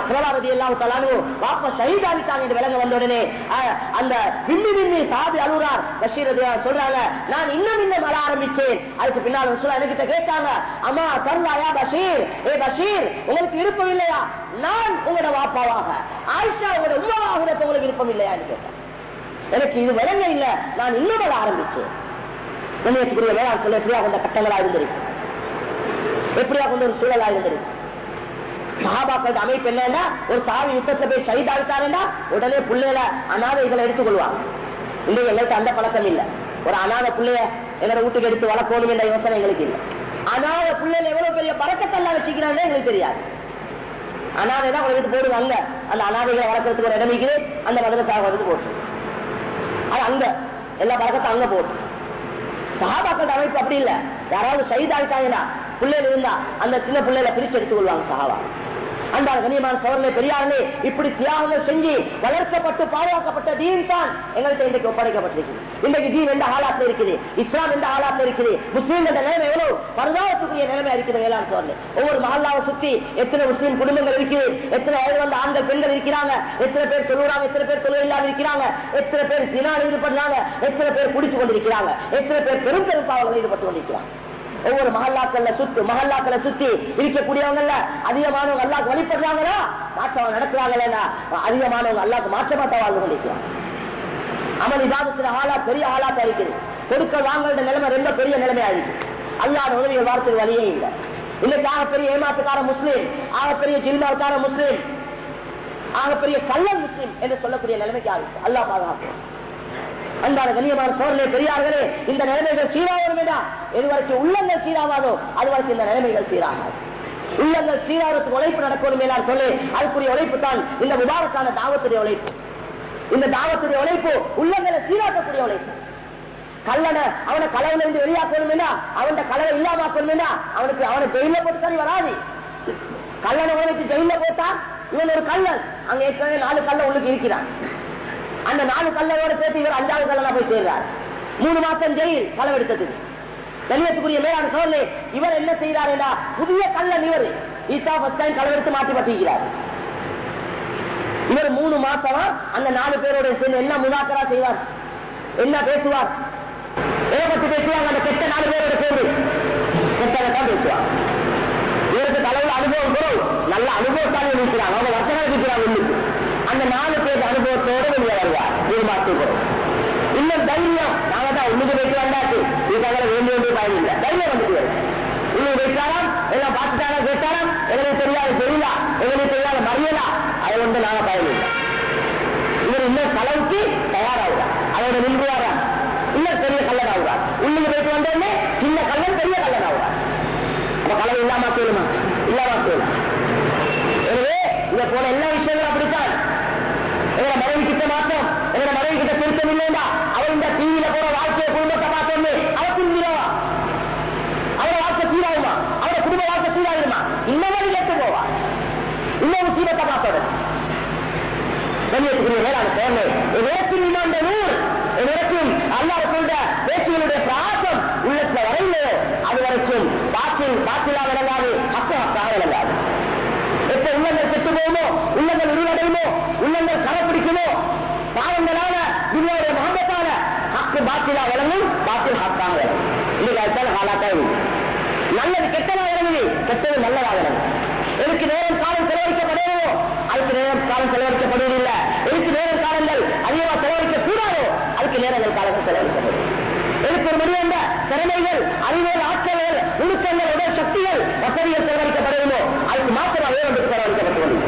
அக்ரவாரதி எல்லாம் தலானு வாப்பா ஷஹீதாகிட்டாங்க என்று விளங்க வந்த உடனே அஹ், அந்த விம்மி விம்மி சாதி அழுகிறார் பஷீர் ரலியல்லாஹு சொல்றாங்க நான் இன்னும் இன்னும் அழ ஆரம்பிச்சேன். அதுக்கு பின்னால் ரசூலா என்கிட்ட கேட்டாங்க அம்மா தருவாயா பஷீர்? ஏ பஷீர் உங்களுக்கு விருப்பம் இல்லையா? நான் உங்களோட வாப்பாவாக ஆயிஷா உங்களோட உருவாக உங்களுக்கு விருப்பம் இல்லையான்னு கேட்டேன் எனக்கு இது விளங்க இல்ல நான் இன்னும் ஆரம்பிச்சேன். கண்ணியத்துக்குரிய வேளாண் சொல்ல எப்படியா கொண்ட கட்டங்களா இருந்திருக்கு? எப்படியா கொண்ட ஒரு சூழலா இருந்திருக்கு? சஹாபாக்களோட அமைப்பு என்னன்னா ஒரு சாவி யுத்தத்துல போய் ஷஹீதாகிட்டாருன்னா உடனே பிள்ளைகளை அனாதைகளை எடுத்துக்கொள்வாங்க. இன்றைக்கு எங்களுக்கு அந்த பழக்கம் இல்ல. ஒரு அனாதை பிள்ளைய என்னோட வீட்டுக்கு எடுத்து வளர்க்கணும் என்ற யோசனை எங்களுக்கு இல்லை. அனாதை பிள்ளைல எவ்வளவு பெரிய பறக்கத்தெல்லாம் வச்சுக்கிறாங்க எங்களுக்கு தெரியாது. அனாதை தான் உலகத்துக்கு போடுவாங்க அந்த அனாதைகளை வளர்க்கறதுக்கு ஒரு இடம் அந்த மதரசாக வந்து போட்டு அது அங்க. எல்லா பழக்கத்தை அங்க போட்டு. சகாபாக்கள் அமைப்பு அப்படி இல்ல. யாராவது சைதாயிட்டாங்கன்னா பிள்ளைகள் இருந்தா அந்த சின்ன பிள்ளைகளை பிரிச்சு எடுத்துக் கொள்வாங்க சகாபா அந்த கண்ணியமான சோழர்களே பெரியார்களே இப்படி தியாகங்கள் செஞ்சு வளர்க்கப்பட்டு பாதுகாக்கப்பட்ட தீன் தான் எங்கள்கிட்ட இன்றைக்கு ஒப்படைக்கப்பட்டிருக்குது இன்றைக்கு தீன் எந்த ஆளாத்துல இருக்குது? இஸ்லாம் எந்த ஆளாத்துல இருக்குது? முஸ்லீம் என்ற நிலைமை எவ்வளவு பரதாபத்துக்குரிய நிலைமை இருக்குது வேளாண் சோழர்களே. ஒவ்வொரு மஹல்லாவை சுத்தி எத்தனை முஸ்லீம் குடும்பங்கள் இருக்குது? எத்தனை வயது வந்த ஆண்கள் பெண்கள் இருக்கிறாங்க? எத்தனை பேர் தொழுறாங்க எத்தனை பேர் தொழில் இல்லாமல் இருக்கிறாங்க? எத்தனை பேர் தினால் ஈடுபடுறாங்க? எத்தனை பேர் குடிச்சு கொண்டிருக்கிறாங்க? எத்தனை பேர் பெரும் பெரும் பாவங்கள் ஈடுபட்டு கொண்டிருக்கிறாங்க? ஒவ்வொரு மகல்லாக்கள் சுத்து மஹல்லாக்களை சுத்தி இருக்கக்கூடியவங்கல்ல அதிகமானவங்க அல்லாக்கு வழிபடுறாங்களா? மாற்றம் நடக்கிறாங்களா அதிகமானவங்க அல்லாக்கு மாற்றமாட்ட வாழ்ந்து கொண்டிருக்கிறாங்க அவன் இபாதத்துல ஆளா பெரிய ஆளா தரிக்குது கொடுக்க வாங்கல நிலைமை ரொம்ப பெரிய நிலைமையா இருக்கு அல்லாத உதவிய வார்த்தை வழியே இல்லை. இன்னைக்கு ஆகப்பெரிய ஏமாத்துக்கார முஸ்லீம் ஆகப்பெரிய ஜில்மாவுக்கார முஸ்லீம் ஆகப்பெரிய கள்ளன் முஸ்லீம் என்று சொல்லக்கூடிய நிலைமைக்கு ஆகும் அல்லா பாதுகாப்பு அன்பான கண்ணியமான சோழர்களே பெரியார்களே இந்த நிலைமைகள் சீராகும் தான் எது வரைக்கும் உள்ளங்கள் சீராவாதோ அது வரைக்கும் இந்த நிலைமைகள் சீராகாது. உள்ளங்கள் சீராகிறதுக்கு உழைப்பு நடக்கணும் மேலார் சொல்லி அதுக்குரிய உழைப்பு தான் இந்த முபாரக்கான தாவத்துடைய உழைப்பு. இந்த தாவத்துடைய உழைப்பு உள்ளங்களை சீராக்கக்கூடிய உழைப்பு. கல்லனை அவனை கலவுல இருந்து வெளியாக்கணும்னா அவன் கலவை இல்லாமக்கணும்னா அவனுக்கு அவனை ஜெயில போட்டு சரி வராது. கல்லனை உனக்கு ஜெயில போட்டா இவன் ஒரு கல்லன் அங்க ஏற்கனவே நாலு கல்ல உள்ளுக்கு இருக்கிறான். அந்த நாலு கல்லோட சேர்த்து இவர் அஞ்சாவது கல்லா போய் சேர்றார். மூணு மாசம் ஜெயில் செலவெடுத்தது கண்ணியத்துக்குரிய மேலான சோழனே இவர் என்ன செய்யறார் என்றா புதிய கல்லன் இவர். ஈசா ஃபர்ஸ்ட் டைம் களவெடுத்து மாற்றி பட்டிருக்கிறார் இவர் மூணு மாசமா அந்த நாலு பேரோட சேர்ந்து என்ன முதாக்கரா செய்வார்? என்ன பேசுவார்? எதை பத்தி பேசுவாங்க? அந்த கெட்ட நாலு பேரோட சேர்ந்து. கெட்டதான் பேசுவார். இவருக்கு தலைவர் அனுபவம் குறவு. நல்ல அனுபவத்தாலே இருக்கிறாங்க. அவங்க வருஷங்கள் இருக்கிறாங்க உள்ளுக்கு அந்த நாலு பேர் அனுபவத்தோட வெளியே பார்த்துக்கிறோம் இன்னும் தைரியம் நாங்க தான். இன்னைக்கு போயிட்டு வந்தாச்சு இதுக்காக வேண்டிய வேண்டிய பயன் இல்லை தைரியம் வந்துட்டு வருது. உள்ளுக்கு எல்லாம் பார்த்துட்டாரா கேட்டாராம் எங்களுக்கு தெரியாது தெரியல. எங்களுக்கு தெரியாத மறியலா அதை வந்து நாங்க பயம் இல்லை இவர் இன்னும் செலவுக்கு தயாராகிறார் அதோட நின்றுவாரா? இன்னும் பெரிய கல்லன் ஆகுறார் உள்ளுக்கு போயிட்டு வந்தோடனே சின்ன கல்லன் பெரிய கல்லன் ஆகுறார் அப்ப கலவை இல்லாம கேளுமா இல்லாம கேளு எனவே இங்க போன எல்லா விஷயங்களும் அப்படித்தான் எங்களை மனைவி கிட்ட மாற்றம் எங்களை பஞ்சம் இல்லையா அவன் இந்த டிவியில போற வாழ்க்கையை குடும்பத்தை பார்த்தோன்னு அவ திரும்பிடுவா அவரை வாழ்க்கை சீராகுமா? அவரை குடும்ப வாழ்க்கை சீராகுமா இன்னொரு கேட்டு போவா. இன்னொரு சீரத்தை பார்த்தது கண்ணியத்துக்குரிய மேலான சோழனை எனக்கும் இன்னொன்ற நூல் எனக்கும் அல்லாஹ் சொல்ற பேச்சுகளுடைய பிராசம் உள்ளத்துல வரையிலையோ அது வரைக்கும் பாத்தில் பாத்திலா விளங்காது ஹக்க ஹக்காக விளங்காது. எப்ப உள்ளங்கள் கெட்டு போகுமோ? உள்ளங்கள் இருளடையுமோ உள்ளங்கள் கடைப்பிடிக்குமோ பாவங்களால துனியாவுடைய மகத்தான ஹக்கு பாத்திலா விளங்கும் பாத்தில் ஹக்காக விளங்கும் இன்னைக்கு அதுதான் ஹாலாக்கா நல்லது கெட்டதா விளங்குது கெட்டது நல்லதா விளங்கும் எனக்கு நேரம் காலம் செலவழிக்கப்படவோ அதுக்கு நேரம் காலம் செலவழிக்கப்படுவதில்லை. எனக்கு நேரம் காலங்கள் அதிகமா செலவழிக்க கூடாதோ அதுக்கு நேரங்கள் காலங்கள் செலவழிக்கப்படும் எனக்கு ஒரு மனித திறமைகள் அறிவியல் ஆற்றல்கள் நுணுக்கங்கள் உடல் சக்திகள் வசதிகள் செலவழிக்கப்படவில்லை அதுக்கு மாத்திரம் வேறு செலவழிக்கப்பட்டுள்ளது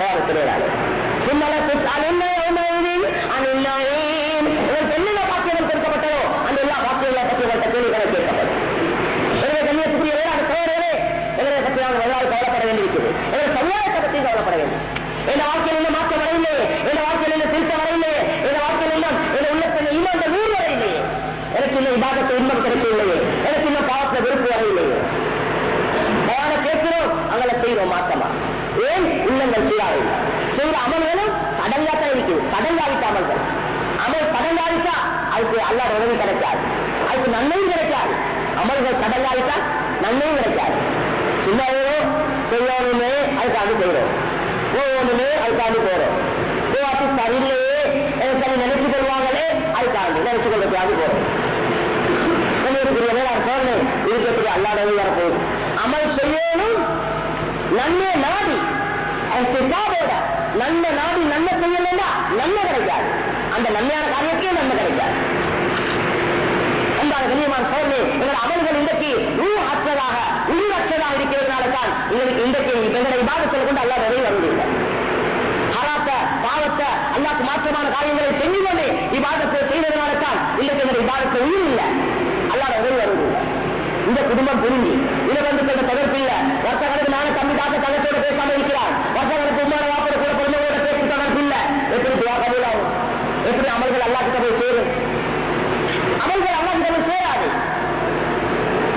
கேட்பான் தயாரிக்கிறேன் உங்களுக்கு ஏன் உள்ளங்கள் சீராக செய்கிற அமல்களும் கடங்காத்தான் இருக்குது கடங்காவிட்ட அமல்கள். அமல் கடங்காவிட்டா அதுக்கு அல்லாத உதவி கிடைக்காது. அதுக்கு நன்மையும் கிடைக்காது. அமல்கள் கடங்காவிட்டா நன்மையும் கிடைக்காது. சின்ன செய்யணுமே அதுக்காக செய்யறோம் போகணுமே அதுக்காக போறோம் போவாட்டி சரியில்லையே எனக்கு நினைச்சு கொள்வாங்களே அதுக்காக நினைச்சு கொள்றதுக்காக போறோம் நான் சொன்னேன் இருக்கிறதுக்கு அல்லாத வரப்போகுது? அமல் செய்யணும் நன்மை நாடி. கிதாபோட நல்ல நாடி நன்மை செய்யணும்னா நன்மை கிடைக்காது. அந்த நன்மையான காரியத்தையும் நன்மை கிடைக்காது. அன்பான கண்ணியமான சோழனே அமல்கள் இன்றைக்கு உயிரற்றதாக இருக்கிறதுனால தான் இன்றைக்கு எங்களை விவாதத்தில் கொண்டு அல்லா நிறைய ஹராத்த பாவத்தை அல்லாக்கு மாற்றமான காரியங்களை செஞ்சு கொண்டு விவாதத்தை தான் இன்றைக்கு எங்களுடைய விவாதத்தை உயிர் இல்லை. இந்த குடும்பம் புரிஞ்சு இதை வந்து கொண்ட இல்ல. வருஷ கணக்கு நானும் தம்பி தாக்க பேசாம இருக்கிறார் வருஷ கணக்கு வாப்பட கூட எப்படி துவா கபூலாகும் எப்படி அமல்கள் அல்லாக்கிட்ட போய் சேரும் அமல்கள் அல்லாக்கிட்ட போய் சேராது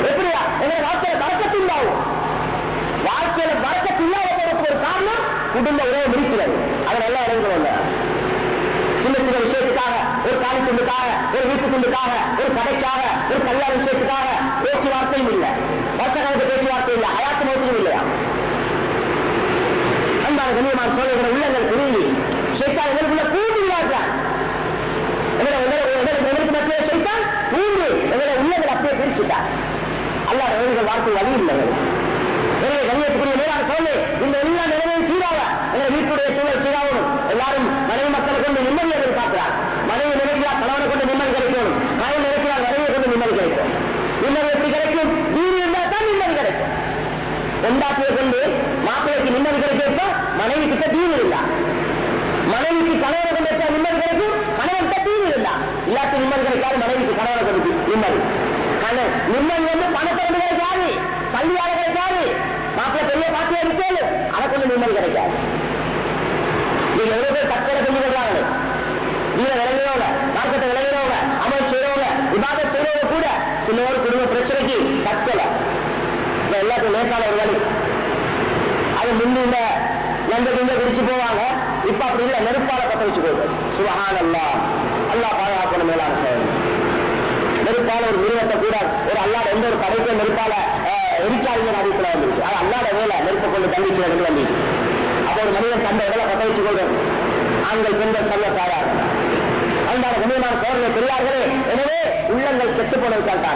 எப்படியா எங்க வாழ்க்கையில வரக்கத்தில்லாவும் வாழ்க்கையில வரக்கத்தில்லாத ஒரு காரணம் குடும்ப உறவு முடிக்கிறது அதை நல்லா இறங்குவோம் சின்ன சின்ன விஷயத்துக்காக ஒரு காலி துண்டுக்காக ஒரு வீட்டு துண்டுக்காக ஒரு கடைக்காக ஒரு கல்யாண விஷயத்துக்காக பேச்சுவார்த்தையும் இல்லை வருஷக்கணக்கு பேச்சுவார்த்தை இல்லை அயாத்து நோக்கியும் இல்லையா கண்ணியமான சோழகிற உள்ளங்கள் புரிஞ்சு சைத்தான் எங்களுக்குள்ள கூண்டு விளையாடுறான் எங்களுக்கு மத்திய சைத்தான் கூண்டு எங்களை உள்ளங்கள் அப்படியே பிரிச்சுட்டார் அல்ல எங்களுக்கு வார்த்தை வழி இல்லை எனவே கண்ணியத்துக்குரிய மேலான சோழே இந்த எல்லா நிலைமையும் சீராக எங்க வீட்டுடைய சூழல் சீராகணும் எல்லாரும் மனைவி மக்களை கொண்டு நிம்மதி எதிர்பார்க்கிறார். மனைவி நினைக்கிறார் கணவனை கொண்டு நிம்மதி கிடைக்கும். கணவன் நினைக்கிறார் மனைவியை கொண்டு நிம்மதி கிடைக்கும். நிம்மதி எப்படி கிடைக்கும்? வீடு இருந்தால் தான் நிம்மதி கிடைக்கும். ரெண்டாத்தியை கொண்டு மாப்பிள்ளைக்கு நிம்மதி கிடைக்கிறப்ப மனைவி கிட்ட தீவு இருந்தா மனைவிக்கு கணவனை கொண்டு நிம்மதி கிடைக்கும் கணவன் கிட்ட தீவு இருந்தா இல்லாத நிம்மதி கிடைக்காது மனைவிக்கு கணவனை கொண்டு நிம்மதி. நிம்மதி வந்து பணத்தை வந்து கிடைக்காது சல்லியாக கிடைக்காது. மாப்பிள்ள பெரிய பாட்டியா இருக்கேன் அதை கொண்டு நிம்மதி கிடைக்காது. நீங்க எவ்வளவு பேர் தற்கொலை செஞ்சு கொள்றாங்களே. நீங்க விளங்குறவங்க மார்க்கத்தை விளங்குறவங்க அமல் செய்யறவங்க விவாதம் செய்யறவங்க கூட சில குடும்ப பிரச்சனைக்கு தற்கொலை. எல்லாத்தையும் லேசான ஒரு வழி எந்த துங்க குடிச்சு போவாங்க. இப்ப அப்படி இல்லை நெருப்பால பத்த வச்சு போகுது சுபஹான் அல்லா அல்லா பாதுகாக்கணும் மேலான செயல். நெருப்பால ஒரு மிருகத்தை கூட ஒரு அல்லாத எந்த ஒரு படைப்பை நெருப்பால எரிக்காதீங்க அறிவிக்கல வந்துருச்சு. அது அல்லாத வேலை நெருப்பை கொண்டு தண்டிச்சு வந்து வந்து அப்ப ஒரு மனிதன் தந்த இடத்துல பத்த வச்சு கொள்றது ஆண்கள் பெண்கள் சர்வ சாரார் அன்பான கண்ணியமான சோழனை பெரியார்களே எனவே உள்ளங்கள் கெட்டு போனதுக்காக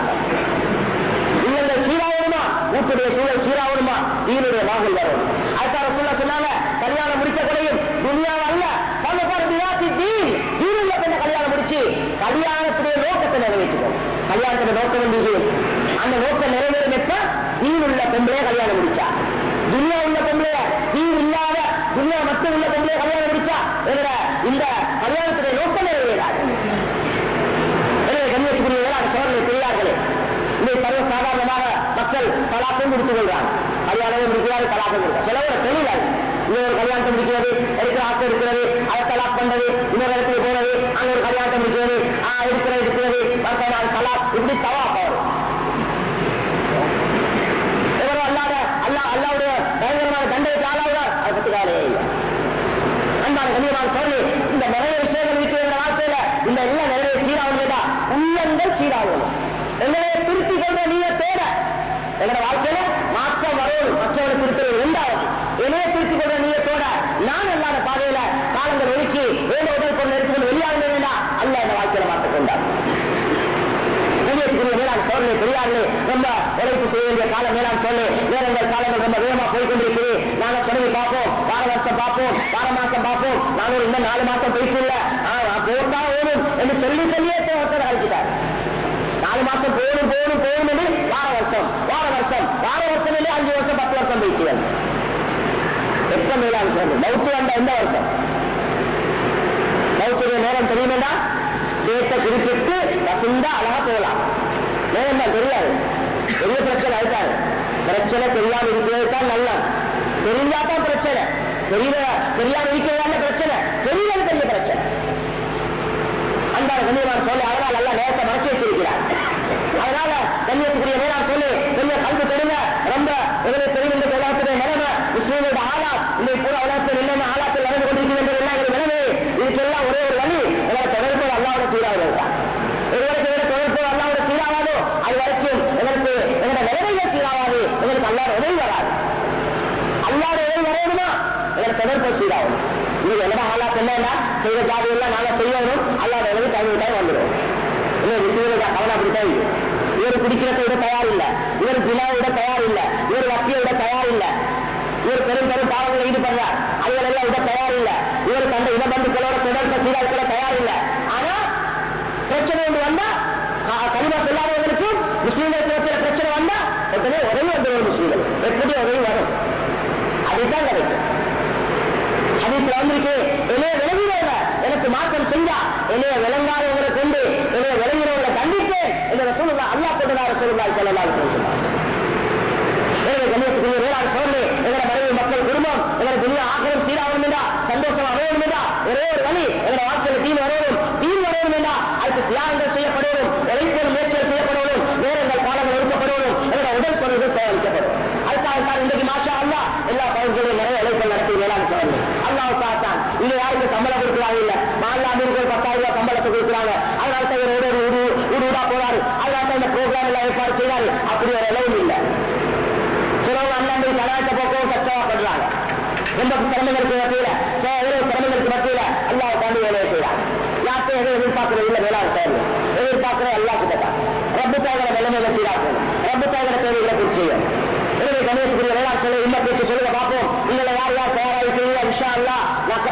உள்ளங்கள் சீராகணுமா? வீட்டுடைய சூழல் சீராகணுமா? தீனுடைய வாங்கல் வரும். அதுக்காக சொல்ல சொன்னாங்க கல்யாணம் முடிக்க குறையும் துணியாவ அல்ல தீனுள்ள பெண்ணை கல்யாணம் முடிச்சு கல்யாணத்துடைய நோக்கத்தை நிறைவேற்றுவோம் நோக்கம் வந்து அந்த நோக்கம் நிறைவேறும் எப்ப உள்ள பொம்பளைய கல்யாணம் முடிச்சா. துன்யா உள்ள பொம்பளைய நீர் இல்லாத துன்யா மட்டும் உள்ள பொம்பளைய கல்யாணம் முடிச்சா. என்ற இந்த கல்யாணத்துடைய நோக்கம் நிறைவேறாது. எனவே கண்ணியத்துக்குரிய வேளாண் சோழனை பெரியார்களே இதை சர்வ சாதாரணமாக மக்கள் தலாக்கம் முடித்துக் கொள்றாங்க கல்யாணம் முடிக்கிறாரு தலாக்கம் கொடுக்க சிலவோட தொழிலாளி இன்னொரு கல்யாணத்தை முடிக்கிறது எடுக்கிற ஆசை இருக்கிறது அதை தலாக் பண்றது இன்னொரு இடத்துல போறது அங்க ஒரு கல்யாணத்தை முடிக்கிறது ஆஹ் இருக்கிறது இருக்கிறது நாள் தலாக் இப்படி தவா போறது. எவரோ அல்லாத அல்லா அல்லாவுடைய பயங்கரமான தண்டனைக்கு ஆளாகிறார் அதை பற்றி கவலையே இல்லை. அன்பான கண்ணியமான சொல்லி இந்த நிறைய விஷயங்கள் இருக்கிற இந்த வாழ்க்கையில இந்த எல்லாம் நிறைய சீராகுதா உள்ளங்கள் சீராகணும் எங்களை திருத்தி கொண்ட நீங்க தேட எங்களோட வாழ்க்கையில மாற்றம் வரும் மற்றவனை திருத்தல் இரண்டாவது. என்னைய திருத்தி கொண்ட நீயத்தோட நான் அல்லாத பாதையில காலங்கள் ஒதுக்கி வேலை உதவி கொண்டு எடுத்துக்கொண்டு வெளியாக வேண்டாம் அல்ல இந்த வாழ்க்கையில மாற்றிக் கொண்டார். சோழனை பெரியார்களே ரொம்ப உழைப்பு செய்ய வேண்டிய காலம் சொல்லு நேரங்கள் காலங்கள் ரொம்ப வேகமா போய் நாங்க தொடங்கி பார்ப்போம். வார வருஷம் பார்ப்போம். வார மாசம் பார்ப்போம். நானும் இன்னும் நாலு மாசம் போயிட்டு இல்ல. போட்டா ஓடும் என்று சொல்லி சொல்லியே ஒருத்தர் வார வருஷம் வார வருஷம் வார வருஷம் இல்லை அஞ்சு வருஷம் பத்து வருஷம் போயிட்டு வந்து எப்ப மேலான சொல்றது மௌத்து வந்த எந்த வருஷம்? மௌத்துடைய நேரம் தெரியுமேடா? டேட்டை குறிப்பிட்டு வசந்தா அழகா போகலாம். நேரம் தான் தெரியாது. பெரிய பிரச்சனை அதுதான் பிரச்சனை தெரியாம இருக்கிறது தான் நல்லா தெரிஞ்சா தான் பிரச்சனை. தெரியல தெரியாம இருக்கிறதா பிரச்சனை தெரியாது பெரிய பிரச்சனை அந்த கண்ணியமான சொல்லி அதனால் நல்லா நேரத்தை மறைச்சு வச்சிருக்கிறார். அதனால கண்ணியத்துக்குரிய நேரம் சொல்லி பெரிய கல்வி தெரியுங்க ரொம்ப எதிரே தெரியும் இந்த உலகத்துடைய நிலைமை முஸ்லீமோட ஆளா இன்னைக்கு பூரா உலகத்தில் நிலைமை ஆளாத்தில் நடந்து கொண்டிருக்கிறது எல்லாம் எங்களுக்கு நிலைமை. இதுக்கெல்லாம் ஒரே ஒரு வழி எங்களை தொடர்பு அல்லாவோட சீராக எங்களுக்கு எங்களை தொடர்பு அல்லாவோட சீராகாதோ அது வரைக்கும் எங்களுக்கு எங்களை நிலைமைகள் சீராகாது. எங்களுக்கு அல்லாத உதவி வராது. எனக்கு தொடர்பு இது என்னடா ஆளாத்து என்னன்னா செய்த ஜாதி எல்லாம் நாங்க செய்யணும் அல்லாத உதவி டைம் வந்துடும் இன்னும் விஷயம் கவனம் அப்படித்தான் இவர் குடிக்கிறத விட தயார் இல்லை. இவர் தினாவை விட தயார் இல்லை. இவர் வட்டியை விட தயார் இல்லை. இவர் பெரும் பெரும் பாவங்களை ஈடுபடுறார் அதுகள் எல்லாம் விட தயார் இல்ல. இவர் தந்த இடபந்துக்களோட தொடர்பை சீராக்கிற தயார் இல்லை. ஆனா பிரச்சனை ஒன்று வந்தா கனிமா சொல்லாதவர்களுக்கு முஸ்லீம்கள் பேசுற பிரச்சனை வந்தா உடனே உதவி வந்துடும் முஸ்லீம்கள் எப்படி உதவி வரும் அதுதான் கிடைக்கும் அதுக்கு வந்திருக்கு. என்னைய விளங்குறவங்க எனக்கு மாற்றம் செஞ்சா என்னைய விளங்காதவங்களை கொண்டு என்னைய விளங்குறவங்களை கண்டிப்பேன் என்னோட சொல்லுங்க அல்லா சொல்லுறாரு சொல்லுங்க சொல்லலாம் கண்ணியத்துக்குரிய வேளாண் சோழனே எங்களோட மனைவி மக்கள் குடும்பம் எங்களோட துணியா ஆக்கிரம் சீராகணும் என்றா சந்தோஷம் அடையணும் என்றா ஒரே ஒரு வழி எங்களோட வாழ்க்கையில் தீன் வரணும் தீன் வரணும் என்றா அதுக்கு தியாகங்கள் செய்யப்படணும் உழைப்போர் முயற்சிகள் செய்யப்படணும் நேரங்கள் காலங்கள் ஒதுக்கப்படணும் உடல் பொருள்கள் சேகரிக்கப்படும். அதுக்காக இன்றைக்கு மாஷா அல்லா எல்லா பகுதிகளையும் நிறைய உழைப்பல் நடத்தி வேளாண் சோழன் அல்லாவுக்காக தான் இங்க யாருக்கு சம்பளம் கொடுக்குறாங்க இல்ல? மாநில அமீர்கள் பத்தாயிரம் ரூபாய் சம்பளத்தை கொடுக்குறாங்க. அதனால தான் ஒரு ஒரு ஒரு போறாரு. அதனால தான் இந்த ப்ரோக்ராம் எல்லாம் ஏற்பாடு அப்படி ஒரு அளவு இல்லை. சிலவங்க அண்ணாண்டு கலாயத்தை போக்கவும் கஷ்டப்படுறாங்க. ரொம்ப சிரமங்களுக்கு மத்தியில எவ்வளவு சிரமங்களுக்கு மத்தியில அல்லா உட்காந்து வேலையை செய்யறாங்க யாருக்கும் எதை எதிர்பார்க்கறது இல்லை வேளாண் செயல் எதிர்பார்க்கறது எல்லா கிட்டத்தான் ரப்பு தாகர நிலைமையில சீராக்கும் ரப்பு தாகர தேவைகளை குறிச்சு செய்யும். எனவே கணேசத்துக்குரிய வேளாண் சொல்ல இல்ல பேச்சு சொல்லுங்க பார்ப்போம். இல்ல யார் யார் தயாராகிறீங்க விஷா இல்ல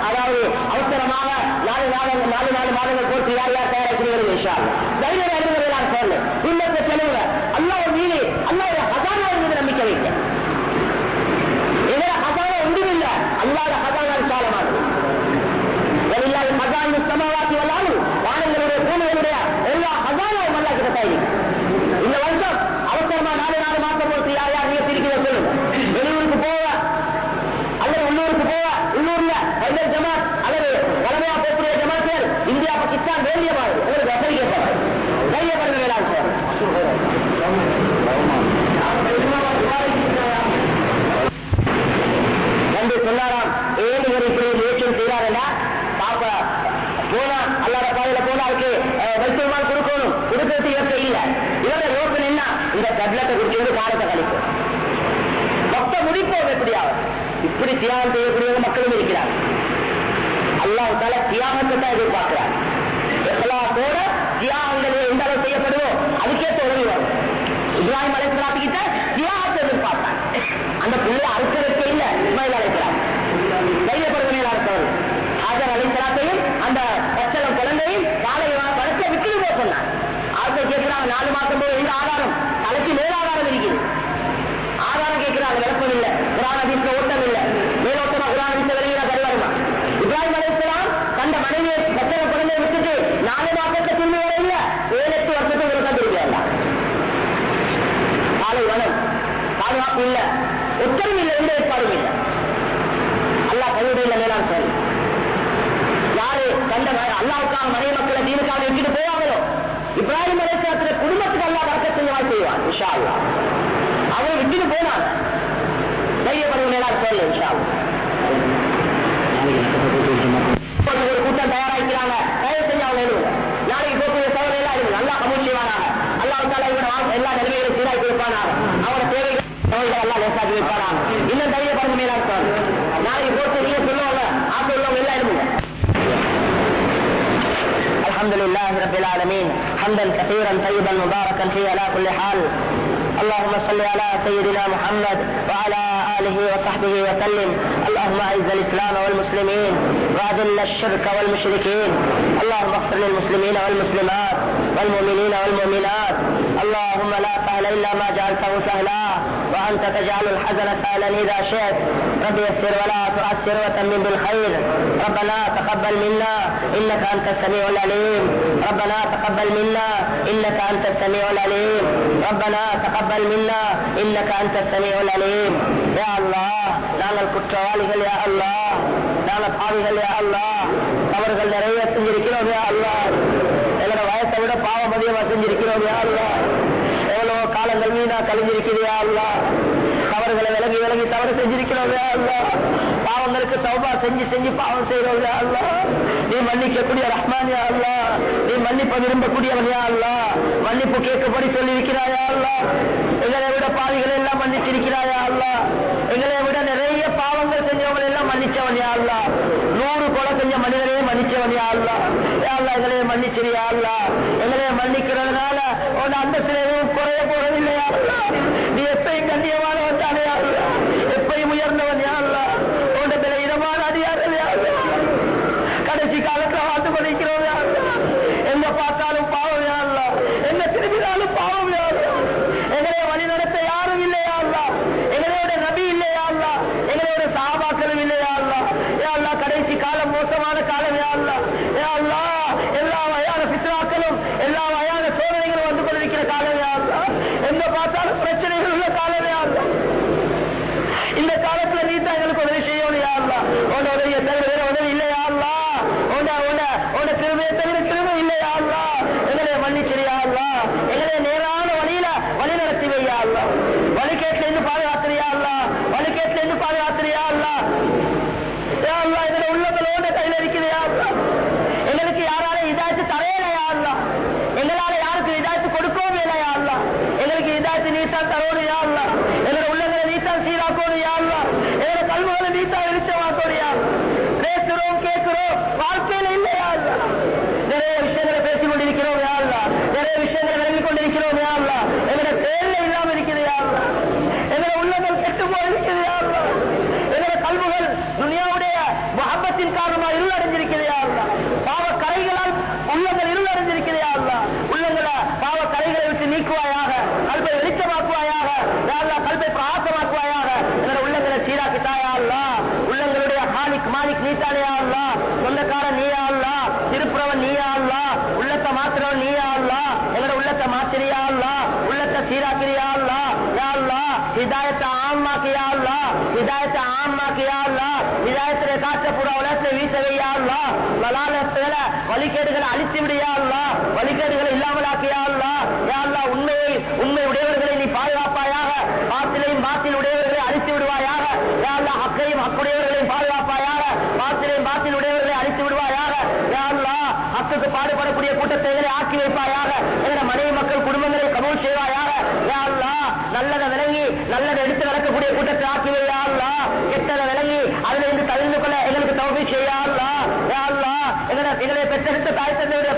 அதாவது அவசரமாக நாலு நாலு நாலு நாலு மாதங்கள் போட்டு யார் யார் தயாராகிறீர்கள் விஷா தைரியம் அறிவு வேளாண் செயல் இல்லத்தை சொல்லுங்க அல்லா ஒரு மீது அல்லா ஒரு ஹசானா மீது நம்பிக்கை வைக்க இதர ஹசானா ஒன்றுமில்லை அல்லாத ஹசானா விசாலமானது. வலில்லாஹி ஹசானு ஸமாவாத்தி வல் எல்லா ஹசானாவும் கிட்ட இந்த வருஷம் அவசரமா நாலு நாலு மாசம் போட்டு யார் யார் நீங்க பிரிக்கிற சொல்லுங்க வெளியூருக்கு போவ. அல்லது உள்ளூருக்கு போவ. உள்ளூர்ல பைதல் ஜமாத் அல்லது வளமையா போகக்கூடிய ஜமாத்தியர் இந்தியா பாகிஸ்தான் வேண்டிய மாதிரி كثيرا طيبا مباركا فيه على كل حال. اللهم صل على سيدنا محمد وعلى آله وصحبه وسلم. اللهم أعز الإسلام والمسلمين وأذل الشرك والمشركين. اللهم اغفر للمسلمين والمسلمات والمؤمنين والمؤمنات. اللهم لا سهل إلا ما جعلته سهلا وأنت تجعل الحزن سهلا إذا شئت رب يسر ولا تؤسر وتمم بالخير ربنا تقبل منا إنك أنت السميع العليم ربنا تقبل منا إنك أنت السميع العليم ربنا تقبل منا إنك أنت السميع العليم يا الله நாங்கள் குற்றவாளிகள் யா அல்லாஹ் நாங்கள் பாவிகள் யா அல்லாஹ் தவறுகள் நிறைய செஞ்சிருக்கிறோம் யா அல்லாஹ் எங்களோட வயசை விட பாவம் அதிகமா செஞ்சிருக்கிறோம் எவ்வளவு காலங்கள் வீணா கழிஞ்சிருக்குது யா தவறுகளை விலகி விலகி தவறு செஞ்சிருக்கிறோம் யா பாவங்களுக்கு தௌபா செஞ்சு செஞ்சு பாவம் செய்யறோம் யா நீ மன்னிக்கக்கூடிய ரஹ்மான் யா நீ மன்னிப்ப விரும்பக்கூடியவன் யா மன்னிப்பு கேட்கப்படி சொல்லி இருக்கிறாயா எங்களை விட பாவிகளை எல்லாம் மன்னிச்சிருக்கிறாயா அல்லாஹ் எங்களை விட நிறைய பாவங்கள் செஞ்சவங்களை எல்லாம் மன்னிச்சவன் யா நூறு செஞ்ச மனிதனே மன்னிச்சவன் யா அல்லாஹ். யா அல்லாஹ் எங்களையே மன்னிச்சிரியா மன்னிக்கிறதுனால உன் அந்தத்தில் எதுவும் குறைய போறதில்லையா அல்லாஹ். நீ எப்பயும் கண்ணியமானவன் தானே யா எப்பயும் உயர்ந்தவன் யா அல்லாஹ் உன் பிற இதமான அதிகாரம் யா அல்லாஹ் கடைசி காலத்துல வாழ்ந்து கொண்டிருக்கிறோம் யா அல்லாஹ் எங்க பார்த்தாலும் பாவம் யா அல்லாஹ் எங்க திரும்பினாலும் பாவம் யா அல்லாஹ் எங்களை வழி நடத்த யாரும் இல்லையா அல்லா எங்களோட நபி இல்லையா அல்லா எங்களோட சாபாக்களும் இல்லையா அல்லா ஏ அல்லா கடைசி காலம் மோசமான காலம் யா அல்லா ஏ அல்லா எல்லா வகையான பித்ராக்களும் எல்லா வகையான சோதனைகளும் வந்து கொண்டிருக்கிற காலம் யா அல்லா எந்த பார்த்தாலும் பிரச்சனைகள் உள்ள காலம் யா அல்லா இந்த காலத்துல நீ தான் எங்களுக்கு உதவி செய்யணும் யா அல்லா உன்ன உதவியை தவிர வேற உதவி இல்லையா அல்லா உன்ன உன்ன உன்ன திருமையை தவிர திருமை இல்லையா அல்லா எங்களை மன்னிச்சிரியா அல்லா எங்களை நேரான வழியில வழி நடத்தி வையா அல்லா வழிகேட்டில இருந்து பாதுகாத்துறியா அல்லா வழிகேட்டில இருந்து பாதுகாத்து அல்லா யா அல்லா உள்ளங்களோட அல்லா எங்களுக்கு யாரால இதாச்சு அல்லா எங்களால யாருக்கு இதாச்சு கொடுக்கவும் இல்லையா அல்லா எங்களுக்கு இதாச்சு நீத்தான் தரோடு யா அல்லா எங்களோட உள்ளங்களை நீத்தான் சீராக்கோடு யா அல்லா எங்களோட கல்விகளை நீத்தான் வெளிச்சமாக்கோடு யா பேசுறோம் கேட்கிறோம் வாழ்க்கையில இல்லையா அல்லா நிறைய விஷயங்களை பேசிக் கொண்டிருக்கிறோம் யா அல்லா நிறைய விஷயங்களை விளங்கிக் கொண்டிருக்கிறோம் யா அல்லா எங்களோட இல்லாம இருக்குது யா அல்லா எங்களோட உள்ளங்கள் கெட்டு போய் இருக்குது யா அல்லா எங்களோட கல்விகள் துனியாவுடைய மகப்பத்தின் காரணமாக இருளடைஞ்சிருக்கிறதா பாவ கரைகளால் உள்ளங்கள் இருளடைஞ்சிருக்கிறதா உள்ளங்களை பாவ கரைகளை விட்டு நீக்குவாயாக கல்வை வெளிச்சமாக்குவாயாக யா கல்வை பிரகாசமாக்குவாயாக. எங்களோட உள்ளங்களை சீராக்கி அல்லா உள்ளங்களுடைய ஹாலிக் மாலிக் நீத்தானே அல்லா சொந்தக்கார நீயா அல்லா திருப்புறவன் நீயா அல்லா உள்ளத்தை மாத்திரவன் நீயா அல்லா எங்களோட உள்ளத்தை மாத்திரியா அல்லா உள்ளத்தை சீராக்கிறியா அல்லா ஹிதாயத்தை ஆமா கியா அல்லா ஹிதாயத்தை ஆமாக்கியா அல்லா ஹிதாயத்திலே காற்ற புற உலகத்தை வீசவையா அல்லா வலாலத்துல வழிகேடுகளை அழித்து விடியா அல்லா வழிகேடுகளை இல்லாமலாக்கியா அல்லா யா அல்லா உண்மையை உண்மை உடையவர்களை நீ பாதுகாப்பாயாக பாத்திலையும் பாத்தில் உடையவர்களை அழித்து விடுவாயாக யா அல்லா ஹக்கையும் ஹக்குடையவர்களையும் பாதுகாப்பாயாக பாத்திலையும் பாத்தில் உடையவர்களை அழித்து விடுவாயாக. யா பாடுபடக்கூடிய கூட்டத்தை ஆக்கி வைப்பாயாக. எங்களை மனைவி மக்கள் குடும்பங்களை கபூல் செய்வாயாக. யா நல்லதை விளங்கி நல்லதை எடுத்து நடக்கக்கூடிய கூட்டத்தை ஆக்கி வையாள்லா கெட்டதை விளங்கி அதுல இருந்து தவிர்த்து கொள்ள எங்களுக்கு தௌபி செய்யாள்லா யா எங்களை பெற்றெடுத்த தாய் தந்தையுடைய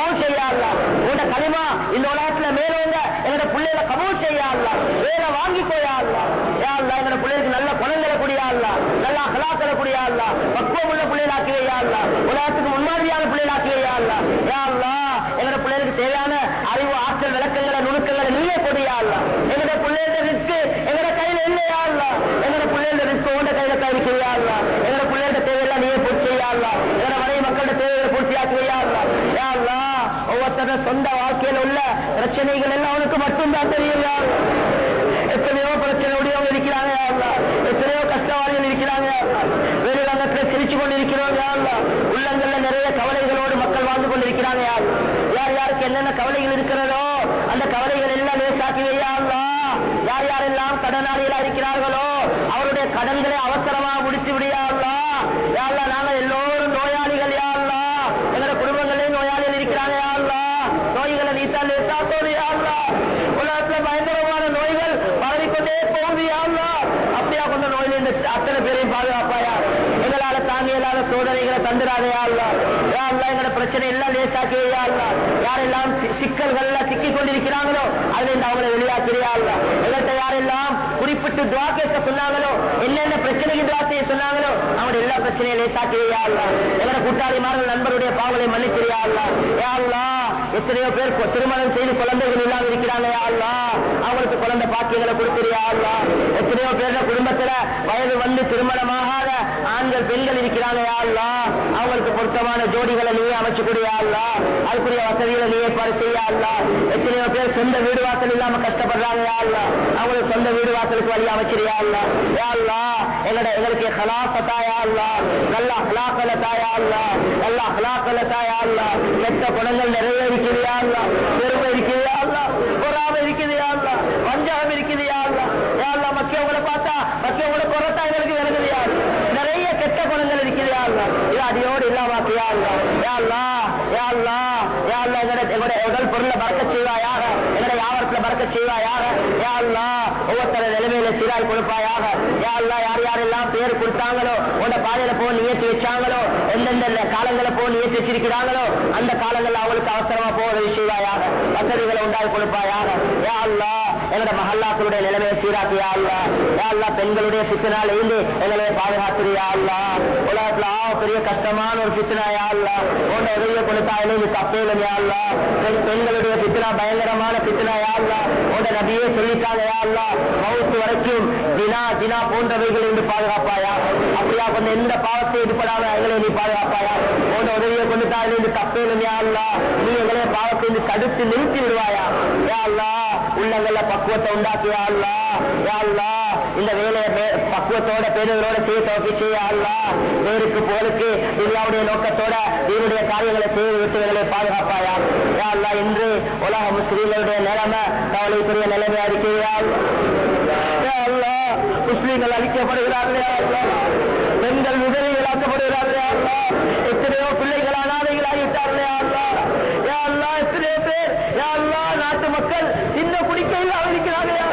கபூல் செய்யா உங்களோட களிமா இந்த உலகத்துல மேலவங்க என்னோட பிள்ளைகளை கபூல் செய்யா அல்லா வேலை வாங்கிக்கோயா அல்லா யா எங்களோட பிள்ளைகளுக்கு நல்ல குழந்தைகளை கூடியா அல்லா நல்ல அகலாக்களை கூடியா பக்குவம் உள்ள பிள்ளைகளாக்கி வையா உலகத்துக்கு முன்மாதிரியான பிள்ளைகளாக்கி வையா அல்லா என்னோட பிள்ளைகளுக்கு தேவையான அறிவு ஆற்றல் விளக்கங்களை நுணுக்கங்களை நீயே கொடியா என்னோட பிள்ளைகளுக்கு எங்களோட அல்லா எங்களோட பிள்ளைகளோட ரிஸ்க் உண்ட கையில கைவிக்கிறியா அல்லா எங்களோட பிள்ளைகளோட தேவையெல்லாம் நீயே பூர்த்தி செய்யா அல்லா எங்களோட மனைவி மக்களோட தேவைகளை பூர்த்தியாக்கி வையா யா அல்லா ஒவ்வொருத்தர சொந்த வாழ்க்கையில் உள்ள பிரச்சனைகள் எல்லாம் அவனுக்கு மட்டும்தான் தெரியும் யா எத்தனையோ பிரச்சனை உடையவங்க இருக்கிறாங்க யா எத்தனையோ கஷ்டவாளிகள் இருக்கிறாங்க யா அல்லா. வெளிரங்கத்துல சிரிச்சு கொண்டு இருக்கிறோம் யா அல்லா. உள்ளங்கள்ல நிறைய கவலைகளோடு மக்கள் வாழ்ந்து கொண்டிருக்கிறாங்க யா அல்லா. யார் யாருக்கு என்னென்ன கவலைகள் இருக்கிறதோ அந்த கவலைகள் எல்லாம் லேசாக்கி யார் யாரெல்லாம் கடனாளிகளா இருக்கிறார்களோ அவருடைய கடன்களை அவசரமா முடித்து விடியா யாருல நாங்க எல்லோரும் நோயாளிகள் யாருலா எங்களோட குடும்பங்களே நோயாளிகள் இருக்கிறாங்க யாருலா நோய்களை நீத்தா லேசாக்கோது யா அல்லா. உலகத்துல பயங்கரமான நோய்கள் பரவிக்கொண்டே போகுது யாருலா அப்படியா கொண்ட நோயில் அத்தனை பேரையும் பாதுகாப்பாயா? எங்களால தாங்க இல்லாத சோதனைகளை தந்துடாதே யா யா அல்லா, எங்களோட பிரச்சனை எல்லாம் அல்லா. யாரெல்லாம் சிக்கல்கள்ல சிக்கிக் கொண்டிருக்கிறாங்களோ அதுல இருந்து அவங்களை வெளியாக்கிறியா அல்லா. எங்கள்கிட்ட யாரெல்லாம் குறிப்பிட்டு துவா கேட்க சொன்னாங்களோ என்னென்ன பிரச்சனைக்கு துவா செய்ய சொன்னாங்களோ அவங்களோட எல்லா பிரச்சனையும் அல்லா. எங்களோட கூட்டாளிமார்கள் நண்பருடைய பாவலை மன்னிச்சிரியா அல்லா. யா அல்லா, எத்தனையோ பேர் திருமணம் செய்து குழந்தைகள் இல்லாம இருக்கிறாங்க அல்லா. அவங்களுக்கு குழந்தை பாக்கியங்களை கொடுத்துறியா அல்லா. எத்தனையோ பேர் குடும்பத்துல வயது வந்து திருமணமாகாத ஆண்கள் பெண்கள் இருக்கிறாங்க அல்லா. அவங்களுக்கு பொருத்தமான ஜோடிகளை நீயே அமைச்சு அதுக்குரிய வசதிகளை நீ ஏற்பாடு செய்யா எத்தனையோ பேர் சொந்த வீடு வாசல் இல்லாம கஷ்டப்படுறாங்க யா அவங்களுக்கு சொந்த வீடு வாசலுக்கு வழி அமைச்சிரியா அல்லா. எங்கட எங்களுக்கு ஹலாச யா நல்ல ஹலாக்கல தாயா அல்லா. நல்ல ஹலாக்கல தாயா கெட்ட குணங்கள் நிறைய இருக்குது பெருமை இருக்குது பொறாமை இருக்குது வஞ்சகம் இருக்குது யா அல்லா. யா அல்லா, மக்கியவங்களை பார்த்தா மக்கியவங்களை பொறத்தா எங்களுக்கு விளங்குது நிறைய குணங்கள் இருக்குது யா இது அடியோடு இல்லாமாக்கு யா அல்லா. யா அல்லா, யா உடல் பொருளை பறக்க செய்வாயாக? எங்கட வியாபாரத்துல பறக்க செய்வாயாக? யாருலா ஒவ்வொருத்தர நிலைமையில சீராய் கொடுப்பாயாக? யாருலா யார் யாரெல்லாம் பேர் கொடுத்தாங்களோ உன்ட பாதையில போ நியத்தி வச்சாங்களோ எந்தெந்த காலங்களை போ நியத்தி வச்சிருக்கிறாங்களோ அந்த காலங்கள்ல அவங்களுக்கு அவசரமா போக செய்வாயாக வசதிகளை உண்டாகி கொடுப்பாயாக? யா எங்களுடைய எங்கட மஹல்லாக்களுடைய நிலைமையை சீராக்கியா அல்லா? யா பெண்களுடைய சித்தனால் இருந்து எங்களை பாதுகாத்துறியா அல்ல? உலகத்துல ஆ பெரிய கஷ்டமான ஒரு சித்தனாயா யா அல்லா உதவியை கொடுத்தாயிலே இது தப்பேலும் யா பெண் பெண்களுடைய சித்தனா பயங்கரமான சித்தனாயா யா அல்லா நபியே சொல்லிட்டாங்கயா யா மவுத்து வரைக்கும் தினா தினா போன்றவைகள் என்று பாதுகாப்பாயா? அப்படியா கொண்ட எந்த பாவத்தை ஈடுபடாத எங்களை நீ பாதுகாப்பாயா? உன்ட உதவியை கொண்டு இது தப்பேலும் யா அல்ல? நீ எங்களை பாவத்தை தடுத்து நிறுத்தி விடுவாயா? யா அல்லா உள்ளங்கள்ல பக்குவத்தை உண்டாக்கியா அல்லா? அல்லா இந்த வேலையை பக்குவத்தோட பேருகளோட செய்ய தோப்பி செய்ய அல்லா? பேருக்கு போருக்கு இந்தியாவுடைய நோக்கத்தோட இவருடைய காரியங்களை செய்து விட்டு பாதுகாப்பாயா? அல்லா இன்று உலக முஸ்லீம்களுடைய நிலைமை கவலைக்குரிய நிலைமையா இருக்கிறியா யா முஸ்லீம்கள் அழிக்கப்படுகிறார்களே பெண்கள் விதவைகளாக்கப்படுகிறார்களே யா எத்தனையோ பிள்ளைகள் அனாதைகளாகிவிட்டார்களே யா அல்லா. யா எத்தனையோ பேர் யா நாட்டு மக்கள் இன்னும் குடிக்க இல்லாமல் இருக்கிறார்கள் யா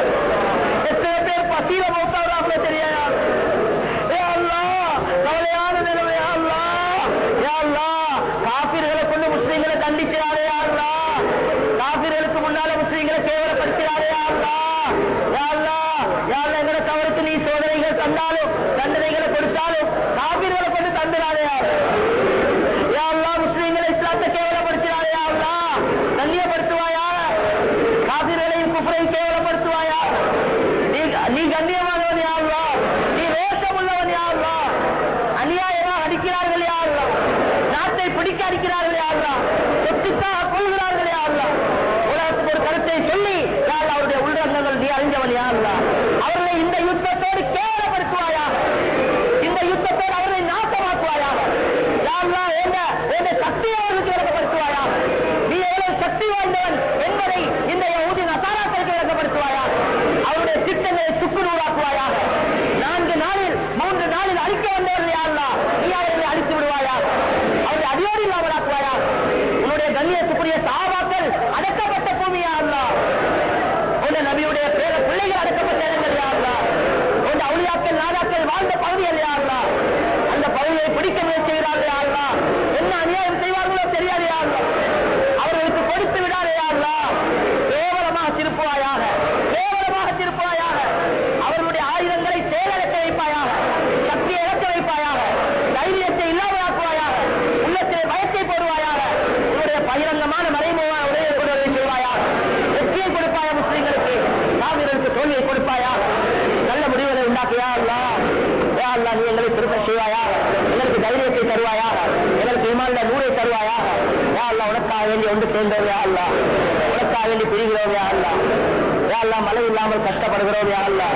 கஷ்டப்படுகிறோம் யா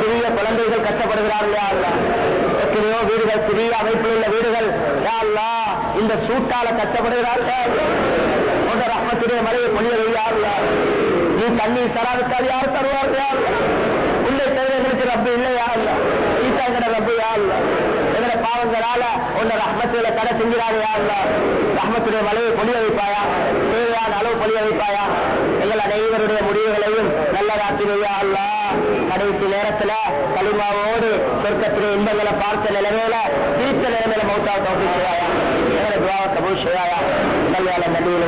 சிறிய குழந்தைகள் கஷ்டப்படுகிறார்கள் யா எத்தனையோ வீடுகள் சிறிய அமைப்பில் உள்ள வீடுகள். யாருல்லா இந்த சூட்டால கஷ்டப்படுகிறார்கள் உன்ற ரஹ்மத்துடைய மழையை பொழிய வையா நீ தண்ணீர் தராவிட்டால் யார் தருவார்கள் யா அல்லா ரப்பு இல்லையா அல்ல ஈசா ரப்பு யா அல்ல எங்கட பாவங்களால உன்னை ரஹ்மத்துல கடை செஞ்சிடாது யா ரஹ்மத்துடைய மலையை பொழிய வைப்பாயா தேவையான அளவு பொழிய வைப்பாயா எங்கள் அனைவருடைய முடிவுகளையும் நல்லதாக்கி அல்ல? கடைசி நேரத்துல களிமாவோடு சொர்க்கத்திலே இன்பங்களை பார்த்த நிலைமையில சிரித்த நிலைமையில மௌத்தாவை தோட்டி செய்வாயா எங்களை துவாவை கபூல் செய்வாயா? கல்யாண நபியில்